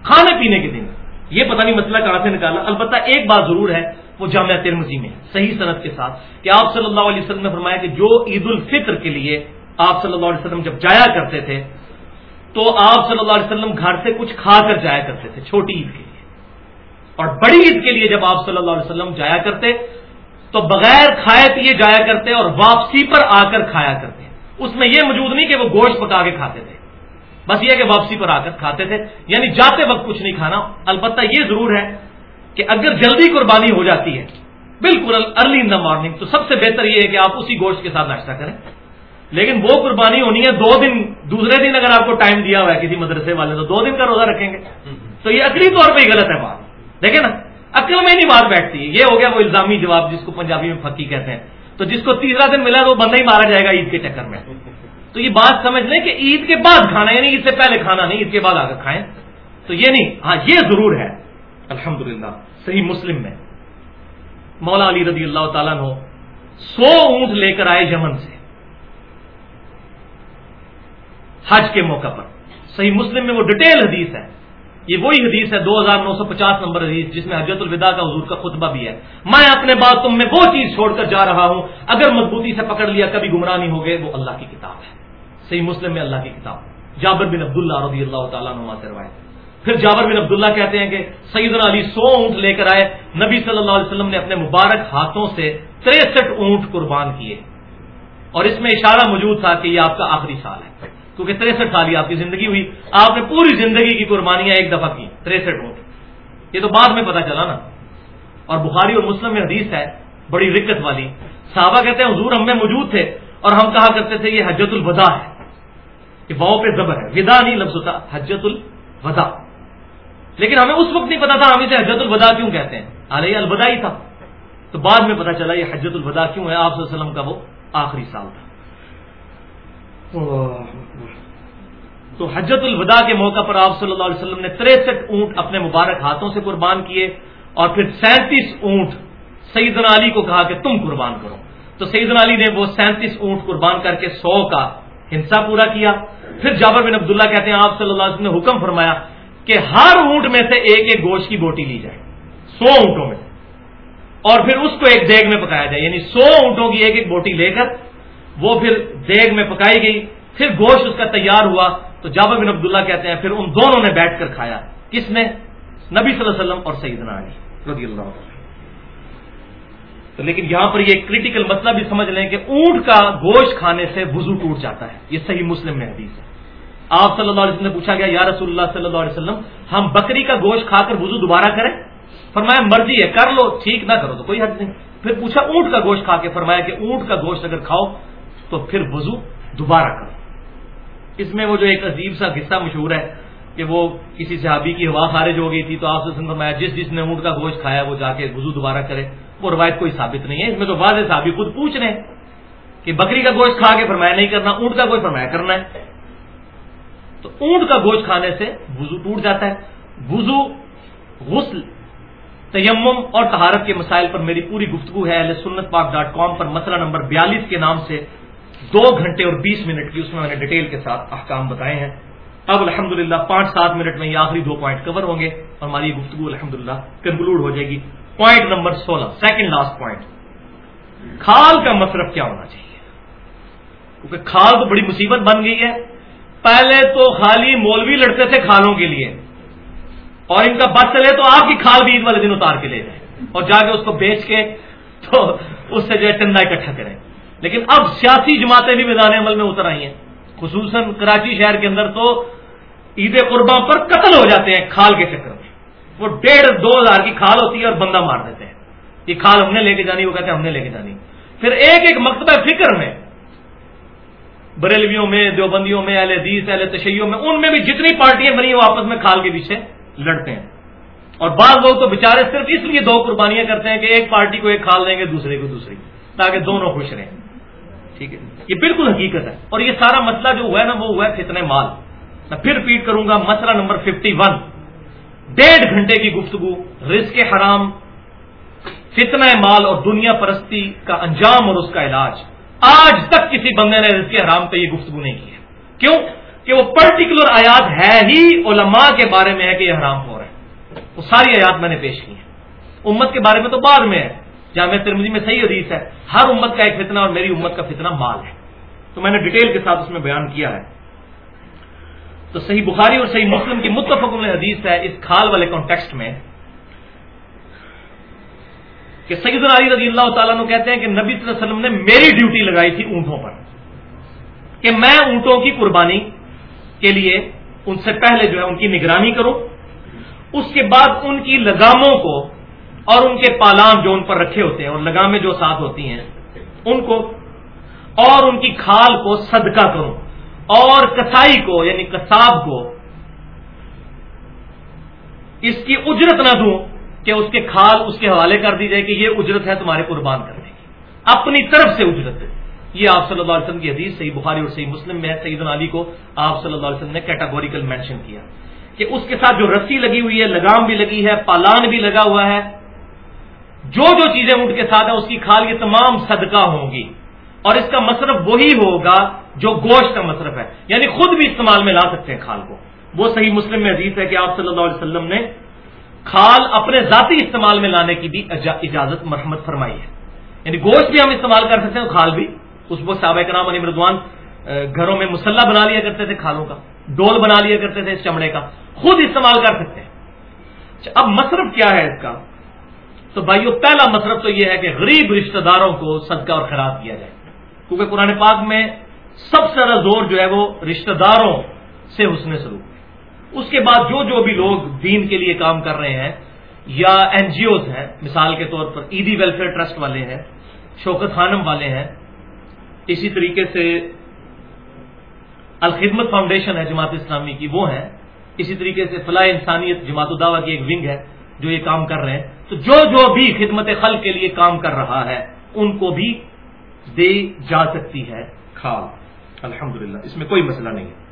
کھانے پینے کے دن۔ یہ پتہ نہیں مسئلہ کہاں سے نکالا۔ البتہ ایک بات ضرور ہے، وہ جامعہ ترمزی میں صحیح صنعت کے ساتھ۔ کہ آپ صلی اللہ علیہ وسلم نے فرمایا کہ جو عید الفطر کے لیے آپ صلی اللہ علیہ وسلم جب جایا کرتے تھے، تو آپ صلی اللہ علیہ وسلم گھر سے کچھ کھا کر جایا کرتے تھے، چھوٹی عید کے لیے۔ اور بڑی عید کے لیے جب آپ صلی اللہ علیہ وسلم جایا کرتے تو بغیر کھائے پیے جایا کرتے اور واپسی پر آ کر کھایا کرتے اس میں یہ موجود نہیں کہ وہ گوشت پکا کے کھاتے تھے۔ بس یہ کہ واپسی پر آ کر کھاتے تھے۔ یعنی جاتے وقت کچھ نہیں کھانا۔ البتہ یہ ضرور ہے کہ اگر جلدی قربانی ہو جاتی ہے، بالکل ارلی ان دا مارننگ تو سب سے بہتر یہ ہے کہ آپ اسی گوشت کے ساتھ ناشتہ کریں۔ لیکن وہ قربانی ہونی ہے دو دن۔ دوسرے دن اگر آپ کو ٹائم دیا ہوا ہے کسی مدرسے والے، تو دو دن کا روزہ رکھیں گے۔ تو یہ عقلی طور پہ ہی غلط ہے بات۔ دیکھیں نا عقل میں نہیں بات بیٹھتی۔ ہے یہ ہو گیا وہ الزامی جواب جس کو پنجابی میں پھکی کہتے ہیں۔ تو جس کو تیسرا دن ملا تو وہ بندہ ہی مارا جائے گا عید کے چکر میں۔ تو یہ بات سمجھ لیں کہ عید کے بعد کھانا یعنی عید سے پہلے کھانا نہیں عید کے بعد آ کر کھائیں۔ تو یہ نہیں ہاں یہ ضرور ہے۔ الحمد صحیح مسلم میں۔ مولا علی رضی اللہ تعالیٰ نے سو اونٹ لے کر آئے یمن سے۔ حج کے موقع پر۔ صحیح مسلم میں وہ ڈیٹیل حدیث ہے۔ یہ وہی حدیث ہے دو ہزار نو سو پچاس نمبر حدیث، جس میں حجرت الوداع کا حضور کا خطبہ بھی ہے۔ میں اپنے بات تم میں وہ چیز چھوڑ کر جا رہا ہوں، اگر مضبوطی سے پکڑ لیا، کبھی گمراہ نہیں ہو گئے وہ اللہ کی کتاب ہے۔ صحیح مسلم میں اللہ کی کتاب۔ جابر بن عبداللہ رضی اللہ تعالیٰ نما سے روایت پھر جابر بن عبداللہ کہتے ہیں کہ سعید علی سو اونٹ لے کر آئے۔ نبی صلی اللہ علیہ وسلم نے اپنے مبارک ہاتھوں سے تریسٹھ اونٹ قربان کیے۔ اور اس میں اشارہ موجود تھا کہ یہ آپ کا آخری سال ہے۔ کیونکہ تریسٹھ سال ہی آپ کی زندگی ہوئی۔ آپ نے پوری زندگی کی قربانیاں ایک دفعہ کی، تریسٹھ اونٹ یہ تو بعد میں پتا چلا نا۔ اور بخاری اور مسلم میں حدیث ہے، بڑی رکت والی۔ صحابہ کہتے ہیں، حضور ہم میں موجود تھے اور ہم کہا کرتے تھے، یہ حجت الوداع ہے۔ یہ واؤ پہ زبر ہے۔ ودا نہیں لفظ ہوتا حجت الوداع۔ لیکن ہمیں اس وقت نہیں پتا تھا، ہم اسے حجت الوداع کیوں کہتے ہیں۔ علیہ الوداع ہی تھا۔ تو بعد میں پتا چلا، یہ حجت الوداع کیوں ہے؟ آپ صلی اللہ علیہ وسلم کا وہ آخری سال تھا۔ تو حجت الوداع کے موقع پر آپ صلی اللہ علیہ وسلم نے تریسٹھ اونٹ اپنے مبارک ہاتھوں سے قربان کیے اور پھر سینتیس اونٹ سیدنا علی کو کہا کہ تم قربان کرو۔ تو سیدنا علی نے وہ سینتیس اونٹ قربان کر کے سو کا ہنسا پورا کیا۔ پھر جابر بن عبداللہ کہتے ہیں، آپ صلی اللہ علیہ وسلم نے حکم فرمایا کہ ہر اونٹ میں سے ایک ایک گوشت کی بوٹی لی جائے، سو اونٹوں میں۔ اور پھر اس کو ایک دیگ میں پکایا جائے یعنی سو اونٹوں کی ایک ایک بوٹی لے کر وہ پھر دیگ میں پکائی گئی، پھر گوشت اس کا تیار ہوا۔ تو جابر بن عبداللہ کہتے ہیں، پھر ان دونوں نے بیٹھ کر کھایا۔ کس نے؟ نبی صلی اللہ علیہ وسلم اور سیدنا علی رضی اللہ عنہ۔ تو لیکن یہاں پر یہ کریٹیکل مسئلہ بھی سمجھ لیں کہ اونٹ کا گوشت کھانے سے وضو ٹوٹ جاتا ہے۔ یہ صحیح مسلم میں حدیث ہے۔ آپ صلی اللہ علیہ وسلم نے پوچھا گیا، یا رسول اللہ صلی اللہ علیہ وسلم، ہم بکری کا گوشت کھا کر وضو دوبارہ کریں؟ فرمایا، مرضی ہے، کر لو، ٹھیک نہ کرو تو کوئی حد نہیں۔ پھر پوچھا، اونٹ کا گوشت کھا کے؟ فرمایا کہ اونٹ کا گوشت اگر کھاؤ تو پھر وضو دوبارہ کرو۔ اس میں وہ جو ایک عجیب سا قصہ مشہور ہے کہ وہ کسی صحابی کی ہوا خارج ہو گئی تھی تو آپ سے فرمایا، جس جس نے اونٹ کا گوشت کھایا وہ جا کے وضو دوبارہ کرے۔ وہ روایت کوئی ثابت نہیں ہے۔ اس میں تو واضح صحابی خود پوچھ رہے ہیں کہ بکری کا گوشت کھا کے فرمایا نہیں کرنا، اونٹ کا گوشت فرمایا کرنا ہے۔ تو اونٹ کا گوشت کھانے سے وضو ٹوٹ جاتا ہے۔ وضو، غسل، تیمم اور تہارت کے مسائل پر میری پوری گفتگو ہے۔ سنت پاک ڈاٹ کام پر مسئلہ نمبر بیالیس کے نام سے دو گھنٹے اور بیس منٹ کی اس میں میں نے ڈیٹیل کے ساتھ احکام بتائے ہیں۔ اب الحمد للہ پانچ سات منٹ میں یہ آخری دو پوائنٹ کور ہوں گے اور ہماری گفتگو الحمد للہ کنکلوڈ ہو جائے گی۔ پوائنٹ نمبر سولہ سیکنڈ لاسٹ پوائنٹ کھال کا مصرف کیا ہونا چاہیے؟ کیونکہ کھال تو بڑی مصیبت بن گئی ہے۔ پہلے تو خالی مولوی لڑتے تھے کھالوں کے لیے۔ اور ان کا بس چلے تو آپ کی کھال بھی عید والے دن اتار کے لے جائیں۔ اور جا کے اس کو بیچ کے تو اس سے جو ہے ٹنڈا اکٹھا کریں۔ لیکن اب سیاسی جماعتیں بھی میدان عمل میں اتر آئی ہیں۔ خصوصاً کراچی شہر کے اندر تو عید قربا پر قتل ہو جاتے ہیں کھال کے چکر میں۔ وہ ڈیڑھ دو ہزار کی کھال ہوتی ہے اور بندہ مار دیتے ہیں۔ یہ کھال ہم نے لے کے جانی، وہ کہتے ہیں ہم نے لے کے جانی۔ پھر ایک ایک مکتبہ فکر میں، بریلویوں میں، دیوبندیوں میں، اہل حدیث، اہل تشیعوں میں، ان میں بھی جتنی پارٹیاں بنی ہیں، وہ آپس میں کھال کے پیچھے لڑتے ہیں۔ اور بعض لوگ تو بےچارے صرف اس لیے دو قربانیاں کرتے ہیں کہ ایک پارٹی کو ایک کھال دیں گے، دوسرے کو دوسری، تاکہ دونوں خوش رہیں۔ ٹھیک ہے؟ یہ بالکل حقیقت ہے۔ اور یہ سارا مسئلہ جو ہوا ہے نا، وہ ہوا ہے فتنے مال۔ میں پھر ریپیٹ کروں گا، مسئلہ نمبر ففٹی ون ڈیڑھ گھنٹے کی گفتگو، رزق حرام، فتنہ مال اور دنیا پرستی کا انجام اور اس کا علاج۔ آج تک کسی بندے نے رزق حرام پہ یہ گفتگو نہیں کی ہے۔ کیوں؟ کہ وہ پرٹیکولر آیات ہے ہی علماء کے بارے میں ہے کہ یہ حرام ہو رہا ہے۔ وہ ساری آیات میں نے پیش کی ہیں۔ امت کے بارے میں تو بعد میں ہے۔ جامع ترمزی میں صحیح حدیث ہے، ہر امت کا ایک فتنہ اور میری امت کا فتنہ مال ہے۔ تو میں نے ڈیٹیل کے ساتھ اس میں بیان کیا ہے۔ تو صحیح بخاری اور صحیح مسلم کی متفق حدیث ہے، اس کھال والے کانٹیکسٹ میں کہ سید علی رضی اللہ تعالیٰ نے کہتے ہیں کہ نبی صلی اللہ علیہ وسلم نے میری ڈیوٹی لگائی تھی اونٹوں پر، کہ میں اونٹوں کی قربانی کے لیے ان سے پہلے جو ہے ان کی نگرانی کروں، اس کے بعد ان کی لگاموں کو اور ان کے پالام جو ان پر رکھے ہوتے ہیں اور لگامیں جو ساتھ ہوتی ہیں، ان کو اور ان کی کھال کو صدقہ کروں، اور کسائی کو یعنی کساب کو، اس کی اجرت نہ دوں کہ اس کے کھال اس کے حوالے کر دی جائے کہ یہ اجرت ہے تمہارے قربان کرنے کی۔ اپنی طرف سے اجرت ہے۔ یہ آپ صلی اللہ علیہ وسلم کی حدیث، صحیح بخاری اور صحیح مسلم میں سعید علی کو آپ صلی اللہ علیہ وسلم نے کیٹاگوریکل مینشن کیا کہ اس کے ساتھ جو رسی لگی ہوئی ہے، لگام بھی لگی ہے، پالان بھی لگا ہوا ہے جو جو چیزیں اونٹ کے ساتھ ہیں، اس کی کھال یہ تمام صدقہ ہوں گی۔ اور اس کا مصرف وہی ہوگا جو گوشت کا مصرف ہے۔ یعنی خود بھی استعمال میں لا سکتے ہیں کھال کو۔ وہ صحیح مسلم میں عزیز ہے کہ آپ صلی اللہ علیہ وسلم نے کھال اپنے ذاتی استعمال میں لانے کی بھی اجازت مرحمت فرمائی ہے۔ یعنی گوشت بھی ہم استعمال کر سکتے ہیں کھال بھی۔ اس وقت صحابہ کرام علی مردوان گھروں میں مسلح بنا لیا کرتے تھے کھالوں کا۔ ڈول بنا لیا کرتے تھے اس چمڑے کا۔ خود استعمال کر سکتے ہیں۔ اچھا، اب مصرف کیا ہے اس کا؟ تو بھائیو، پہلا مصرف تو یہ ہے کہ غریب رشتہ داروں کو صدقہ اور خراب کیا جائے۔ کیونکہ قرآن پاک میں سب سے زیادہ زور جو ہے وہ رشتہ داروں سے حسن سلوک ہے اس کے بعد جو جو بھی لوگ دین کے لیے کام کر رہے ہیں، یا این جی اوز ہیں، مثال کے طور پر ایدی ویلفیئر ٹرسٹ والے ہیں، شوکت خانم والے ہیں، اسی طریقے سے الخدمت فاؤنڈیشن ہے جماعت اسلامی کی، وہ ہیں۔ اسی طریقے سے فلاح انسانیت جماعت الدعوہ کی ایک ونگ ہے جو یہ کام کر رہے ہیں۔ تو جو جو بھی خدمت خل کے لیے کام کر رہا ہے، ان کو بھی دی جا سکتی ہے۔ کھال الحمد اس میں کوئی مسئلہ نہیں ہے۔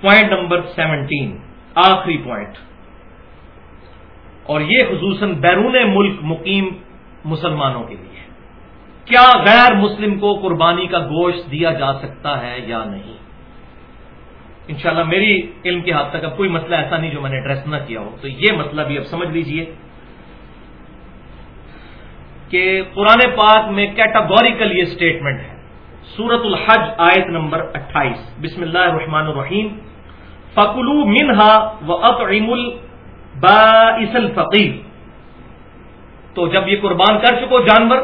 پوائنٹ نمبر سیونٹین آخری پوائنٹ اور یہ خصوصاً بیرون ملک مقیم مسلمانوں کے لیے۔ کیا غیر مسلم کو قربانی کا گوشت دیا جا سکتا ہے یا نہیں؟ انشاءاللہ میری علم کے حد تک اب کوئی مسئلہ ایسا نہیں جو میں نے ایڈریس نہ کیا ہو۔ تو یہ مسئلہ بھی اب سمجھ لیجیے کہ قرآن پاک میں کیٹاگوریکل یہ اسٹیٹمنٹ ہے۔ سورت الحج آیت نمبر اٹھائیس۔ بسم اللہ الرحمن الرحیم۔ فکلو منہا و اطعم البائس الفقیر تو جب یہ قربان کر چکو جانور،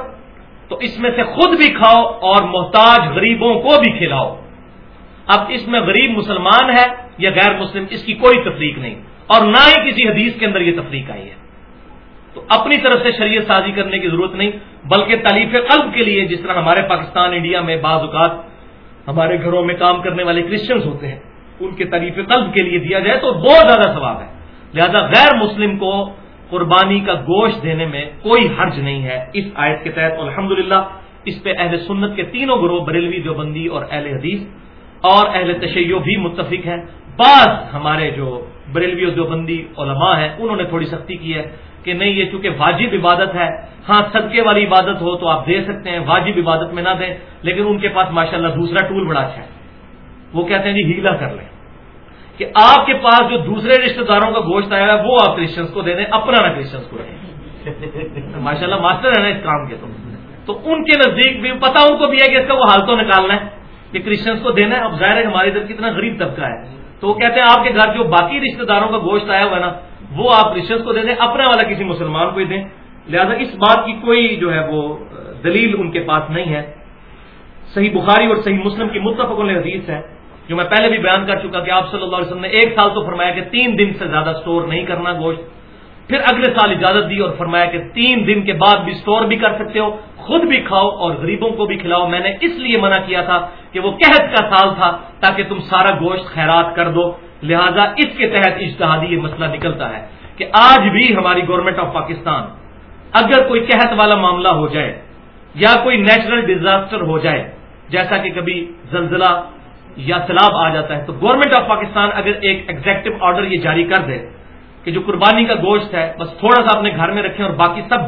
تو اس میں سے خود بھی کھاؤ اور محتاج غریبوں کو بھی کھلاؤ۔ اب اس میں غریب مسلمان ہے یا غیر مسلم، اس کی کوئی تفریق نہیں۔ اور نہ ہی کسی حدیث کے اندر یہ تفریق آئی ہے۔ تو اپنی طرف سے شریعت سازی کرنے کی ضرورت نہیں، بلکہ تعلیف قلب کے لیے جس طرح ہمارے پاکستان، انڈیا میں بعض اوقات ہمارے گھروں میں کام کرنے والے کرسچنز ہوتے ہیں، ان کے تعلیف قلب کے لیے دیا جائے تو بہت زیادہ ثواب ہے۔ لہذا غیر مسلم کو قربانی کا گوشت دینے میں کوئی حرج نہیں ہے۔ اس آیت کے تحت الحمد اس پہ اہل سنت کے تینوں گروہ بریلوی دیوبندی اور اہل حدیث اور اہل تشیع بھی متفق ہیں۔ بعض ہمارے جو بریلوی اور دیوبندی علماء ہیں، انہوں نے تھوڑی سختی کی ہے کہ نہیں، یہ چونکہ واجب عبادت ہے ہاں صدقے والی عبادت ہو تو آپ دے سکتے ہیں، واجب عبادت میں نہ دیں، لیکن ان کے پاس ماشاءاللہ دوسرا ٹول بڑا اچھا ہے۔ وہ کہتے ہیں جی ہیلا کر لیں۔ کہ آپ کے پاس جو دوسرے رشتہ داروں کا گوشت آیا ہے، وہ آپ کرسچنس کو دے دیں، اپنا نہ کرسچنس کو دیں ماشاء اللہ ماسٹر ہے نا اس کام کے تو۔ تو ان کے نزدیک بھی پتا ان کو بھی ہے کہ اس کا وہ حالتوں نکالنا ہے۔ کہ کرسچنس کو دینا ہے، اب ظاہر ہے ہمارے ادھر کتنا غریب طبقہ ہے۔ تو وہ کہتے ہیں آپ کے گھر جو باقی رشتہ داروں کا گوشت آیا ہوا ہے نا، وہ آپ کرسچنس کو دے دیں اپنے والا کسی مسلمان کو ہی دیں۔ لہذا اس بات کی کوئی جو ہے وہ دلیل ان کے پاس نہیں ہے۔ صحیح بخاری اور صحیح مسلم کی متفق حدیث ہے، جو میں پہلے بھی بیان کر چکا کہ آپ صلی اللہ علیہ وسلم نے ایک سال تو فرمایا کہ تین دن سے زیادہ سٹور نہیں کرنا گوشت۔ پھر اگلے سال اجازت دی اور فرمایا کہ تین دن کے بعد بھی سٹور بھی کر سکتے ہو، خود بھی کھاؤ اور غریبوں کو بھی کھلاؤ۔ میں نے اس لیے منع کیا تھا کہ وہ قحط کا سال تھا تاکہ تم سارا گوشت خیرات کر دو۔ لہذا اس کے تحت اجتہادی یہ مسئلہ نکلتا ہے کہ آج بھی ہماری گورنمنٹ آف پاکستان اگر کوئی قحط والا معاملہ ہو جائے یا کوئی نیچرل ڈیزاسٹر ہو جائے، جیسا کہ کبھی زلزلہ یا سیلاب آ جاتا ہے، تو گورنمنٹ آف پاکستان اگر ایک ایگزیکٹو آرڈر یہ جاری کر دے کہ جو قربانی کا گوشت ہے، بس تھوڑا سا اپنے گھر میں رکھیں اور باقی سب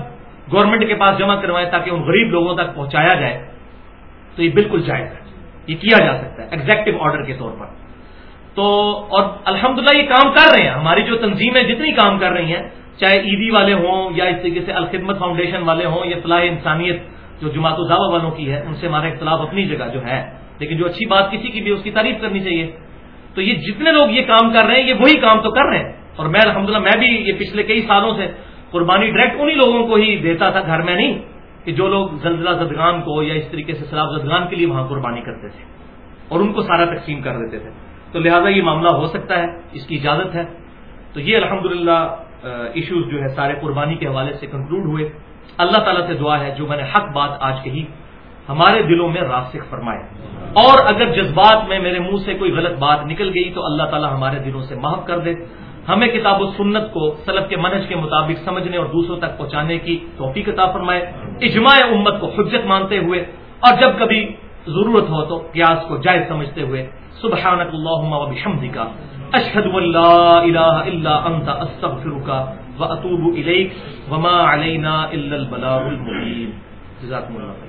گورنمنٹ کے پاس جمع کروائیں تاکہ ان غریب لوگوں تک پہنچایا جائے۔ تو یہ بالکل جائز ہے۔ یہ کیا جا سکتا ہے؟ ایگزیکٹو آرڈر کے طور پر۔ تو اور الحمدللہ یہ کام کر رہے ہیں۔ ہماری جو تنظیمیں جتنی کام کر رہی ہیں، چاہے عیدی والے ہوں یا اس طریقے سے الخدمت فاؤنڈیشن والے ہوں یا فلاح انسانیت جو جماعت الدعوہ والوں کی ہے، ان سے ہمارا اختلاف اپنی جگہ جو ہے۔ لیکن جو اچھی بات کسی کی بھی اس کی تعریف کرنی چاہیے۔ تو یہ جتنے لوگ یہ کام کر رہے ہیں، یہ وہی کام تو کر رہے ہیں۔ اور میں الحمدللہ میں بھی یہ پچھلے کئی سالوں سے قربانی ڈائریکٹ انہی لوگوں کو ہی دیتا تھا، گھر میں نہیں، کہ جو لوگ زلزلہ زدگان کو یا اس طریقے سے سلاب زدگان کے لیے وہاں قربانی کرتے تھے اور ان کو سارا تقسیم کر دیتے تھے۔ تو لہٰذا یہ معاملہ ہو سکتا ہے، اس کی اجازت ہے۔ تو یہ الحمد ایشوز جو ہے سارے قربانی کے حوالے سے کنکلوڈ ہوئے۔ اللہ تعالیٰ سے دعا ہے، جو میں نے حق بات آج کہی، ہمارے دلوں میں راسک فرمائے۔ اور اگر جذبات میں میرے منہ سے کوئی غلط بات نکل گئی، تو اللہ تعالیٰ ہمارے دلوں سے محف کر دے۔ ہمیں کتاب و سنت کو سلب کے منج کے مطابق سمجھنے اور دوسروں تک پہنچانے کی توفیق عطا فرمائے۔ اجماع امت کو حجت مانتے ہوئے اور جب کبھی ضرورت ہو تو قیاس کو جائز سمجھتے ہوئے۔ سبحانك اللهم وبحمدك اشهد ان لا اله الا انت استغفرك واتوب اليك وما علينا الا البلاغ المبين جزاكم الله